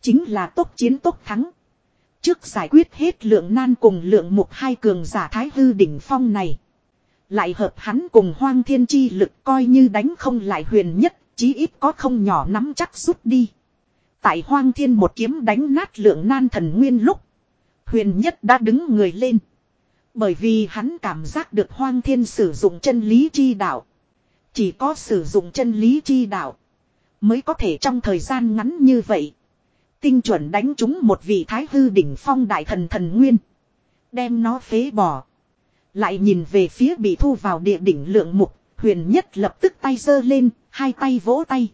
chính là tốt chiến tốt thắng. Trước giải quyết hết lượng nan cùng lượng mục hai cường giả thái hư đỉnh phong này. Lại hợp hắn cùng hoang thiên chi lực coi như đánh không lại huyền nhất, chí ít có không nhỏ nắm chắc rút đi. Tại hoang thiên một kiếm đánh nát lượng nan thần nguyên lúc. Huyền nhất đã đứng người lên. Bởi vì hắn cảm giác được hoang thiên sử dụng chân lý chi đạo. Chỉ có sử dụng chân lý chi đạo. Mới có thể trong thời gian ngắn như vậy. Tinh chuẩn đánh trúng một vị thái hư đỉnh phong đại thần thần nguyên. Đem nó phế bỏ. Lại nhìn về phía bị thu vào địa đỉnh lượng mục. Huyền nhất lập tức tay giơ lên. Hai tay vỗ tay.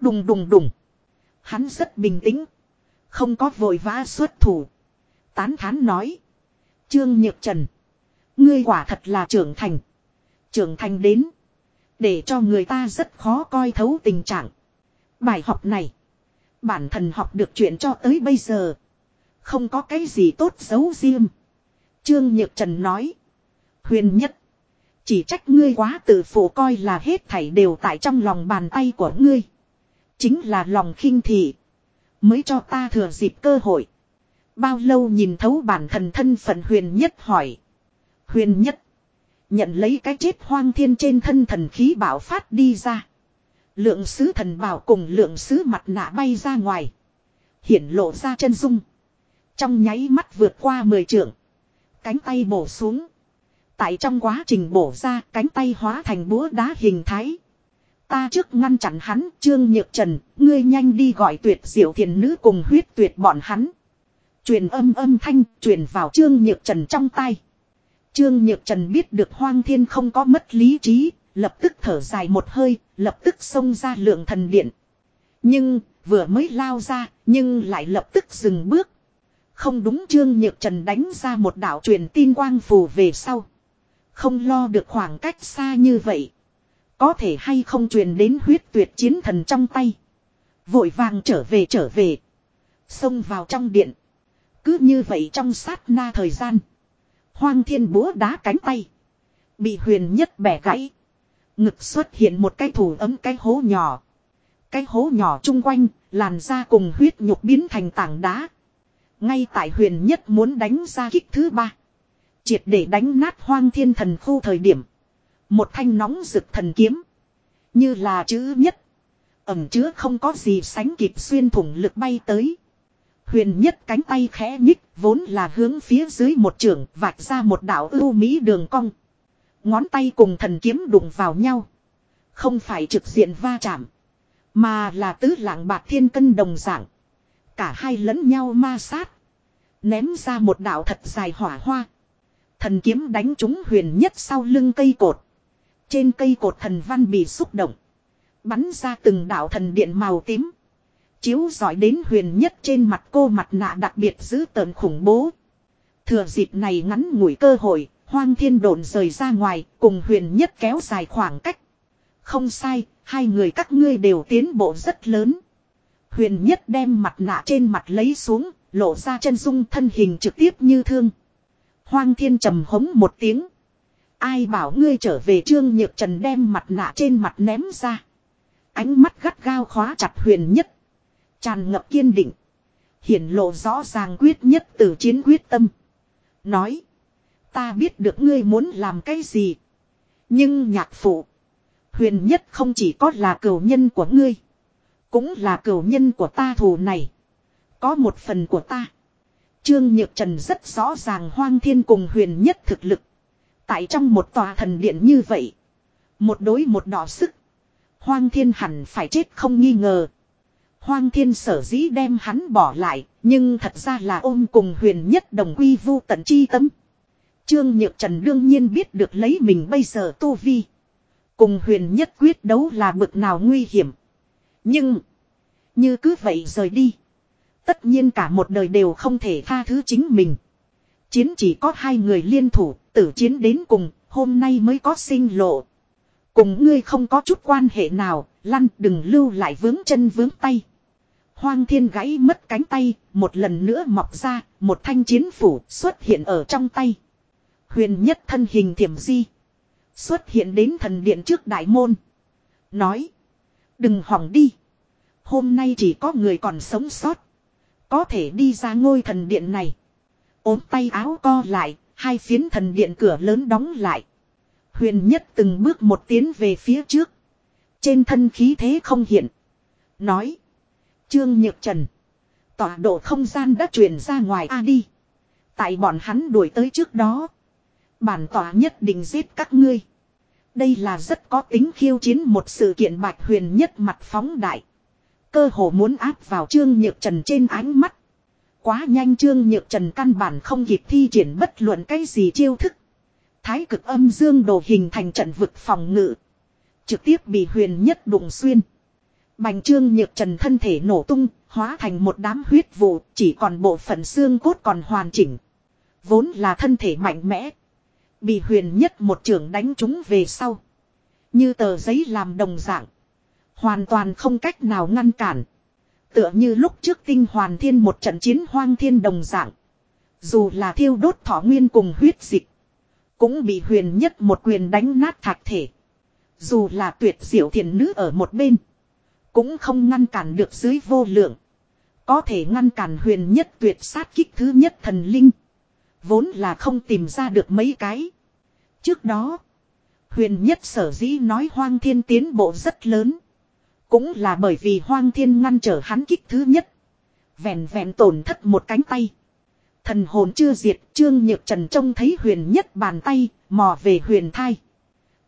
Đùng đùng đùng. Hắn rất bình tĩnh. Không có vội vã xuất thủ. Tán thán nói. Trương Nhược Trần. Ngươi quả thật là trưởng thành. Trưởng thành đến. Để cho người ta rất khó coi thấu tình trạng. Bài học này. Bản thân học được chuyện cho tới bây giờ. Không có cái gì tốt xấu riêng. Trương Nhược Trần nói. Huyền nhất. Chỉ trách ngươi quá tự phụ coi là hết thảy đều tại trong lòng bàn tay của ngươi. Chính là lòng khinh thị. Mới cho ta thừa dịp cơ hội. Bao lâu nhìn thấu bản thân thân phận huyền nhất hỏi. Huyền nhất. Nhận lấy cái chết hoang thiên trên thân thần khí bảo phát đi ra. Lượng sứ thần bảo cùng lượng sứ mặt nạ bay ra ngoài. Hiển lộ ra chân dung. Trong nháy mắt vượt qua mười trượng. Cánh tay bổ xuống. Tại trong quá trình bổ ra, cánh tay hóa thành búa đá hình thái. Ta trước ngăn chặn hắn, trương nhược trần. Ngươi nhanh đi gọi tuyệt diệu thiền nữ cùng huyết tuyệt bọn hắn. Truyền âm âm thanh truyền vào trương nhược trần trong tay. Trương nhược trần biết được hoang thiên không có mất lý trí. Lập tức thở dài một hơi, lập tức xông ra lượng thần điện. Nhưng, vừa mới lao ra, nhưng lại lập tức dừng bước. Không đúng Trương Nhược Trần đánh ra một đạo truyền tin quang phù về sau. Không lo được khoảng cách xa như vậy. Có thể hay không truyền đến huyết tuyệt chiến thần trong tay. Vội vàng trở về trở về. Xông vào trong điện. Cứ như vậy trong sát na thời gian. Hoang thiên búa đá cánh tay. Bị huyền nhất bẻ gãy. Ngực xuất hiện một cái thủ ấm cái hố nhỏ. Cái hố nhỏ chung quanh, làn da cùng huyết nhục biến thành tảng đá. Ngay tại huyền nhất muốn đánh ra kích thứ ba. Triệt để đánh nát hoang thiên thần khu thời điểm. Một thanh nóng rực thần kiếm. Như là chữ nhất. Ẩm chứa không có gì sánh kịp xuyên thủng lực bay tới. Huyền nhất cánh tay khẽ nhích, vốn là hướng phía dưới một trường, vạch ra một đảo ưu mỹ đường cong. Ngón tay cùng thần kiếm đụng vào nhau. Không phải trực diện va chạm. Mà là tứ lạng bạc thiên cân đồng dạng. Cả hai lẫn nhau ma sát. Ném ra một đạo thật dài hỏa hoa. Thần kiếm đánh trúng huyền nhất sau lưng cây cột. Trên cây cột thần văn bị xúc động. Bắn ra từng đạo thần điện màu tím. Chiếu giỏi đến huyền nhất trên mặt cô mặt nạ đặc biệt giữ tợn khủng bố. Thừa dịp này ngắn ngủi cơ hội, hoang thiên đồn rời ra ngoài, cùng huyền nhất kéo dài khoảng cách. Không sai, hai người các ngươi đều tiến bộ rất lớn. Huyền nhất đem mặt nạ trên mặt lấy xuống, lộ ra chân dung thân hình trực tiếp như thương. Hoang thiên trầm hống một tiếng. Ai bảo ngươi trở về trương nhược trần đem mặt nạ trên mặt ném ra. Ánh mắt gắt gao khóa chặt huyền nhất. Tràn ngập kiên định. Hiển lộ rõ ràng quyết nhất từ chiến quyết tâm. Nói. Ta biết được ngươi muốn làm cái gì. Nhưng nhạc phụ. Huyền nhất không chỉ có là cửu nhân của ngươi. Cũng là cửu nhân của ta thù này. Có một phần của ta. Trương Nhược Trần rất rõ ràng hoang thiên cùng huyền nhất thực lực. Tại trong một tòa thần điện như vậy. Một đối một đỏ sức. Hoang thiên hẳn phải chết không nghi ngờ. Hoang thiên sở dĩ đem hắn bỏ lại. Nhưng thật ra là ôm cùng huyền nhất đồng quy vu tận chi tâm. Trương Nhược Trần đương nhiên biết được lấy mình bây giờ tu vi. Cùng huyền nhất quyết đấu là bực nào nguy hiểm. Nhưng. Như cứ vậy rời đi. Tất nhiên cả một đời đều không thể tha thứ chính mình. Chiến chỉ có hai người liên thủ, tử chiến đến cùng, hôm nay mới có sinh lộ. Cùng ngươi không có chút quan hệ nào, lăn đừng lưu lại vướng chân vướng tay. Hoang thiên gãy mất cánh tay, một lần nữa mọc ra, một thanh chiến phủ xuất hiện ở trong tay. Huyền nhất thân hình thiểm di. Xuất hiện đến thần điện trước đại môn. Nói. Đừng hỏng đi. Hôm nay chỉ có người còn sống sót. Có thể đi ra ngôi thần điện này. ốm tay áo co lại, hai phiến thần điện cửa lớn đóng lại. Huyền nhất từng bước một tiến về phía trước. Trên thân khí thế không hiện. Nói. Trương Nhược Trần. Tọa độ không gian đã truyền ra ngoài A đi. Tại bọn hắn đuổi tới trước đó. Bản tỏa nhất định giết các ngươi. Đây là rất có tính khiêu chiến một sự kiện bạch huyền nhất mặt phóng đại. Cơ hồ muốn áp vào Trương Nhược Trần trên ánh mắt. Quá nhanh Trương Nhược Trần căn bản không kịp thi triển bất luận cái gì chiêu thức. Thái cực âm dương đồ hình thành trận vực phòng ngự. Trực tiếp bị huyền nhất đụng xuyên. Bành Trương Nhược Trần thân thể nổ tung, hóa thành một đám huyết vụ, chỉ còn bộ phận xương cốt còn hoàn chỉnh. Vốn là thân thể mạnh mẽ. Bị huyền nhất một trưởng đánh chúng về sau. Như tờ giấy làm đồng dạng. Hoàn toàn không cách nào ngăn cản. Tựa như lúc trước tinh hoàn thiên một trận chiến hoang thiên đồng dạng. Dù là thiêu đốt thọ nguyên cùng huyết dịch. Cũng bị huyền nhất một quyền đánh nát thạc thể. Dù là tuyệt diệu thiền nữ ở một bên. Cũng không ngăn cản được dưới vô lượng. Có thể ngăn cản huyền nhất tuyệt sát kích thứ nhất thần linh. Vốn là không tìm ra được mấy cái. Trước đó. Huyền nhất sở dĩ nói hoang thiên tiến bộ rất lớn. Cũng là bởi vì hoang thiên ngăn trở hắn kích thứ nhất. Vẹn vẹn tổn thất một cánh tay. Thần hồn chưa diệt, Trương Nhược Trần trông thấy huyền nhất bàn tay, mò về huyền thai.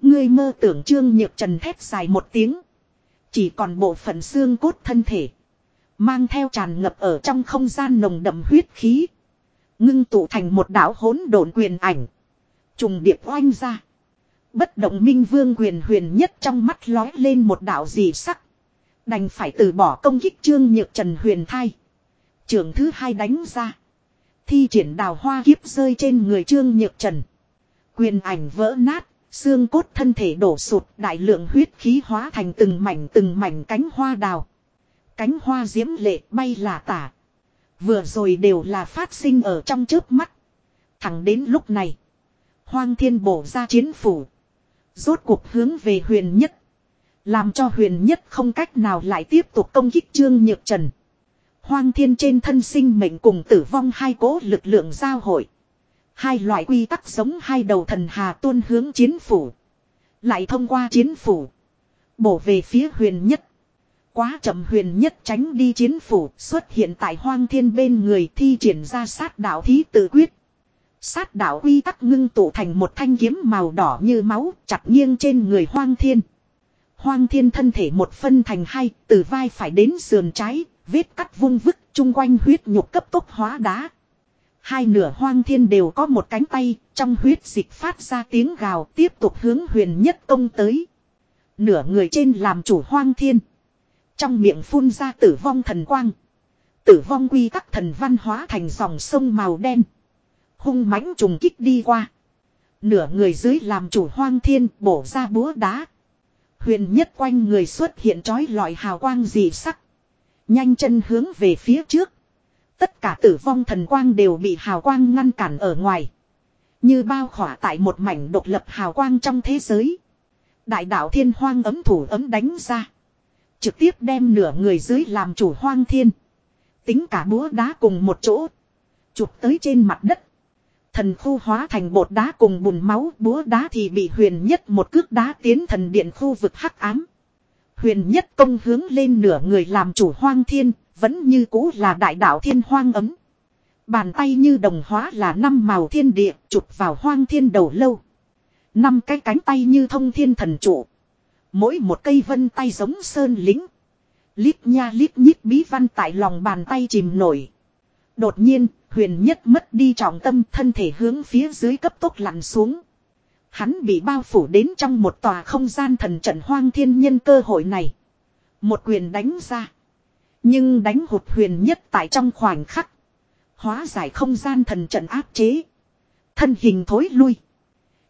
Ngươi mơ tưởng Trương Nhược Trần thét dài một tiếng. Chỉ còn bộ phận xương cốt thân thể. Mang theo tràn ngập ở trong không gian nồng đậm huyết khí. Ngưng tụ thành một đảo hỗn độn quyền ảnh. Trùng điệp oanh ra. Bất động minh vương quyền huyền nhất trong mắt lói lên một đạo gì sắc. Đành phải từ bỏ công kích trương nhược trần huyền thai. Trường thứ hai đánh ra. Thi triển đào hoa kiếp rơi trên người trương nhược trần. Quyền ảnh vỡ nát, xương cốt thân thể đổ sụt, đại lượng huyết khí hóa thành từng mảnh từng mảnh cánh hoa đào. Cánh hoa diễm lệ bay là tả. Vừa rồi đều là phát sinh ở trong trước mắt. Thẳng đến lúc này. Hoang thiên bổ ra chiến phủ. Rốt cuộc hướng về huyền nhất. Làm cho huyền nhất không cách nào lại tiếp tục công kích trương nhược trần. Hoang thiên trên thân sinh mệnh cùng tử vong hai cố lực lượng giao hội. Hai loại quy tắc giống hai đầu thần hà tuôn hướng chiến phủ. Lại thông qua chiến phủ. Bổ về phía huyền nhất. Quá chậm huyền nhất tránh đi chiến phủ xuất hiện tại hoang thiên bên người thi triển ra sát đạo thí tự quyết. Sát đạo quy tắc ngưng tụ thành một thanh kiếm màu đỏ như máu chặt nghiêng trên người hoang thiên. Hoang thiên thân thể một phân thành hai, từ vai phải đến sườn trái, vết cắt vung vức, chung quanh huyết nhục cấp tốc hóa đá. Hai nửa hoang thiên đều có một cánh tay, trong huyết dịch phát ra tiếng gào tiếp tục hướng huyền nhất công tới. Nửa người trên làm chủ hoang thiên. Trong miệng phun ra tử vong thần quang. Tử vong quy tắc thần văn hóa thành dòng sông màu đen. Hung mãnh trùng kích đi qua. Nửa người dưới làm chủ hoang thiên bổ ra búa đá. Huyền nhất quanh người xuất hiện trói lọi hào quang dị sắc. Nhanh chân hướng về phía trước. Tất cả tử vong thần quang đều bị hào quang ngăn cản ở ngoài. Như bao khỏa tại một mảnh độc lập hào quang trong thế giới. Đại đạo thiên hoang ấm thủ ấm đánh ra. Trực tiếp đem nửa người dưới làm chủ hoang thiên. Tính cả búa đá cùng một chỗ. Chụp tới trên mặt đất. Thần khu hóa thành bột đá cùng bùn máu búa đá thì bị huyền nhất một cước đá tiến thần điện khu vực hắc ám. Huyền nhất công hướng lên nửa người làm chủ hoang thiên, vẫn như cũ là đại đạo thiên hoang ấm. Bàn tay như đồng hóa là năm màu thiên địa chụp vào hoang thiên đầu lâu. Năm cái cánh tay như thông thiên thần trụ. Mỗi một cây vân tay giống sơn lính. Lít nha lít nhít bí văn tại lòng bàn tay chìm nổi. Đột nhiên, huyền nhất mất đi trọng tâm thân thể hướng phía dưới cấp tốc lặn xuống. Hắn bị bao phủ đến trong một tòa không gian thần trận hoang thiên nhân cơ hội này. Một quyền đánh ra. Nhưng đánh hụt huyền nhất tại trong khoảnh khắc. Hóa giải không gian thần trận áp chế. Thân hình thối lui.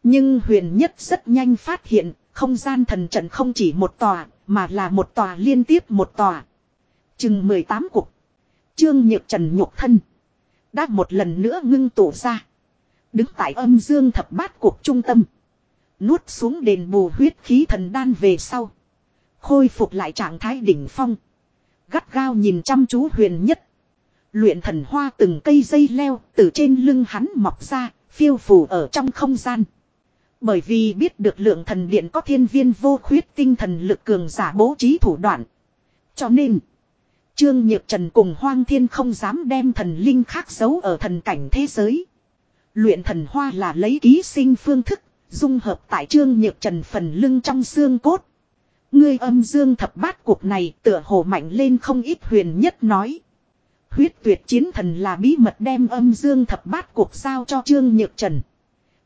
Nhưng huyền nhất rất nhanh phát hiện, không gian thần trận không chỉ một tòa, mà là một tòa liên tiếp một tòa. Chừng 18 cục. Trương Nhược Trần nhục thân. Đã một lần nữa ngưng tụ ra. Đứng tại âm dương thập bát cuộc trung tâm. Nuốt xuống đền bù huyết khí thần đan về sau. Khôi phục lại trạng thái đỉnh phong. Gắt gao nhìn chăm chú huyền nhất. Luyện thần hoa từng cây dây leo từ trên lưng hắn mọc ra, phiêu phù ở trong không gian. Bởi vì biết được lượng thần điện có thiên viên vô khuyết tinh thần lực cường giả bố trí thủ đoạn. Cho nên, Trương Nhược Trần cùng Hoang Thiên không dám đem thần linh khác giấu ở thần cảnh thế giới. Luyện thần hoa là lấy ký sinh phương thức, dung hợp tại Trương Nhược Trần phần lưng trong xương cốt. Ngươi âm dương thập bát cuộc này tựa hồ mạnh lên không ít huyền nhất nói. Huyết tuyệt chiến thần là bí mật đem âm dương thập bát cuộc giao cho Trương Nhược Trần.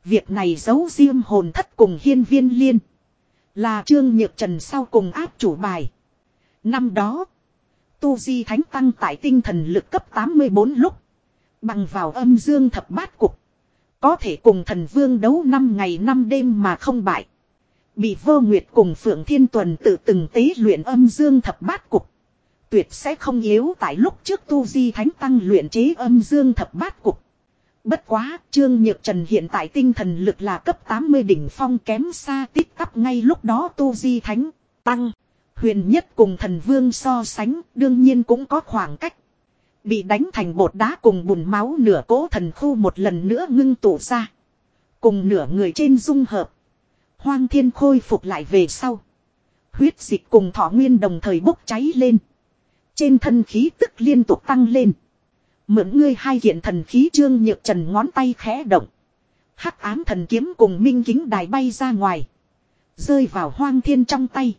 Việc này giấu riêng hồn thất cùng hiên viên liên. Là Trương Nhược Trần sau cùng áp chủ bài. Năm đó, Tu Di Thánh Tăng tại tinh thần lực cấp 84 lúc. Bằng vào âm dương thập bát cục. Có thể cùng thần vương đấu 5 ngày 5 đêm mà không bại. Bị vô nguyệt cùng Phượng Thiên Tuần tự từng tế luyện âm dương thập bát cục. Tuyệt sẽ không yếu tại lúc trước Tu Di Thánh Tăng luyện chế âm dương thập bát cục. Bất quá, Trương Nhược Trần hiện tại tinh thần lực là cấp 80 đỉnh phong kém xa tít tắp ngay lúc đó Tu Di Thánh Tăng. Huyền nhất cùng thần vương so sánh đương nhiên cũng có khoảng cách. Bị đánh thành bột đá cùng bùn máu nửa cố thần khu một lần nữa ngưng tụ ra. Cùng nửa người trên dung hợp. Hoang thiên khôi phục lại về sau. Huyết dịch cùng thọ nguyên đồng thời bốc cháy lên. Trên thân khí tức liên tục tăng lên. Mượn ngươi hai kiện thần khí trương nhược trần ngón tay khẽ động. Hắc ám thần kiếm cùng minh kính đài bay ra ngoài. Rơi vào hoang thiên trong tay.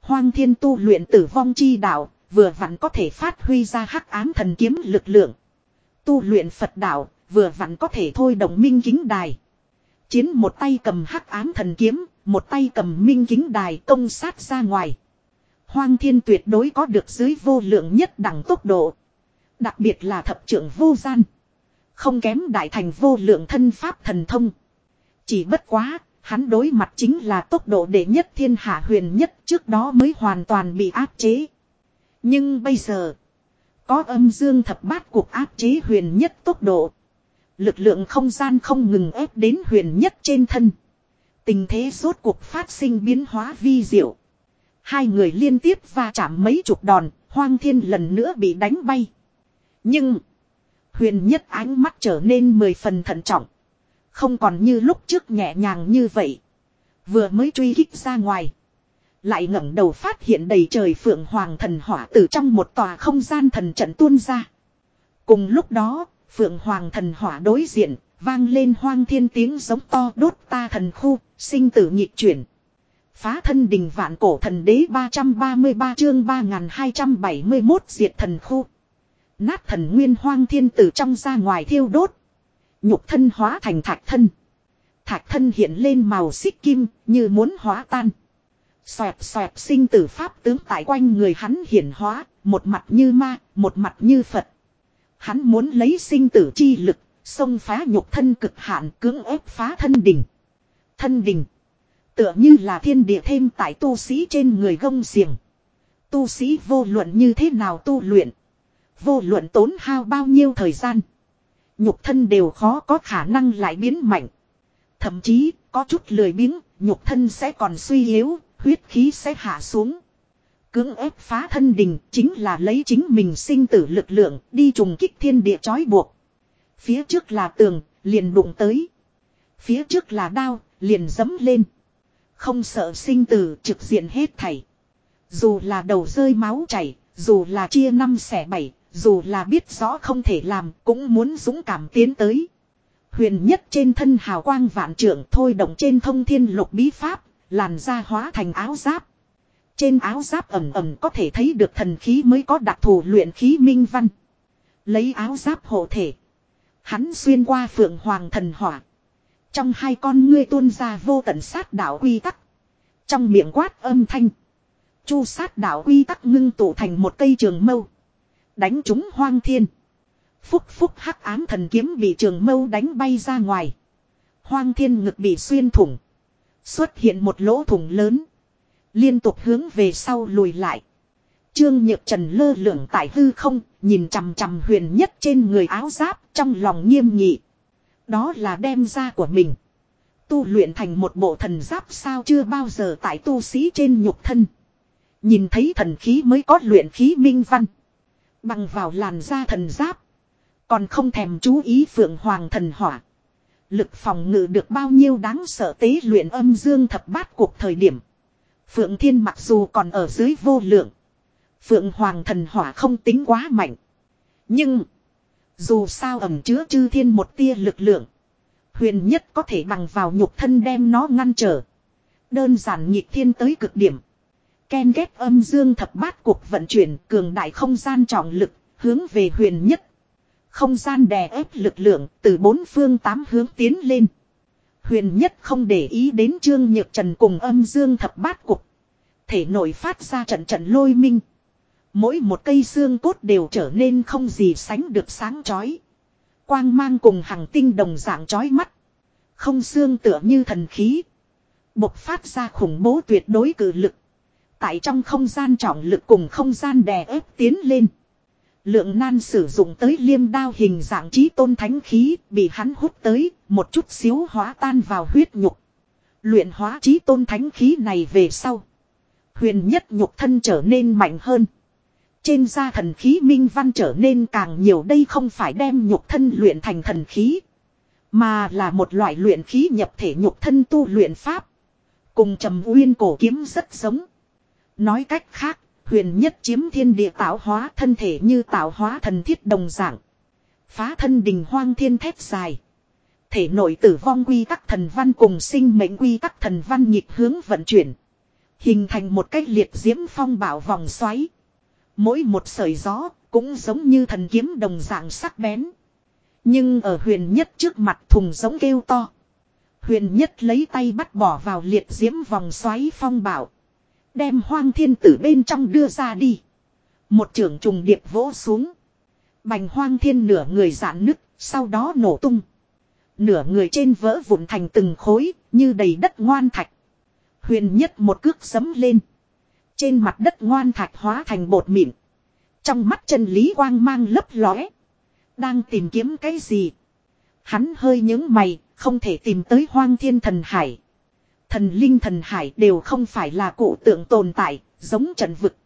Hoang thiên tu luyện tử vong chi đạo, vừa vặn có thể phát huy ra hắc ám thần kiếm lực lượng. Tu luyện Phật đạo, vừa vặn có thể thôi động minh kính đài. Chiến một tay cầm hắc ám thần kiếm, một tay cầm minh kính đài công sát ra ngoài. Hoang thiên tuyệt đối có được dưới vô lượng nhất đẳng tốc độ. Đặc biệt là thập trưởng vô gian. Không kém đại thành vô lượng thân pháp thần thông. Chỉ bất quá, hắn đối mặt chính là tốc độ đệ nhất thiên hạ huyền nhất trước đó mới hoàn toàn bị áp chế. Nhưng bây giờ, có âm dương thập bát cuộc áp chế huyền nhất tốc độ. Lực lượng không gian không ngừng ép đến huyền nhất trên thân. Tình thế rốt cuộc phát sinh biến hóa vi diệu. Hai người liên tiếp va chạm mấy chục đòn, hoang thiên lần nữa bị đánh bay. Nhưng, huyền nhất ánh mắt trở nên mười phần thận trọng. Không còn như lúc trước nhẹ nhàng như vậy. Vừa mới truy kích ra ngoài. Lại ngẩng đầu phát hiện đầy trời phượng hoàng thần hỏa từ trong một tòa không gian thần trận tuôn ra. Cùng lúc đó, phượng hoàng thần hỏa đối diện, vang lên hoang thiên tiếng giống to đốt ta thần khu, sinh tử nhịp chuyển. Phá thân đình vạn cổ thần đế 333 chương 3271 diệt thần khu. Nát thần nguyên hoang thiên tử trong ra ngoài thiêu đốt. Nhục thân hóa thành thạch thân. Thạch thân hiện lên màu xích kim như muốn hóa tan. Xoẹt xoẹt sinh tử pháp tướng tại quanh người hắn hiển hóa, một mặt như ma, một mặt như Phật. Hắn muốn lấy sinh tử chi lực, xông phá nhục thân cực hạn cưỡng ép phá thân đỉnh. Thân đỉnh. Tựa như là thiên địa thêm tại tu sĩ trên người gông xiềng. Tu sĩ vô luận như thế nào tu luyện. Vô luận tốn hao bao nhiêu thời gian. Nhục thân đều khó có khả năng lại biến mạnh. Thậm chí, có chút lười biếng, nhục thân sẽ còn suy yếu, huyết khí sẽ hạ xuống. Cưỡng ép phá thân đình chính là lấy chính mình sinh tử lực lượng đi trùng kích thiên địa trói buộc. Phía trước là tường, liền đụng tới. Phía trước là đao, liền dấm lên. Không sợ sinh tử trực diện hết thảy. Dù là đầu rơi máu chảy, dù là chia năm xẻ bảy, dù là biết rõ không thể làm, cũng muốn dũng cảm tiến tới. Huyền nhất trên thân hào quang vạn trưởng thôi động trên thông thiên lục bí pháp, làn da hóa thành áo giáp. Trên áo giáp ẩm ẩm có thể thấy được thần khí mới có đặc thù luyện khí minh văn. Lấy áo giáp hộ thể. Hắn xuyên qua phượng hoàng thần hỏa. Trong hai con ngươi tuôn ra vô tận sát đạo quy tắc. Trong miệng quát âm thanh. Chu sát đạo quy tắc ngưng tụ thành một cây trường mâu. Đánh chúng hoang thiên. Phúc phúc hắc ám thần kiếm bị trường mâu đánh bay ra ngoài. Hoang thiên ngực bị xuyên thủng. Xuất hiện một lỗ thủng lớn. Liên tục hướng về sau lùi lại. Trương Nhược Trần lơ lửng tại hư không, nhìn chằm chằm huyền nhất trên người áo giáp, trong lòng nghiêm nghị. Đó là đem ra của mình. Tu luyện thành một bộ thần giáp sao chưa bao giờ tại tu sĩ trên nhục thân. Nhìn thấy thần khí mới có luyện khí minh văn. Bằng vào làn da thần giáp. Còn không thèm chú ý phượng hoàng thần hỏa. Lực phòng ngự được bao nhiêu đáng sợ tế luyện âm dương thập bát cuộc thời điểm. Phượng thiên mặc dù còn ở dưới vô lượng. Phượng hoàng thần hỏa không tính quá mạnh. Nhưng. Dù sao ẩm chứa chư thiên một tia lực lượng. Huyền nhất có thể bằng vào nhục thân đem nó ngăn trở. Đơn giản nhịp thiên tới cực điểm. Ken ghép âm dương thập bát cuộc vận chuyển cường đại không gian trọng lực, hướng về huyền nhất. Không gian đè ép lực lượng từ bốn phương tám hướng tiến lên. Huyền nhất không để ý đến trương nhược trần cùng âm dương thập bát cục. Thể nội phát ra trận trận lôi minh. Mỗi một cây xương cốt đều trở nên không gì sánh được sáng chói. Quang mang cùng hàng tinh đồng dạng chói mắt. Không xương tựa như thần khí. Bộc phát ra khủng bố tuyệt đối cử lực. Tại trong không gian trọng lực cùng không gian đè ép tiến lên. Lượng nan sử dụng tới liêm đao hình dạng trí tôn thánh khí bị hắn hút tới một chút xíu hóa tan vào huyết nhục. Luyện hóa trí tôn thánh khí này về sau. Huyền nhất nhục thân trở nên mạnh hơn. Trên da thần khí minh văn trở nên càng nhiều đây không phải đem nhục thân luyện thành thần khí. Mà là một loại luyện khí nhập thể nhục thân tu luyện pháp. Cùng trầm uyên cổ kiếm rất giống. Nói cách khác, huyền nhất chiếm thiên địa tạo hóa thân thể như tạo hóa thần thiết đồng dạng. Phá thân đình hoang thiên thép dài. Thể nội tử vong quy tắc thần văn cùng sinh mệnh quy tắc thần văn nhịp hướng vận chuyển. Hình thành một cách liệt diễm phong bảo vòng xoáy. Mỗi một sợi gió cũng giống như thần kiếm đồng dạng sắc bén. Nhưng ở huyền nhất trước mặt thùng giống kêu to. Huyền nhất lấy tay bắt bỏ vào liệt diễm vòng xoáy phong bảo. Đem hoang thiên tử bên trong đưa ra đi. Một trưởng trùng điệp vỗ xuống. Bành hoang thiên nửa người giãn nứt, sau đó nổ tung. Nửa người trên vỡ vụn thành từng khối, như đầy đất ngoan thạch. Huyền nhất một cước sấm lên. Trên mặt đất ngoan thạch hóa thành bột mịn. Trong mắt chân lý quang mang lấp lóe. Đang tìm kiếm cái gì? Hắn hơi những mày, không thể tìm tới hoang thiên thần hải. Thần linh thần hải đều không phải là cụ tượng tồn tại, giống trận vực.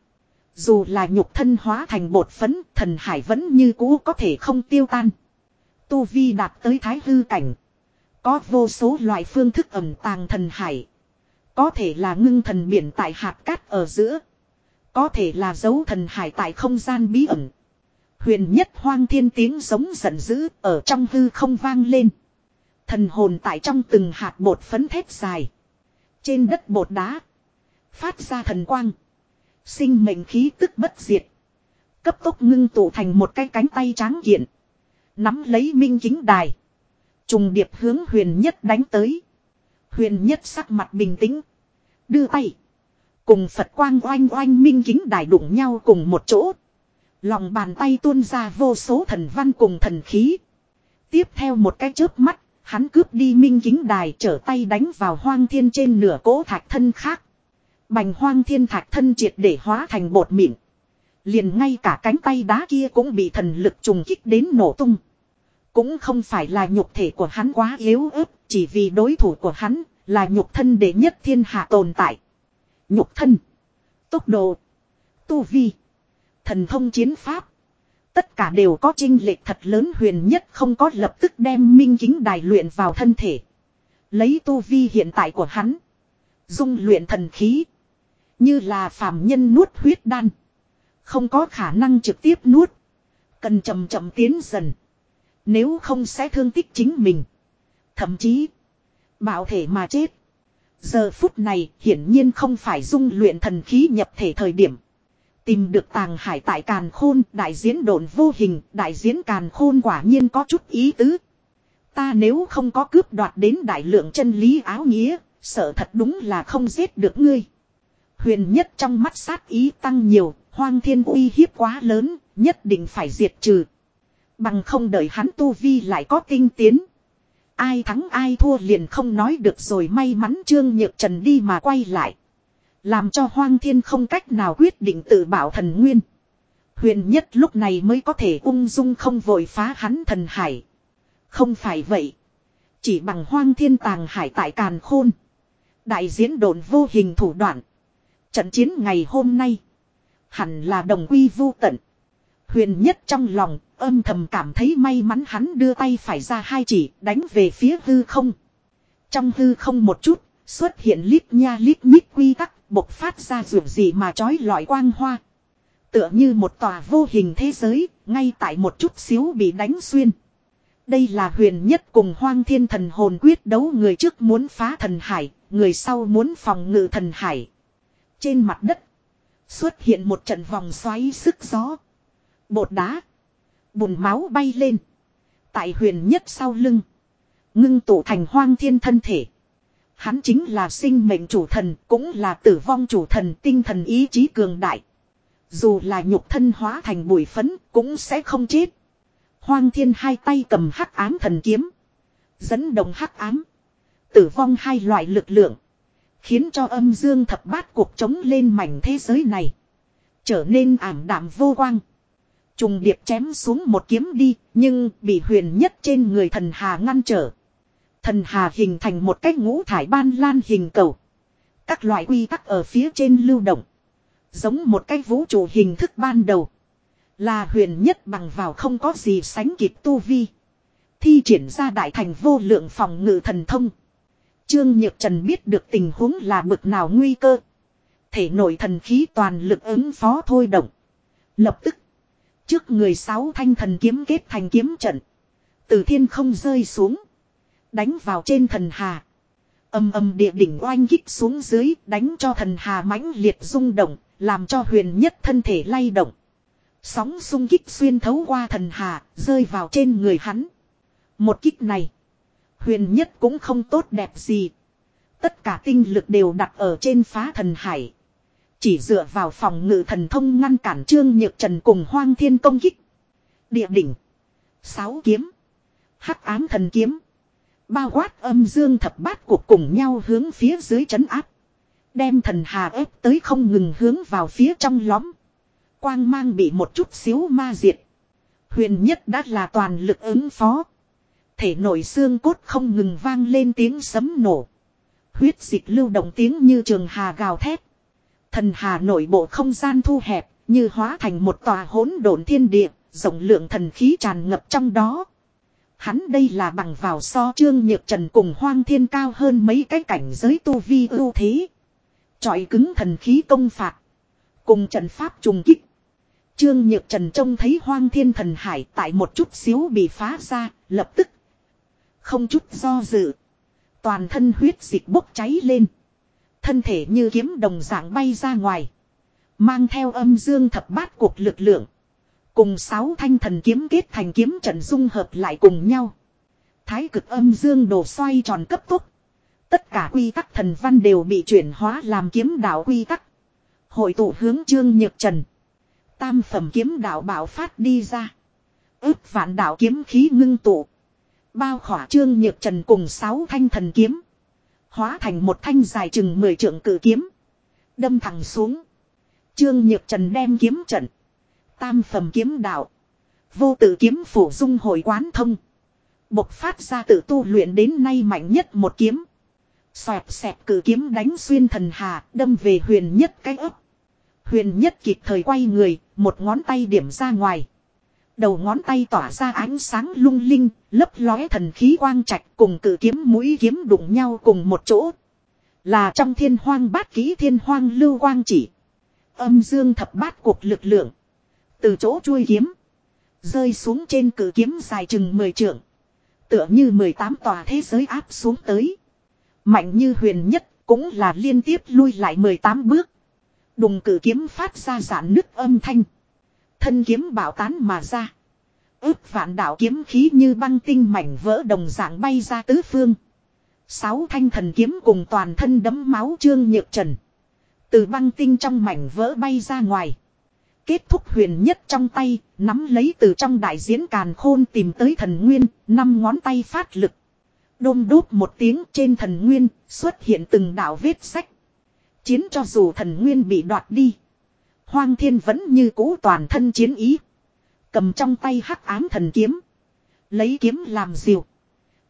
Dù là nhục thân hóa thành bột phấn, thần hải vẫn như cũ có thể không tiêu tan. Tu Vi đạt tới thái hư cảnh. Có vô số loại phương thức ẩm tàng thần hải. Có thể là ngưng thần biển tại hạt cát ở giữa. Có thể là dấu thần hải tại không gian bí ẩn. Huyền nhất hoang thiên tiếng giống giận dữ ở trong hư không vang lên. Thần hồn tại trong từng hạt bột phấn thép dài. Trên đất bột đá. Phát ra thần quang. Sinh mệnh khí tức bất diệt. Cấp tốc ngưng tụ thành một cái cánh tay tráng kiện. Nắm lấy minh chính đài. Trùng điệp hướng huyền nhất đánh tới. Huyền nhất sắc mặt bình tĩnh. Đưa tay. Cùng Phật quang oanh oanh minh kính đài đụng nhau cùng một chỗ. Lòng bàn tay tuôn ra vô số thần văn cùng thần khí. Tiếp theo một cái chớp mắt, hắn cướp đi minh kính đài trở tay đánh vào hoang thiên trên nửa cỗ thạch thân khác. Bành hoang thiên thạch thân triệt để hóa thành bột mịn. Liền ngay cả cánh tay đá kia cũng bị thần lực trùng kích đến nổ tung. Cũng không phải là nhục thể của hắn quá yếu ớt, chỉ vì đối thủ của hắn là nhục thân đệ nhất thiên hạ tồn tại. Nhục thân, tốc độ, tu vi, thần thông chiến pháp, Tất cả đều có trinh lệch thật lớn huyền nhất không có lập tức đem minh kính đài luyện vào thân thể. Lấy tu vi hiện tại của hắn. Dung luyện thần khí. Như là phàm nhân nuốt huyết đan. Không có khả năng trực tiếp nuốt. Cần chậm chậm tiến dần. Nếu không sẽ thương tích chính mình. Thậm chí. Bảo thể mà chết. Giờ phút này hiển nhiên không phải dung luyện thần khí nhập thể thời điểm. Tìm được tàng hải tại càn khôn đại diễn độn vô hình đại diễn càn khôn quả nhiên có chút ý tứ. Ta nếu không có cướp đoạt đến đại lượng chân lý áo nghĩa, sợ thật đúng là không giết được ngươi. Huyền nhất trong mắt sát ý tăng nhiều, hoang thiên uy hiếp quá lớn, nhất định phải diệt trừ. Bằng không đợi hắn tu vi lại có kinh tiến. Ai thắng ai thua liền không nói được rồi may mắn Trương Nhược Trần đi mà quay lại. Làm cho Hoang Thiên không cách nào quyết định tự bảo thần nguyên. Huyền nhất lúc này mới có thể ung dung không vội phá hắn thần hải. Không phải vậy. Chỉ bằng Hoang Thiên tàng hải tại Càn Khôn. Đại diễn đồn vô hình thủ đoạn. Trận chiến ngày hôm nay. Hẳn là đồng quy vô tận. Huyền nhất trong lòng âm thầm cảm thấy may mắn hắn đưa tay phải ra hai chỉ đánh về phía hư không. Trong hư không một chút, xuất hiện lít nha lít nhít quy tắc, bộc phát ra ruộng gì mà trói lọi quang hoa. Tựa như một tòa vô hình thế giới, ngay tại một chút xíu bị đánh xuyên. Đây là huyền nhất cùng hoang thiên thần hồn quyết đấu người trước muốn phá thần hải, người sau muốn phòng ngự thần hải. Trên mặt đất, xuất hiện một trận vòng xoáy sức gió. Bột đá. Bùn máu bay lên. Tại huyền nhất sau lưng. Ngưng tụ thành hoang thiên thân thể. Hắn chính là sinh mệnh chủ thần, cũng là tử vong chủ thần tinh thần ý chí cường đại. Dù là nhục thân hóa thành bụi phấn, cũng sẽ không chết. Hoang thiên hai tay cầm hắc ám thần kiếm. Dẫn đồng hắc ám. Tử vong hai loại lực lượng. Khiến cho âm dương thập bát cuộc chống lên mảnh thế giới này. Trở nên ảm đạm vô quang. Trùng điệp chém xuống một kiếm đi, nhưng bị huyền nhất trên người thần hà ngăn trở. Thần hà hình thành một cái ngũ thải ban lan hình cầu. Các loại quy tắc ở phía trên lưu động. Giống một cái vũ trụ hình thức ban đầu. Là huyền nhất bằng vào không có gì sánh kịp tu vi. Thi triển ra đại thành vô lượng phòng ngự thần thông. Trương Nhược Trần biết được tình huống là bực nào nguy cơ. Thể nội thần khí toàn lực ứng phó thôi động. Lập tức. Trước người sáu thanh thần kiếm kết thành kiếm trận. Từ thiên không rơi xuống. Đánh vào trên thần hà. Âm âm địa đỉnh oanh kích xuống dưới, đánh cho thần hà mãnh liệt rung động. Làm cho huyền nhất thân thể lay động. Sóng xung kích xuyên thấu qua thần hà, rơi vào trên người hắn. Một kích này. Huyền nhất cũng không tốt đẹp gì. Tất cả tinh lực đều đặt ở trên phá thần hải. Chỉ dựa vào phòng ngự thần thông ngăn cản Trương Nhược Trần cùng Hoang Thiên công kích. Địa đỉnh. Sáu kiếm. Hắc ám thần kiếm. Bao quát âm dương thập bát cuộc cùng nhau hướng phía dưới chấn áp. Đem thần hà ép tới không ngừng hướng vào phía trong lõm. Quang mang bị một chút xíu ma diệt. Huyền nhất đã là toàn lực ứng phó. Thể nội xương cốt không ngừng vang lên tiếng sấm nổ. Huyết dịch lưu động tiếng như trường hà gào thét. Thần hà nội bộ không gian thu hẹp, như hóa thành một tòa hỗn độn thiên địa, rộng lượng thần khí tràn ngập trong đó. Hắn đây là bằng vào so trương nhược trần cùng hoang thiên cao hơn mấy cái cảnh giới tu vi ưu thế. Chọi cứng thần khí công phạt. Cùng trận pháp trùng kích. Trương nhược trần trông thấy hoang thiên thần hải tại một chút xíu bị phá ra, lập tức. Không chút do dự. Toàn thân huyết dịch bốc cháy lên. Thân thể như kiếm đồng dạng bay ra ngoài. Mang theo âm dương thập bát cuộc lực lượng. Cùng sáu thanh thần kiếm kết thành kiếm trận dung hợp lại cùng nhau. Thái cực âm dương đồ xoay tròn cấp tốc. Tất cả quy tắc thần văn đều bị chuyển hóa làm kiếm đạo quy tắc. Hội tụ hướng trương nhược trần. Tam phẩm kiếm đạo bảo phát đi ra. ước vạn đạo kiếm khí ngưng tụ. Bao khỏa trương nhược trần cùng sáu thanh thần kiếm. Hóa thành một thanh dài chừng mười trượng cử kiếm. Đâm thẳng xuống. Trương Nhược Trần đem kiếm trận. Tam phẩm kiếm đạo. Vô tự kiếm phủ dung hội quán thông. Bộc phát ra tự tu luyện đến nay mạnh nhất một kiếm. Xoẹt xẹp cử kiếm đánh xuyên thần hà, đâm về huyền nhất cái ấp. Huyền nhất kịp thời quay người, một ngón tay điểm ra ngoài. Đầu ngón tay tỏa ra ánh sáng lung linh, lấp lóe thần khí quang trạch cùng cử kiếm mũi kiếm đụng nhau cùng một chỗ. Là trong thiên hoang bát ký thiên hoang lưu quang chỉ. Âm dương thập bát cuộc lực lượng. Từ chỗ chui kiếm. Rơi xuống trên cử kiếm dài chừng 10 trượng. Tựa như 18 tòa thế giới áp xuống tới. Mạnh như huyền nhất cũng là liên tiếp lui lại 18 bước. Đùng cử kiếm phát ra giản nứt âm thanh. Thân kiếm bảo tán mà ra. ước vạn đạo kiếm khí như băng tinh mảnh vỡ đồng dạng bay ra tứ phương. Sáu thanh thần kiếm cùng toàn thân đấm máu trương nhược trần. Từ băng tinh trong mảnh vỡ bay ra ngoài. Kết thúc huyền nhất trong tay, nắm lấy từ trong đại diễn càn khôn tìm tới thần nguyên, năm ngón tay phát lực. Đôm đốt một tiếng trên thần nguyên, xuất hiện từng đạo vết sách. Chiến cho dù thần nguyên bị đoạt đi. Hoang thiên vẫn như cũ toàn thân chiến ý. Cầm trong tay hắc ám thần kiếm. Lấy kiếm làm diều.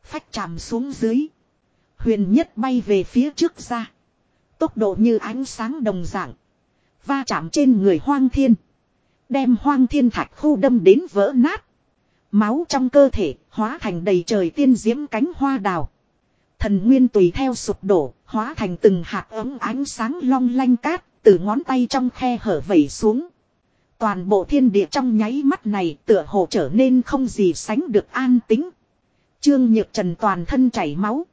Phách chạm xuống dưới. Huyền nhất bay về phía trước ra. Tốc độ như ánh sáng đồng dạng. Va chạm trên người hoang thiên. Đem hoang thiên thạch khu đâm đến vỡ nát. Máu trong cơ thể hóa thành đầy trời tiên diễm cánh hoa đào. Thần nguyên tùy theo sụp đổ, hóa thành từng hạt ấm ánh sáng long lanh cát, từ ngón tay trong khe hở vẩy xuống. Toàn bộ thiên địa trong nháy mắt này tựa hồ trở nên không gì sánh được an tính. Trương Nhược Trần toàn thân chảy máu.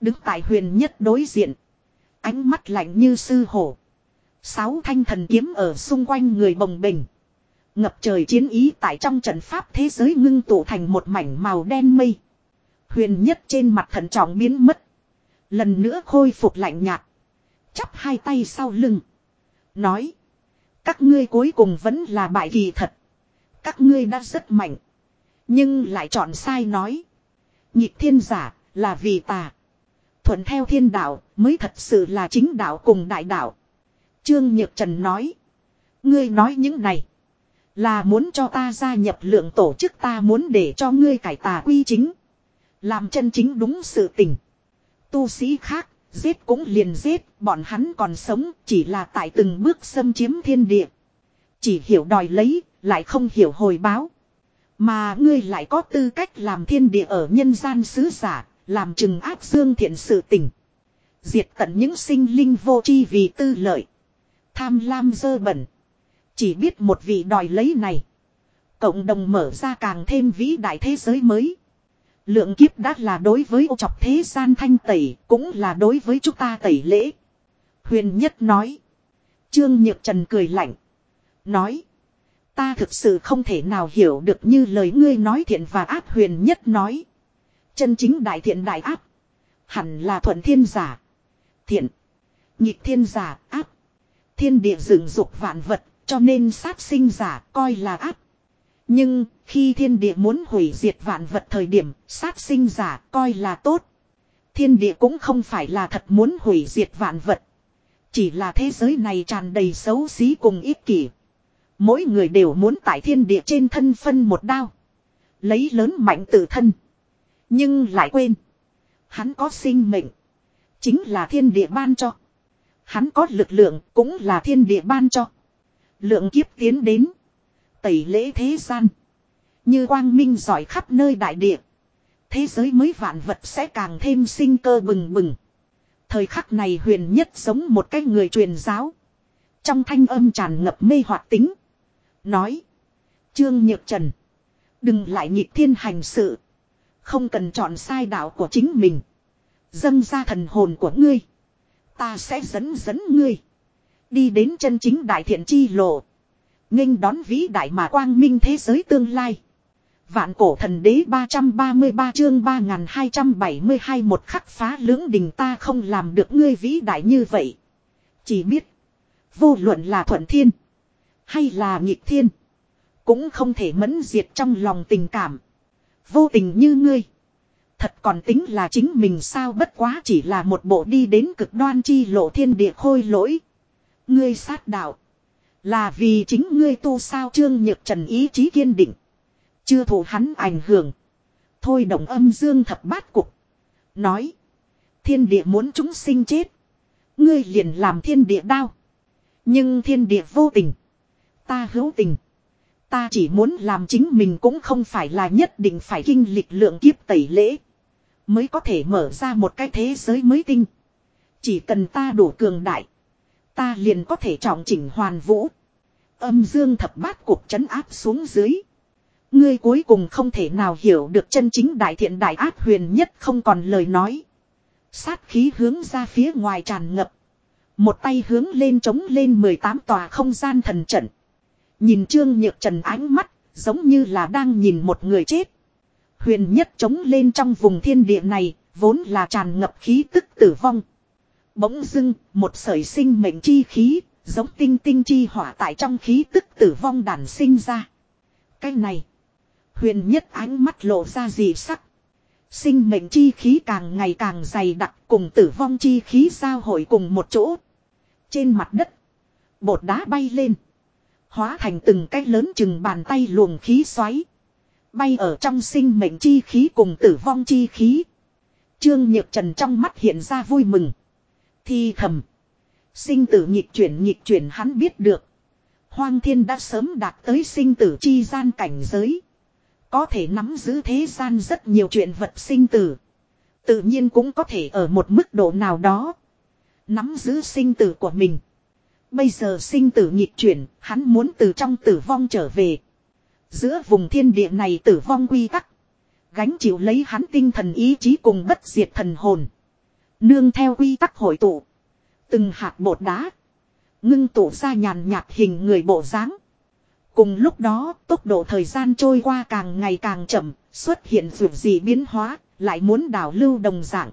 Đứng tại huyền nhất đối diện. Ánh mắt lạnh như sư hổ. Sáu thanh thần kiếm ở xung quanh người bồng bình. Ngập trời chiến ý tại trong trận pháp thế giới ngưng tụ thành một mảnh màu đen mây. Huyền nhất trên mặt thần trọng biến mất. Lần nữa khôi phục lạnh nhạt. Chắp hai tay sau lưng. Nói. Các ngươi cuối cùng vẫn là bại kỳ thật. Các ngươi đã rất mạnh. Nhưng lại chọn sai nói. Nhịp thiên giả là vì tà. Thuận theo thiên đạo mới thật sự là chính đạo cùng đại đạo. Trương Nhược Trần nói. Ngươi nói những này. Là muốn cho ta gia nhập lượng tổ chức ta muốn để cho ngươi cải tà quy chính. Làm chân chính đúng sự tình. Tu sĩ khác, giết cũng liền giết, bọn hắn còn sống chỉ là tại từng bước xâm chiếm thiên địa. Chỉ hiểu đòi lấy, lại không hiểu hồi báo. Mà ngươi lại có tư cách làm thiên địa ở nhân gian sứ giả, làm trừng áp dương thiện sự tình. Diệt tận những sinh linh vô tri vì tư lợi. Tham lam dơ bẩn. Chỉ biết một vị đòi lấy này. Cộng đồng mở ra càng thêm vĩ đại thế giới mới. Lượng kiếp đã là đối với ô chọc thế gian thanh tẩy, cũng là đối với chúng ta tẩy lễ. Huyền Nhất nói. Trương Nhược Trần cười lạnh. Nói. Ta thực sự không thể nào hiểu được như lời ngươi nói thiện và ác huyền nhất nói. Chân chính đại thiện đại ác. Hẳn là thuận thiên giả. Thiện. Nhịp thiên giả ác. Thiên địa dựng dục vạn vật cho nên sát sinh giả coi là ác. Nhưng khi thiên địa muốn hủy diệt vạn vật thời điểm, sát sinh giả coi là tốt. Thiên địa cũng không phải là thật muốn hủy diệt vạn vật. Chỉ là thế giới này tràn đầy xấu xí cùng ích kỷ. Mỗi người đều muốn tại thiên địa trên thân phân một đao. Lấy lớn mạnh tự thân. Nhưng lại quên. Hắn có sinh mệnh. Chính là thiên địa ban cho. Hắn có lực lượng cũng là thiên địa ban cho. Lượng kiếp tiến đến. Tẩy lễ thế gian. Như quang minh giỏi khắp nơi đại địa. Thế giới mới vạn vật sẽ càng thêm sinh cơ bừng bừng. Thời khắc này huyền nhất giống một cái người truyền giáo. Trong thanh âm tràn ngập mê hoặc tính. Nói. Trương Nhược Trần. Đừng lại nhịp thiên hành sự. Không cần chọn sai đạo của chính mình. Dâng ra thần hồn của ngươi. Ta sẽ dẫn dẫn ngươi. Đi đến chân chính đại thiện chi lộ. nghênh đón vĩ đại mà quang minh thế giới tương lai. Vạn cổ thần đế 333 chương 3272 một khắc phá lưỡng đình ta không làm được ngươi vĩ đại như vậy. Chỉ biết. Vô luận là thuận thiên. Hay là nghịch thiên. Cũng không thể mẫn diệt trong lòng tình cảm. Vô tình như ngươi. Thật còn tính là chính mình sao bất quá chỉ là một bộ đi đến cực đoan chi lộ thiên địa khôi lỗi. Ngươi sát đạo. Là vì chính ngươi tu sao trương nhược trần ý chí kiên định. Chưa thủ hắn ảnh hưởng. Thôi động âm dương thập bát cục. Nói. Thiên địa muốn chúng sinh chết. Ngươi liền làm thiên địa đau Nhưng thiên địa vô tình. Ta hữu tình. Ta chỉ muốn làm chính mình cũng không phải là nhất định phải kinh lịch lượng kiếp tẩy lễ. Mới có thể mở ra một cái thế giới mới tinh. Chỉ cần ta đủ cường đại. Ta liền có thể trọng chỉnh hoàn vũ. Âm dương thập bát cuộc chấn áp xuống dưới. Ngươi cuối cùng không thể nào hiểu được chân chính đại thiện đại ác huyền nhất không còn lời nói. Sát khí hướng ra phía ngoài tràn ngập. Một tay hướng lên trống lên 18 tòa không gian thần trận. Nhìn Trương Nhược Trần ánh mắt, giống như là đang nhìn một người chết. Huyền nhất trống lên trong vùng thiên địa này, vốn là tràn ngập khí tức tử vong. Bỗng dưng, một sợi sinh mệnh chi khí, giống tinh tinh chi hỏa tại trong khí tức tử vong đản sinh ra. Cái này, huyền nhất ánh mắt lộ ra gì sắc. Sinh mệnh chi khí càng ngày càng dày đặc cùng tử vong chi khí giao hội cùng một chỗ. Trên mặt đất, bột đá bay lên. Hóa thành từng cái lớn chừng bàn tay luồng khí xoáy. Bay ở trong sinh mệnh chi khí cùng tử vong chi khí. Trương Nhược Trần trong mắt hiện ra vui mừng. Thi thầm. Sinh tử nhịp chuyển nhịp chuyển hắn biết được. Hoang thiên đã sớm đạt tới sinh tử chi gian cảnh giới. Có thể nắm giữ thế gian rất nhiều chuyện vật sinh tử. Tự nhiên cũng có thể ở một mức độ nào đó. Nắm giữ sinh tử của mình. Bây giờ sinh tử nhịp chuyển, hắn muốn từ trong tử vong trở về. Giữa vùng thiên địa này tử vong quy tắc. Gánh chịu lấy hắn tinh thần ý chí cùng bất diệt thần hồn. Nương theo quy tắc hội tụ. Từng hạt bột đá. Ngưng tụ ra nhàn nhạt hình người bộ dáng. Cùng lúc đó, tốc độ thời gian trôi qua càng ngày càng chậm, xuất hiện dù gì biến hóa, lại muốn đảo lưu đồng dạng.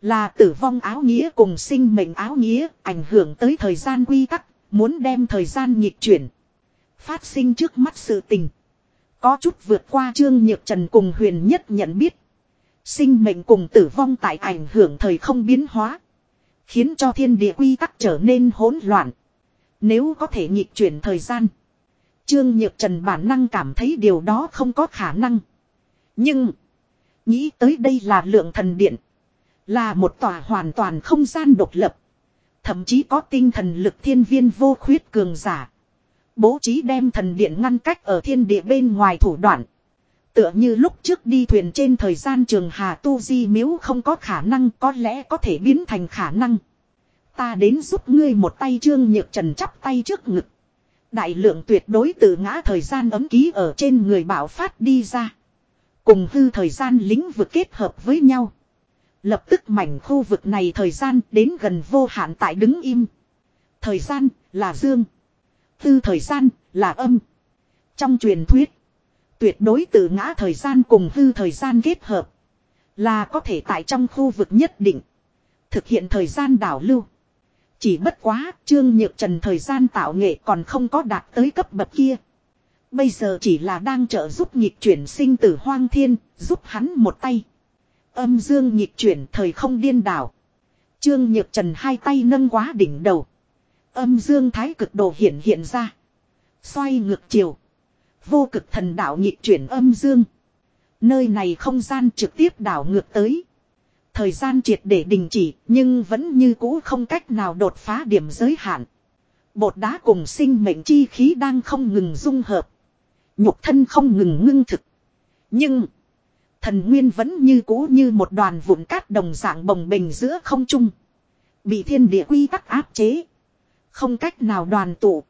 Là tử vong áo nghĩa cùng sinh mệnh áo nghĩa, ảnh hưởng tới thời gian quy tắc, muốn đem thời gian nhịp chuyển. Phát sinh trước mắt sự tình. Có chút vượt qua Trương Nhược Trần cùng huyền nhất nhận biết. Sinh mệnh cùng tử vong tại ảnh hưởng thời không biến hóa. Khiến cho thiên địa quy tắc trở nên hỗn loạn. Nếu có thể nhịp chuyển thời gian. Trương Nhược Trần bản năng cảm thấy điều đó không có khả năng. Nhưng. Nghĩ tới đây là lượng thần điện. Là một tòa hoàn toàn không gian độc lập. Thậm chí có tinh thần lực thiên viên vô khuyết cường giả. Bố trí đem thần điện ngăn cách ở thiên địa bên ngoài thủ đoạn. Tựa như lúc trước đi thuyền trên thời gian trường Hà Tu Di Miếu không có khả năng, có lẽ có thể biến thành khả năng. Ta đến giúp ngươi một tay trương nhược trần chắp tay trước ngực. Đại lượng tuyệt đối từ ngã thời gian ấm ký ở trên người bảo phát đi ra. Cùng hư thời gian lĩnh vực kết hợp với nhau. Lập tức mảnh khu vực này thời gian đến gần vô hạn tại đứng im. Thời gian là dương. Tư thời gian là âm. Trong truyền thuyết. Tuyệt đối từ ngã thời gian cùng hư thời gian kết hợp. Là có thể tại trong khu vực nhất định. Thực hiện thời gian đảo lưu. Chỉ bất quá trương nhược trần thời gian tạo nghệ còn không có đạt tới cấp bậc kia. Bây giờ chỉ là đang trợ giúp nhịp chuyển sinh tử hoang thiên, giúp hắn một tay. Âm dương nhịp chuyển thời không điên đảo. Trương Nhược Trần hai tay nâng quá đỉnh đầu. Âm dương thái cực đồ hiện hiện ra. Xoay ngược chiều. Vô cực thần đạo nhịp chuyển âm dương. Nơi này không gian trực tiếp đảo ngược tới. Thời gian triệt để đình chỉ nhưng vẫn như cũ không cách nào đột phá điểm giới hạn. Bột đá cùng sinh mệnh chi khí đang không ngừng dung hợp. Nhục thân không ngừng ngưng thực. Nhưng Thần nguyên vẫn như cũ như một đoàn vụn cát đồng dạng bồng bềnh giữa không trung. Bị thiên địa quy tắc áp chế. Không cách nào đoàn tụ.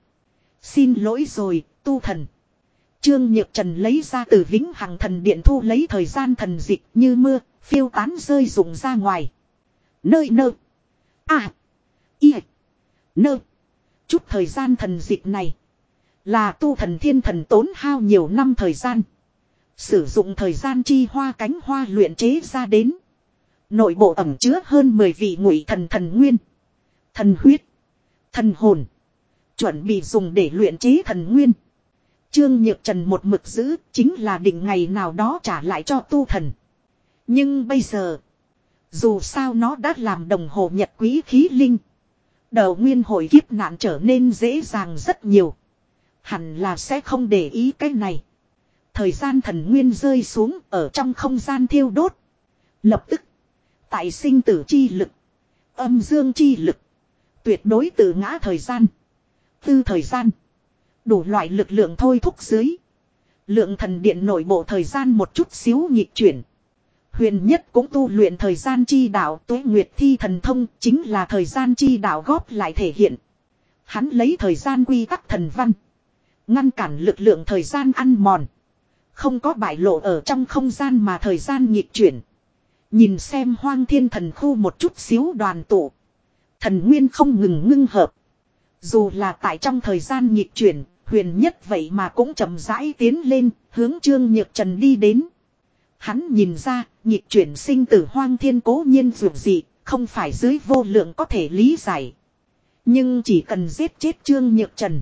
Xin lỗi rồi, tu thần. Trương Nhược Trần lấy ra từ vĩnh hằng thần điện thu lấy thời gian thần dịch như mưa, phiêu tán rơi rụng ra ngoài. Nơi nơ. À. Y. Nơ. Chút thời gian thần dịch này. Là tu thần thiên thần tốn hao nhiều năm thời gian. Sử dụng thời gian chi hoa cánh hoa luyện chế ra đến. Nội bộ ẩm chứa hơn 10 vị ngụy thần thần nguyên. Thần huyết. Thần hồn. Chuẩn bị dùng để luyện chế thần nguyên. Trương Nhược Trần một mực giữ, chính là định ngày nào đó trả lại cho tu thần. Nhưng bây giờ. Dù sao nó đã làm đồng hồ nhật quý khí linh. Đầu nguyên hồi kiếp nạn trở nên dễ dàng rất nhiều. Hẳn là sẽ không để ý cái này. Thời gian thần nguyên rơi xuống ở trong không gian thiêu đốt. Lập tức. Tại sinh tử chi lực. Âm dương chi lực. Tuyệt đối tự ngã thời gian. Tư thời gian. Đủ loại lực lượng thôi thúc dưới. Lượng thần điện nội bộ thời gian một chút xíu nhịp chuyển. Huyền nhất cũng tu luyện thời gian chi đạo tuế nguyệt thi thần thông chính là thời gian chi đạo góp lại thể hiện. Hắn lấy thời gian quy tắc thần văn. Ngăn cản lực lượng thời gian ăn mòn. Không có bại lộ ở trong không gian mà thời gian nhịp chuyển. Nhìn xem hoang thiên thần khu một chút xíu đoàn tụ. Thần nguyên không ngừng ngưng hợp. Dù là tại trong thời gian nhịp chuyển, huyền nhất vậy mà cũng chậm rãi tiến lên, hướng trương nhược trần đi đến. Hắn nhìn ra, nhịp chuyển sinh tử hoang thiên cố nhiên dù gì, không phải dưới vô lượng có thể lý giải. Nhưng chỉ cần giết chết trương nhược trần.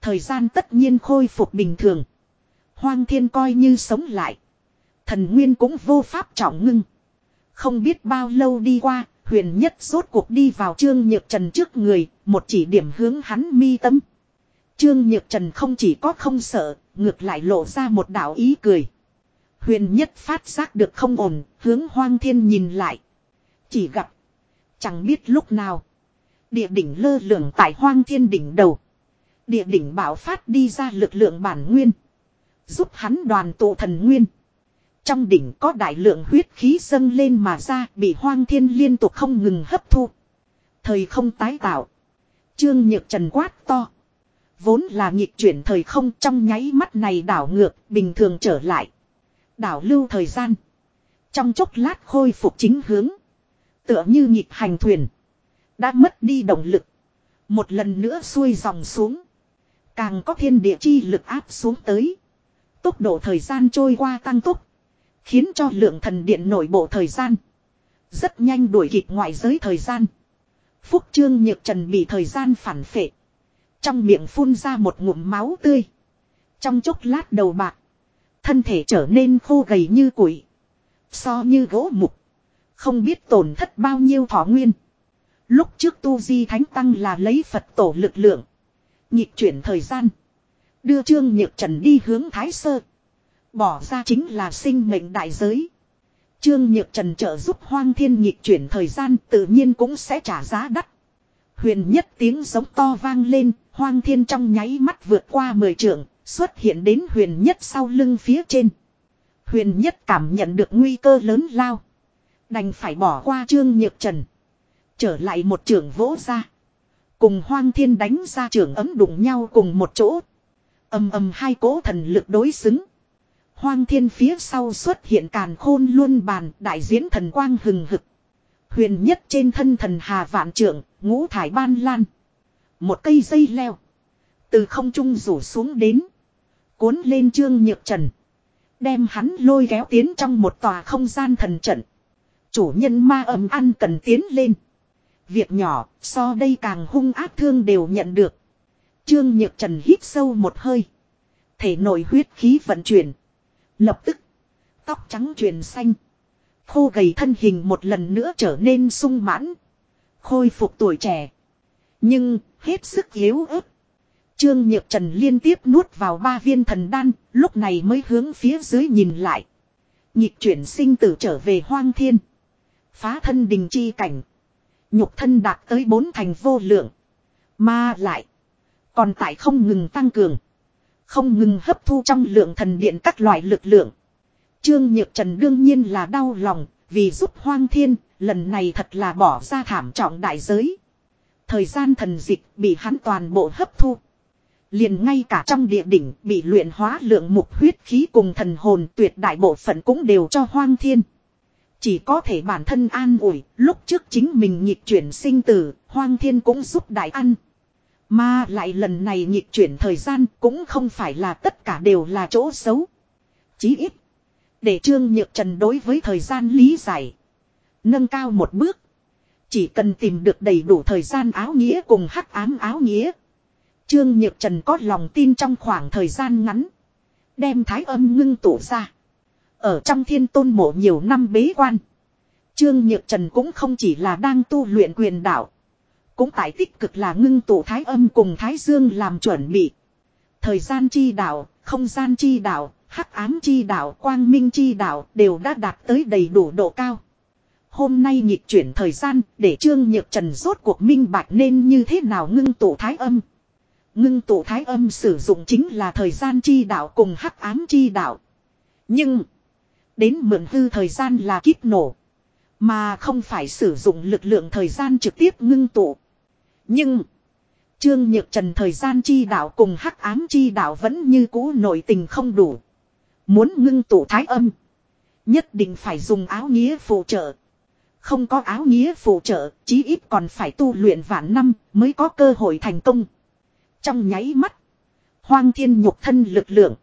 Thời gian tất nhiên khôi phục bình thường. Hoang thiên coi như sống lại. Thần nguyên cũng vô pháp trọng ngưng. Không biết bao lâu đi qua, huyền nhất rốt cuộc đi vào trương nhược trần trước người, một chỉ điểm hướng hắn mi tâm. Trương nhược trần không chỉ có không sợ, ngược lại lộ ra một đạo ý cười. Huyền nhất phát giác được không ổn, hướng hoang thiên nhìn lại. Chỉ gặp, chẳng biết lúc nào. Địa đỉnh lơ lửng tại hoang thiên đỉnh đầu. Địa đỉnh bảo phát đi ra lực lượng bản nguyên. Giúp hắn đoàn tụ thần nguyên. Trong đỉnh có đại lượng huyết khí dâng lên mà ra bị hoang thiên liên tục không ngừng hấp thu. Thời không tái tạo. Trương Nhược Trần quát to. Vốn là nghịch chuyển thời không trong nháy mắt này đảo ngược, bình thường trở lại. Đảo lưu thời gian. Trong chốc lát khôi phục chính hướng. Tựa như nhịp hành thuyền. Đã mất đi động lực. Một lần nữa xuôi dòng xuống. Càng có thiên địa chi lực áp xuống tới. Tốc độ thời gian trôi qua tăng tốc. Khiến cho lượng thần điện nội bộ thời gian. Rất nhanh đuổi kịp ngoại giới thời gian. Phúc Trương Nhược Trần bị thời gian phản phệ. Trong miệng phun ra một ngụm máu tươi. Trong chốc lát đầu bạc. Thân thể trở nên khô gầy như củi. So như gỗ mục. Không biết tổn thất bao nhiêu thọ nguyên. Lúc trước tu di thánh tăng là lấy Phật tổ lực lượng. Nhịp chuyển thời gian. Đưa Trương Nhược Trần đi hướng Thái Sơ. Bỏ ra chính là sinh mệnh đại giới. Trương Nhược Trần trợ giúp Hoang Thiên nhịp chuyển thời gian tự nhiên cũng sẽ trả giá đắt. Huyền nhất tiếng giống to vang lên, Hoang Thiên trong nháy mắt vượt qua mười trượng, xuất hiện đến huyền nhất sau lưng phía trên. Huyền nhất cảm nhận được nguy cơ lớn lao. Đành phải bỏ qua Trương Nhược Trần. Trở lại một trường vỗ ra. Cùng Hoang Thiên đánh ra trường ấm đụng nhau cùng một chỗ. Âm âm hai cố thần lực đối xứng. Hoang thiên phía sau xuất hiện càn khôn luôn bàn đại diễn thần quang hừng hực. Huyền nhất trên thân thần hà vạn trượng, ngũ thải ban lan. Một cây dây leo. Từ không trung rủ xuống đến. Cuốn lên trương nhược trần. Đem hắn lôi kéo tiến trong một tòa không gian thần trận. Chủ nhân ma ầm ăn cần tiến lên. Việc nhỏ, so đây càng hung ác thương đều nhận được. Trương Nhược Trần hít sâu một hơi. Thể nội huyết khí vận chuyển. Lập tức. Tóc trắng truyền xanh. Khô gầy thân hình một lần nữa trở nên sung mãn. Khôi phục tuổi trẻ. Nhưng hết sức yếu ớt. Trương Nhược Trần liên tiếp nuốt vào ba viên thần đan. Lúc này mới hướng phía dưới nhìn lại. Nhịp chuyển sinh tử trở về hoang thiên. Phá thân đình chi cảnh. Nhục thân đạt tới bốn thành vô lượng. Mà lại. Còn tại không ngừng tăng cường. Không ngừng hấp thu trong lượng thần điện các loại lực lượng. Trương Nhược Trần đương nhiên là đau lòng, vì giúp hoang thiên, lần này thật là bỏ ra thảm trọng đại giới. Thời gian thần dịch bị hắn toàn bộ hấp thu. Liền ngay cả trong địa đỉnh bị luyện hóa lượng mục huyết khí cùng thần hồn tuyệt đại bộ phận cũng đều cho hoang thiên. Chỉ có thể bản thân an ủi, lúc trước chính mình nhịp chuyển sinh tử, hoang thiên cũng giúp đại ăn. Mà lại lần này nhịp chuyển thời gian cũng không phải là tất cả đều là chỗ xấu. Chí ít. Để Trương Nhược Trần đối với thời gian lý giải. Nâng cao một bước. Chỉ cần tìm được đầy đủ thời gian áo nghĩa cùng hắc ám áo nghĩa. Trương Nhược Trần có lòng tin trong khoảng thời gian ngắn. Đem thái âm ngưng tụ ra. Ở trong thiên tôn mộ nhiều năm bế quan. Trương Nhược Trần cũng không chỉ là đang tu luyện quyền đạo. Cũng tại tích cực là ngưng tụ thái âm cùng thái dương làm chuẩn bị. Thời gian chi đạo, không gian chi đạo, hắc ám chi đạo, quang minh chi đạo đều đã đạt tới đầy đủ độ cao. Hôm nay nhịp chuyển thời gian, để Trương Nhược Trần rốt cuộc minh bạch nên như thế nào ngưng tụ thái âm. Ngưng tụ thái âm sử dụng chính là thời gian chi đạo cùng hắc ám chi đạo. Nhưng. Đến mượn hư thời gian là kíp nổ. Mà không phải sử dụng lực lượng thời gian trực tiếp ngưng tụ. Nhưng. Trương Nhược Trần thời gian chi đạo cùng hắc ám chi đạo vẫn như cũ nội tình không đủ. Muốn ngưng tụ thái âm. Nhất định phải dùng áo nghĩa phụ trợ. Không có áo nghĩa phụ trợ, chí ít còn phải tu luyện vạn năm mới có cơ hội thành công. Trong nháy mắt, hoang thiên nhục thân lực lượng,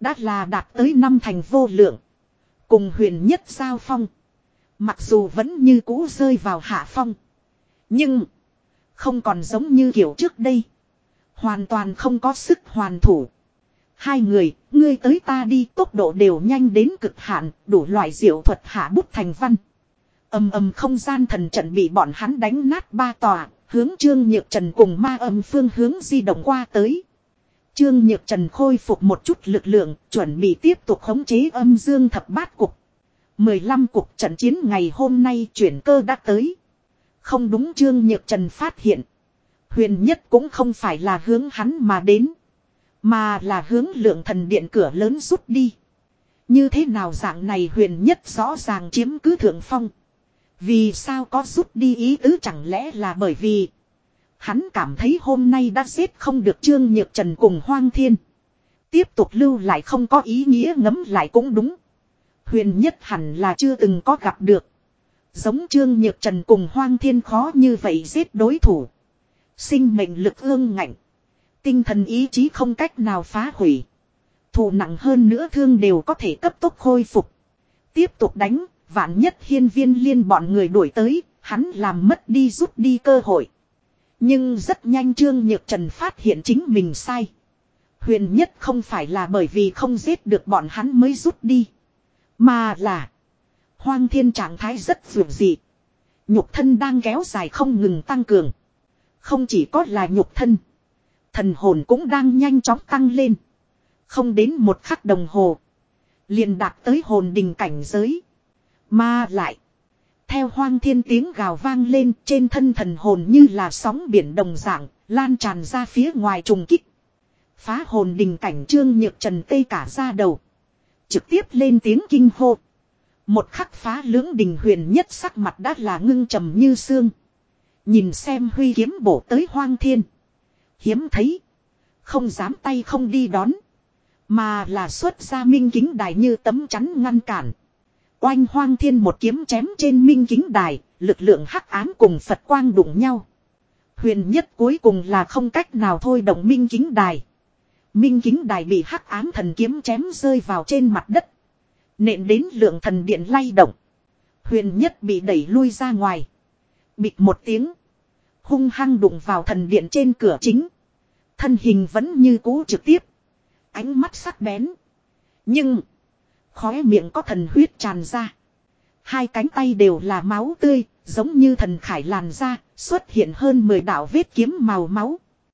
đã là đạt tới năm thành vô lượng. Cùng huyền nhất giao phong. Mặc dù vẫn như cũ rơi vào hạ phong. Nhưng, không còn giống như kiểu trước đây. Hoàn toàn không có sức hoàn thủ. Hai người, ngươi tới ta đi tốc độ đều nhanh đến cực hạn, đủ loại diệu thuật hạ bút thành văn. Âm âm không gian thần trận bị bọn hắn đánh nát ba tòa, hướng Trương Nhược Trần cùng ma âm phương hướng di động qua tới. Trương Nhược Trần khôi phục một chút lực lượng, chuẩn bị tiếp tục khống chế âm dương thập bát cục. 15 cuộc trận chiến ngày hôm nay chuyển cơ đã tới. Không đúng Trương Nhược Trần phát hiện. Huyền nhất cũng không phải là hướng hắn mà đến. Mà là hướng lượng thần điện cửa lớn rút đi. Như thế nào dạng này huyền nhất rõ ràng chiếm cứ thượng phong. Vì sao có rút đi ý tứ chẳng lẽ là bởi vì Hắn cảm thấy hôm nay đã giết không được Trương Nhược Trần cùng Hoang Thiên. Tiếp tục lưu lại không có ý nghĩa ngấm lại cũng đúng. Huyền nhất hẳn là chưa từng có gặp được. Giống Trương Nhược Trần cùng Hoang Thiên khó như vậy giết đối thủ. Sinh mệnh lực ương ngạnh. Tinh thần ý chí không cách nào phá hủy. Thủ nặng hơn nữa thương đều có thể cấp tốc khôi phục. Tiếp tục đánh, vạn nhất hiên viên liên bọn người đuổi tới, hắn làm mất đi rút đi cơ hội. Nhưng rất nhanh Trương Nhược Trần phát hiện chính mình sai. Huyền nhất không phải là bởi vì không giết được bọn hắn mới rút đi. Mà là. Hoang thiên trạng thái rất vượt dị. Nhục thân đang kéo dài không ngừng tăng cường. Không chỉ có là nhục thân. Thần hồn cũng đang nhanh chóng tăng lên. Không đến một khắc đồng hồ. liền đạt tới hồn đình cảnh giới. Mà lại. Theo hoang thiên tiếng gào vang lên trên thân thần hồn như là sóng biển đồng dạng, lan tràn ra phía ngoài trùng kích. Phá hồn đình cảnh trương nhược trần tây cả ra đầu. Trực tiếp lên tiếng kinh hô. Một khắc phá lưỡng đình huyền nhất sắc mặt đã là ngưng trầm như xương. Nhìn xem huy kiếm bổ tới hoang thiên. Hiếm thấy. Không dám tay không đi đón. Mà là xuất ra minh kính đài như tấm chắn ngăn cản. Oanh hoang thiên một kiếm chém trên minh kính đài, lực lượng hắc ám cùng Phật quang đụng nhau. Huyền nhất cuối cùng là không cách nào thôi động minh kính đài. Minh kính đài bị hắc ám thần kiếm chém rơi vào trên mặt đất. Nện đến lượng thần điện lay động. Huyền nhất bị đẩy lui ra ngoài. Bịt một tiếng. Hung hăng đụng vào thần điện trên cửa chính. Thân hình vẫn như cũ trực tiếp. Ánh mắt sắc bén. Nhưng. Khóe miệng có thần huyết tràn ra. Hai cánh tay đều là máu tươi, giống như thần khải làn ra, xuất hiện hơn 10 đạo vết kiếm màu máu.